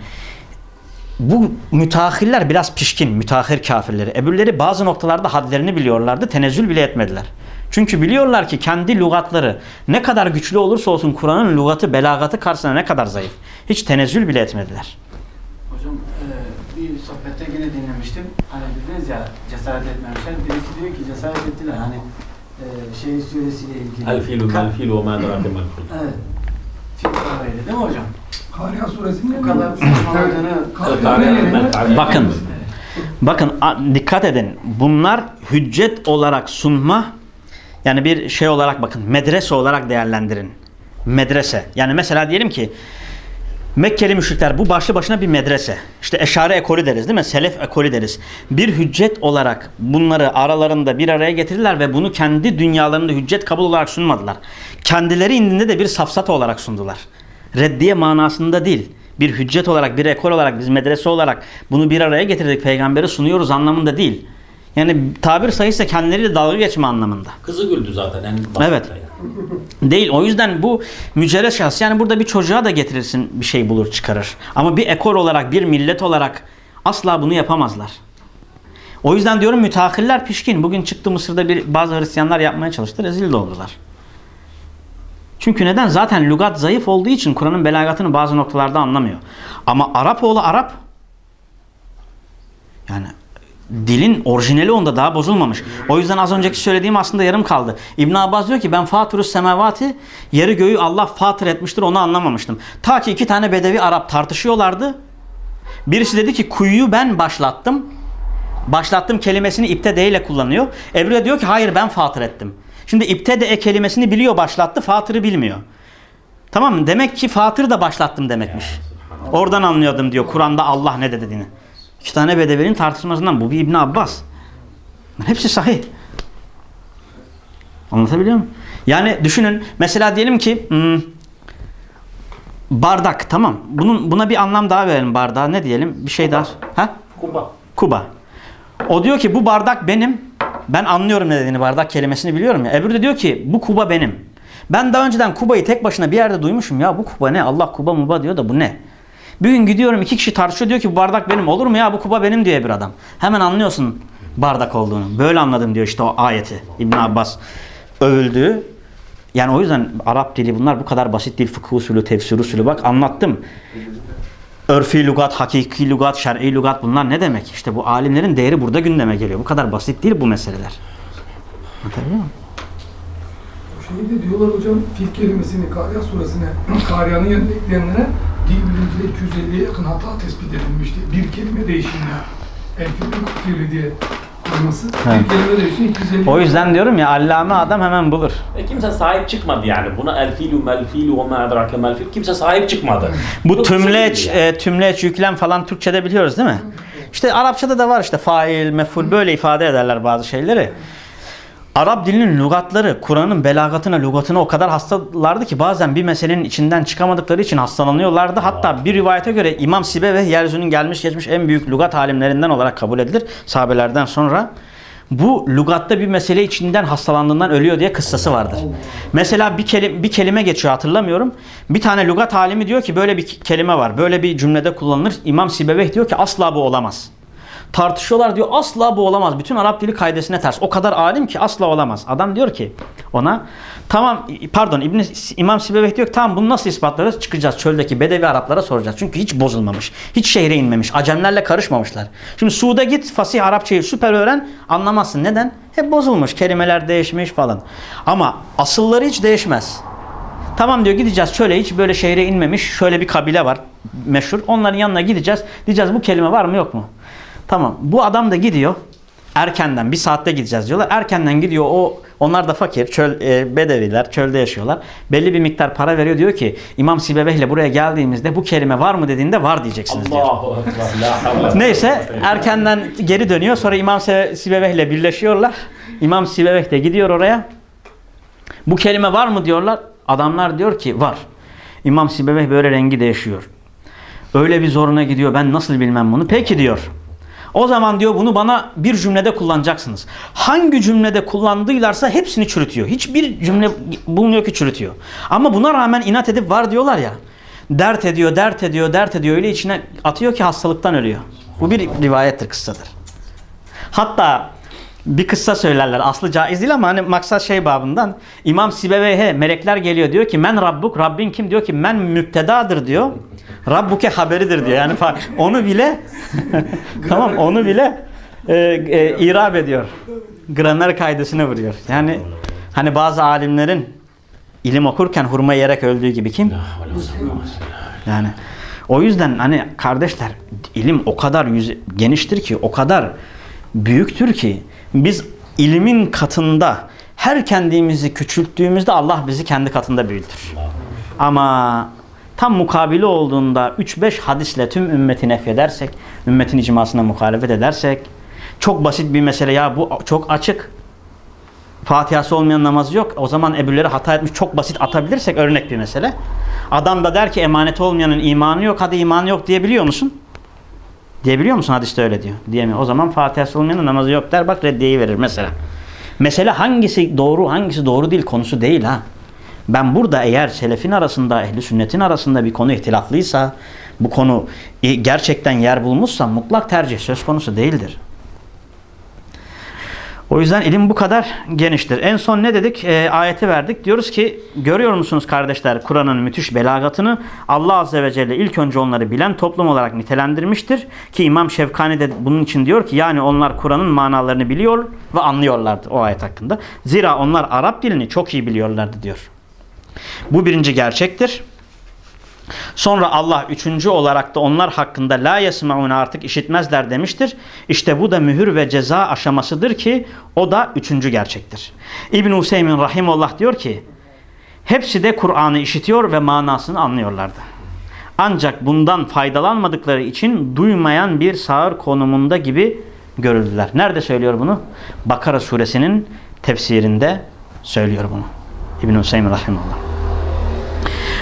bu müteahhirler biraz pişkin, müteahhir kafirleri. Ebürleri bazı noktalarda hadlerini biliyorlardı, tenezzül bile etmediler. Çünkü biliyorlar ki kendi lügatları ne kadar güçlü olursa olsun Kur'an'ın lügatı, belagatı karşısında ne kadar zayıf. Hiç tenezzül bile etmediler. Hocam e, bir sohbette gitmiştim. Hani dediniz ya cesaret etmemişler. Birisi diyor ki cesaret ettiler. Hani e, şey suresiyle ilgili. El filu mel filu ve ma derake mel filu. Evet. Fil kahveyle değil mi hocam? Kariya suresinin bu kadar saçmaladığını Bakın. Bakın dikkat edin. Bunlar hüccet olarak sunma yani bir şey olarak bakın medrese olarak değerlendirin. Medrese. Yani mesela diyelim ki Mekkeli müşrikler bu başlı başına bir medrese. İşte eşare ekolü deriz değil mi? Selef ekolü deriz. Bir hüccet olarak bunları aralarında bir araya getirirler ve bunu kendi dünyalarında hüccet kabul olarak sunmadılar. Kendileri indinde de bir safsata olarak sundular. Reddiye manasında değil. Bir hüccet olarak, bir ekol olarak, biz medrese olarak bunu bir araya getirdik, peygambere sunuyoruz anlamında değil. Yani tabir sayısı kendileriyle dalga geçme anlamında. Kızı güldü zaten en Evet. yani. Değil. O yüzden bu mücerret şahs. Yani burada bir çocuğa da getirirsin bir şey bulur çıkarır. Ama bir ekol olarak, bir millet olarak asla bunu yapamazlar. O yüzden diyorum müteahhirler pişkin. Bugün çıktı Mısır'da bir bazı Hristiyanlar yapmaya çalıştı. Rezil de oldular. Çünkü neden? Zaten lügat zayıf olduğu için Kur'an'ın belagatını bazı noktalarda anlamıyor. Ama Arap oğlu Arap yani dilin orijinali onda daha bozulmamış. O yüzden az önceki söylediğim aslında yarım kaldı. İbn Abbas diyor ki ben faturus semavati yeri göğü Allah fatır etmiştir onu anlamamıştım. Ta ki iki tane bedevi Arap tartışıyorlardı. Birisi dedi ki kuyuyu ben başlattım. Başlattım kelimesini iptede ile kullanıyor. Ebru de diyor ki hayır ben fatır ettim. Şimdi iptede e kelimesini biliyor başlattı fatırı bilmiyor. Tamam mı? Demek ki fatır da başlattım demekmiş. Oradan anlıyordum diyor Kur'an'da Allah ne de dediğini. İki tane bedevinin tartışmasından bu bir İbn Abbas. Hepsi sahih. Anlatabiliyor muyum? Yani düşünün mesela diyelim ki hmm, bardak tamam. Bunun buna bir anlam daha verelim bardağa. Ne diyelim? Bir şey daha. Ha? Kuba. Kuba. O diyor ki bu bardak benim. Ben anlıyorum ne dediğini bardak kelimesini biliyorum ya. Ebru de diyor ki bu Kuba benim. Ben daha önceden Kuba'yı tek başına bir yerde duymuşum. Ya bu Kuba ne? Allah Kuba muba diyor da bu ne? Bir gün gidiyorum iki kişi tartışıyor diyor ki bu bardak benim. Olur mu ya bu Kuba benim diyor bir adam. Hemen anlıyorsun bardak olduğunu. Böyle anladım diyor işte o ayeti. İbn Abbas övüldüğü. Yani o yüzden Arap dili bunlar bu kadar basit değil. Fıkıh usulü, tefsir usulü. Bak anlattım. Örfi lügat, hakiki lügat, şer'i lügat bunlar ne demek? İşte bu alimlerin değeri burada gündeme geliyor. Bu kadar basit değil bu meseleler. Anlatabiliyor muyum? Şeyi de diyorlar hocam fil kelimesini Kariya suresine Kariya'nın yanına ekleyenlere dil bilimciyle 250'ye yakın hata tespit edilmişti. Bir kelime değişimle el fiili diye koyması. Evet. Bir kelime değişimi 250. O yüzden diyorum ya allame adam hemen bulur. E kimse sahip çıkmadı yani. Buna el filu mel filu ve ma edrake mel fil. Kimse sahip çıkmadı. Bu tümleç, e, tümleç, yüklem falan Türkçe'de biliyoruz değil mi? İşte Arapçada da var işte fail, meful böyle ifade ederler bazı şeyleri. Arap dilinin lügatları, Kur'an'ın belagatına, lügatına o kadar hastalardı ki bazen bir meselenin içinden çıkamadıkları için hastalanıyorlardı. Hatta bir rivayete göre İmam Sibe ve yeryüzünün gelmiş geçmiş en büyük lügat alimlerinden olarak kabul edilir sahabelerden sonra. Bu lügatta bir mesele içinden hastalandığından ölüyor diye kıssası vardır. Mesela bir, kelime, bir kelime geçiyor hatırlamıyorum. Bir tane lügat alimi diyor ki böyle bir kelime var. Böyle bir cümlede kullanılır. İmam Sibeveh diyor ki asla bu olamaz. Tartışıyorlar diyor asla bu olamaz. Bütün Arap dili kaidesine ters. O kadar alim ki asla olamaz. Adam diyor ki ona tamam pardon İbn İmam Sibeveh diyor ki tamam bunu nasıl ispatlarız? Çıkacağız çöldeki Bedevi Araplara soracağız. Çünkü hiç bozulmamış. Hiç şehre inmemiş. Acemlerle karışmamışlar. Şimdi Suud'a git fasih Arapçayı süper öğren anlamazsın. Neden? Hep bozulmuş. Kelimeler değişmiş falan. Ama asılları hiç değişmez. Tamam diyor gideceğiz şöyle hiç böyle şehre inmemiş şöyle bir kabile var meşhur. Onların yanına gideceğiz. Diyeceğiz bu kelime var mı yok mu? Tamam. Bu adam da gidiyor. Erkenden bir saatte gideceğiz diyorlar. Erkenden gidiyor. O onlar da fakir, çöl e, bedeviler, çölde yaşıyorlar. Belli bir miktar para veriyor diyor ki İmam Sibeveh ile buraya geldiğimizde bu kelime var mı dediğinde var diyeceksiniz diyor. La havle. Neyse erkenden geri dönüyor. Sonra İmam ile birleşiyorlar. İmam Sibeveh de gidiyor oraya. Bu kelime var mı diyorlar. Adamlar diyor ki var. İmam Sibeveh böyle rengi değişiyor. Öyle bir zoruna gidiyor. Ben nasıl bilmem bunu. Peki diyor. O zaman diyor bunu bana bir cümlede kullanacaksınız. Hangi cümlede kullandıylarsa hepsini çürütüyor. Hiçbir cümle bulmuyor ki çürütüyor. Ama buna rağmen inat edip var diyorlar ya. Dert ediyor, dert ediyor, dert ediyor. Öyle içine atıyor ki hastalıktan ölüyor. Bu bir rivayettir, kıssadır. Hatta bir kıssa söylerler. Aslı caiz değil ama hani maksat şey babından. İmam Sibeveyhe melekler geliyor diyor ki men Rabbuk Rabbin kim diyor ki men müptedadır diyor. Rabbuke haberidir diyor. Yani onu bile tamam onu bile e, e, irab ediyor. Gramer kaidesine vuruyor. Yani hani bazı alimlerin ilim okurken hurma yiyerek öldüğü gibi kim? Yani o yüzden hani kardeşler ilim o kadar yüz, geniştir ki o kadar büyüktür ki biz ilimin katında her kendimizi küçülttüğümüzde Allah bizi kendi katında büyütür. Ama tam mukabili olduğunda 3-5 hadisle tüm ümmeti nefyedersek, ümmetin icmasına muhalefet edersek, çok basit bir mesele ya bu çok açık. Fatihası olmayan namaz yok. O zaman ebuleri hata etmiş çok basit atabilirsek örnek bir mesele. Adam da der ki emaneti olmayanın imanı yok. Hadi imanı yok diyebiliyor musun? Diyebiliyor musun? Hadiste öyle diyor. Diyemiyor. O zaman Fatihası olmayanın namazı yok der. Bak reddiyeyi verir mesela. Mesele hangisi doğru hangisi doğru değil konusu değil ha. Ben burada eğer selefin arasında, ehli sünnetin arasında bir konu ihtilaflıysa, bu konu gerçekten yer bulmuşsa mutlak tercih söz konusu değildir. O yüzden ilim bu kadar geniştir. En son ne dedik? E, ayeti verdik. Diyoruz ki görüyor musunuz kardeşler Kur'an'ın müthiş belagatını? Allah Azze ve Celle ilk önce onları bilen toplum olarak nitelendirmiştir. Ki İmam Şevkani de bunun için diyor ki yani onlar Kur'an'ın manalarını biliyor ve anlıyorlardı o ayet hakkında. Zira onlar Arap dilini çok iyi biliyorlardı diyor. Bu birinci gerçektir. Sonra Allah üçüncü olarak da onlar hakkında la yesmauna artık işitmezler demiştir. İşte bu da mühür ve ceza aşamasıdır ki o da üçüncü gerçektir. İbn Hüseyin rahimullah diyor ki hepsi de Kur'an'ı işitiyor ve manasını anlıyorlardı. Ancak bundan faydalanmadıkları için duymayan bir sağır konumunda gibi görüldüler. Nerede söylüyor bunu? Bakara suresinin tefsirinde söylüyor bunu. İbn Hüseyin rahimullah.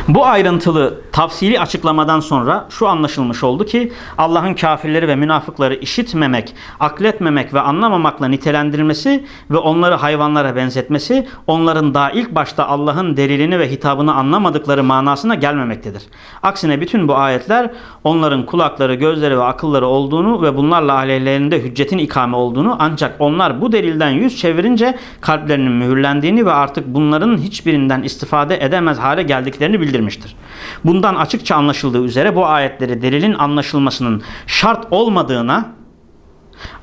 Bu ayrıntılı tafsili açıklamadan sonra şu anlaşılmış oldu ki Allah'ın kafirleri ve münafıkları işitmemek, akletmemek ve anlamamakla nitelendirilmesi ve onları hayvanlara benzetmesi onların daha ilk başta Allah'ın delilini ve hitabını anlamadıkları manasına gelmemektedir. Aksine bütün bu ayetler onların kulakları, gözleri ve akılları olduğunu ve bunlarla aleyhlerinde hüccetin ikame olduğunu ancak onlar bu delilden yüz çevirince kalplerinin mühürlendiğini ve artık bunların hiçbirinden istifade edemez hale geldiklerini bildirmiştir. Bundan açıkça anlaşıldığı üzere bu ayetleri delilin anlaşılmasının şart olmadığına,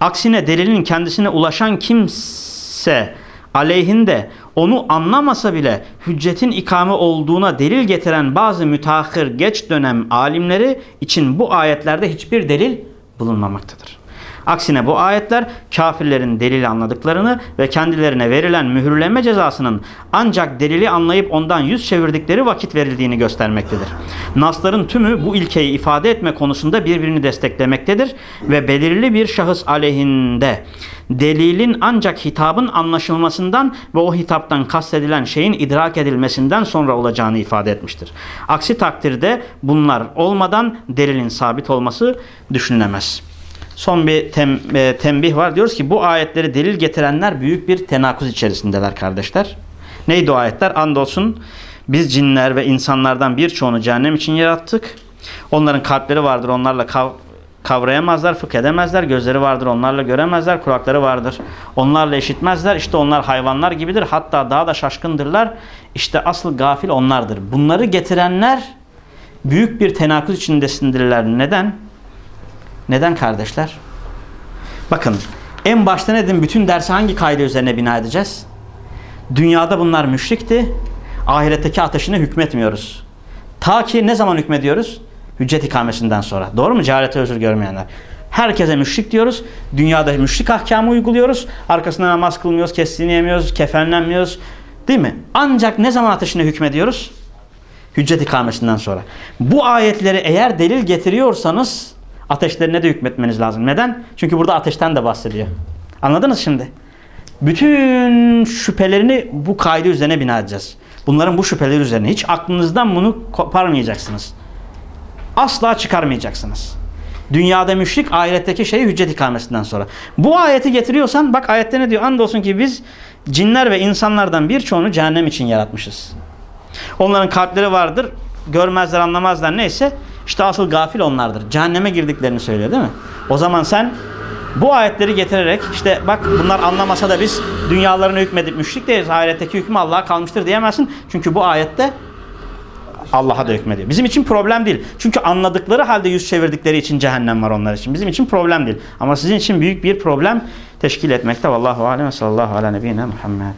aksine delilin kendisine ulaşan kimse aleyhinde onu anlamasa bile hüccetin ikame olduğuna delil getiren bazı müteahhir geç dönem alimleri için bu ayetlerde hiçbir delil bulunmamaktadır. Aksine bu ayetler kafirlerin delili anladıklarını ve kendilerine verilen mühürlenme cezasının ancak delili anlayıp ondan yüz çevirdikleri vakit verildiğini göstermektedir. Nasların tümü bu ilkeyi ifade etme konusunda birbirini desteklemektedir ve belirli bir şahıs aleyhinde delilin ancak hitabın anlaşılmasından ve o hitaptan kastedilen şeyin idrak edilmesinden sonra olacağını ifade etmiştir. Aksi takdirde bunlar olmadan delilin sabit olması düşünülemez. Son bir tem, e, tembih var. Diyoruz ki bu ayetleri delil getirenler büyük bir tenakuz içerisindeler kardeşler. Neydi o ayetler? Andolsun biz cinler ve insanlardan birçoğunu cehennem için yarattık. Onların kalpleri vardır. Onlarla kav kavrayamazlar, fıkh edemezler. Gözleri vardır, onlarla göremezler. Kulakları vardır, onlarla işitmezler. İşte onlar hayvanlar gibidir. Hatta daha da şaşkındırlar. İşte asıl gafil onlardır. Bunları getirenler büyük bir tenakuz içindesindirler. Neden? Neden kardeşler? Bakın en başta ne dedim? Bütün dersi hangi kaydı üzerine bina edeceğiz? Dünyada bunlar müşrikti. Ahiretteki ateşine hükmetmiyoruz. Ta ki ne zaman hükmediyoruz? Hüccet ikamesinden sonra. Doğru mu? Cehalete özür görmeyenler. Herkese müşrik diyoruz. Dünyada müşrik ahkamı uyguluyoruz. Arkasında namaz kılmıyoruz, kestiğini yemiyoruz, kefenlenmiyoruz. Değil mi? Ancak ne zaman ateşine hükmediyoruz? Hüccet ikamesinden sonra. Bu ayetleri eğer delil getiriyorsanız ateşlerine de hükmetmeniz lazım. Neden? Çünkü burada ateşten de bahsediyor. Anladınız şimdi? Bütün şüphelerini bu kaydı üzerine bina edeceğiz. Bunların bu şüpheleri üzerine. Hiç aklınızdan bunu koparmayacaksınız. Asla çıkarmayacaksınız. Dünyada müşrik, ahiretteki şeyi hüccet ikamesinden sonra. Bu ayeti getiriyorsan bak ayette ne diyor? Andolsun ki biz cinler ve insanlardan birçoğunu cehennem için yaratmışız. Onların kalpleri vardır. Görmezler, anlamazlar neyse. İşte asıl gafil onlardır. Cehenneme girdiklerini söylüyor değil mi? O zaman sen bu ayetleri getirerek işte bak bunlar anlamasa da biz dünyalarına hükmedip müşrik değiliz. Ahiretteki hükmü Allah'a kalmıştır diyemezsin. Çünkü bu ayette Allah'a da hükmediyor. Bizim için problem değil. Çünkü anladıkları halde yüz çevirdikleri için cehennem var onlar için. Bizim için problem değil. Ama sizin için büyük bir problem teşkil etmekte. Vallahu alem ve sallallahu ala nebiyyina Muhammed.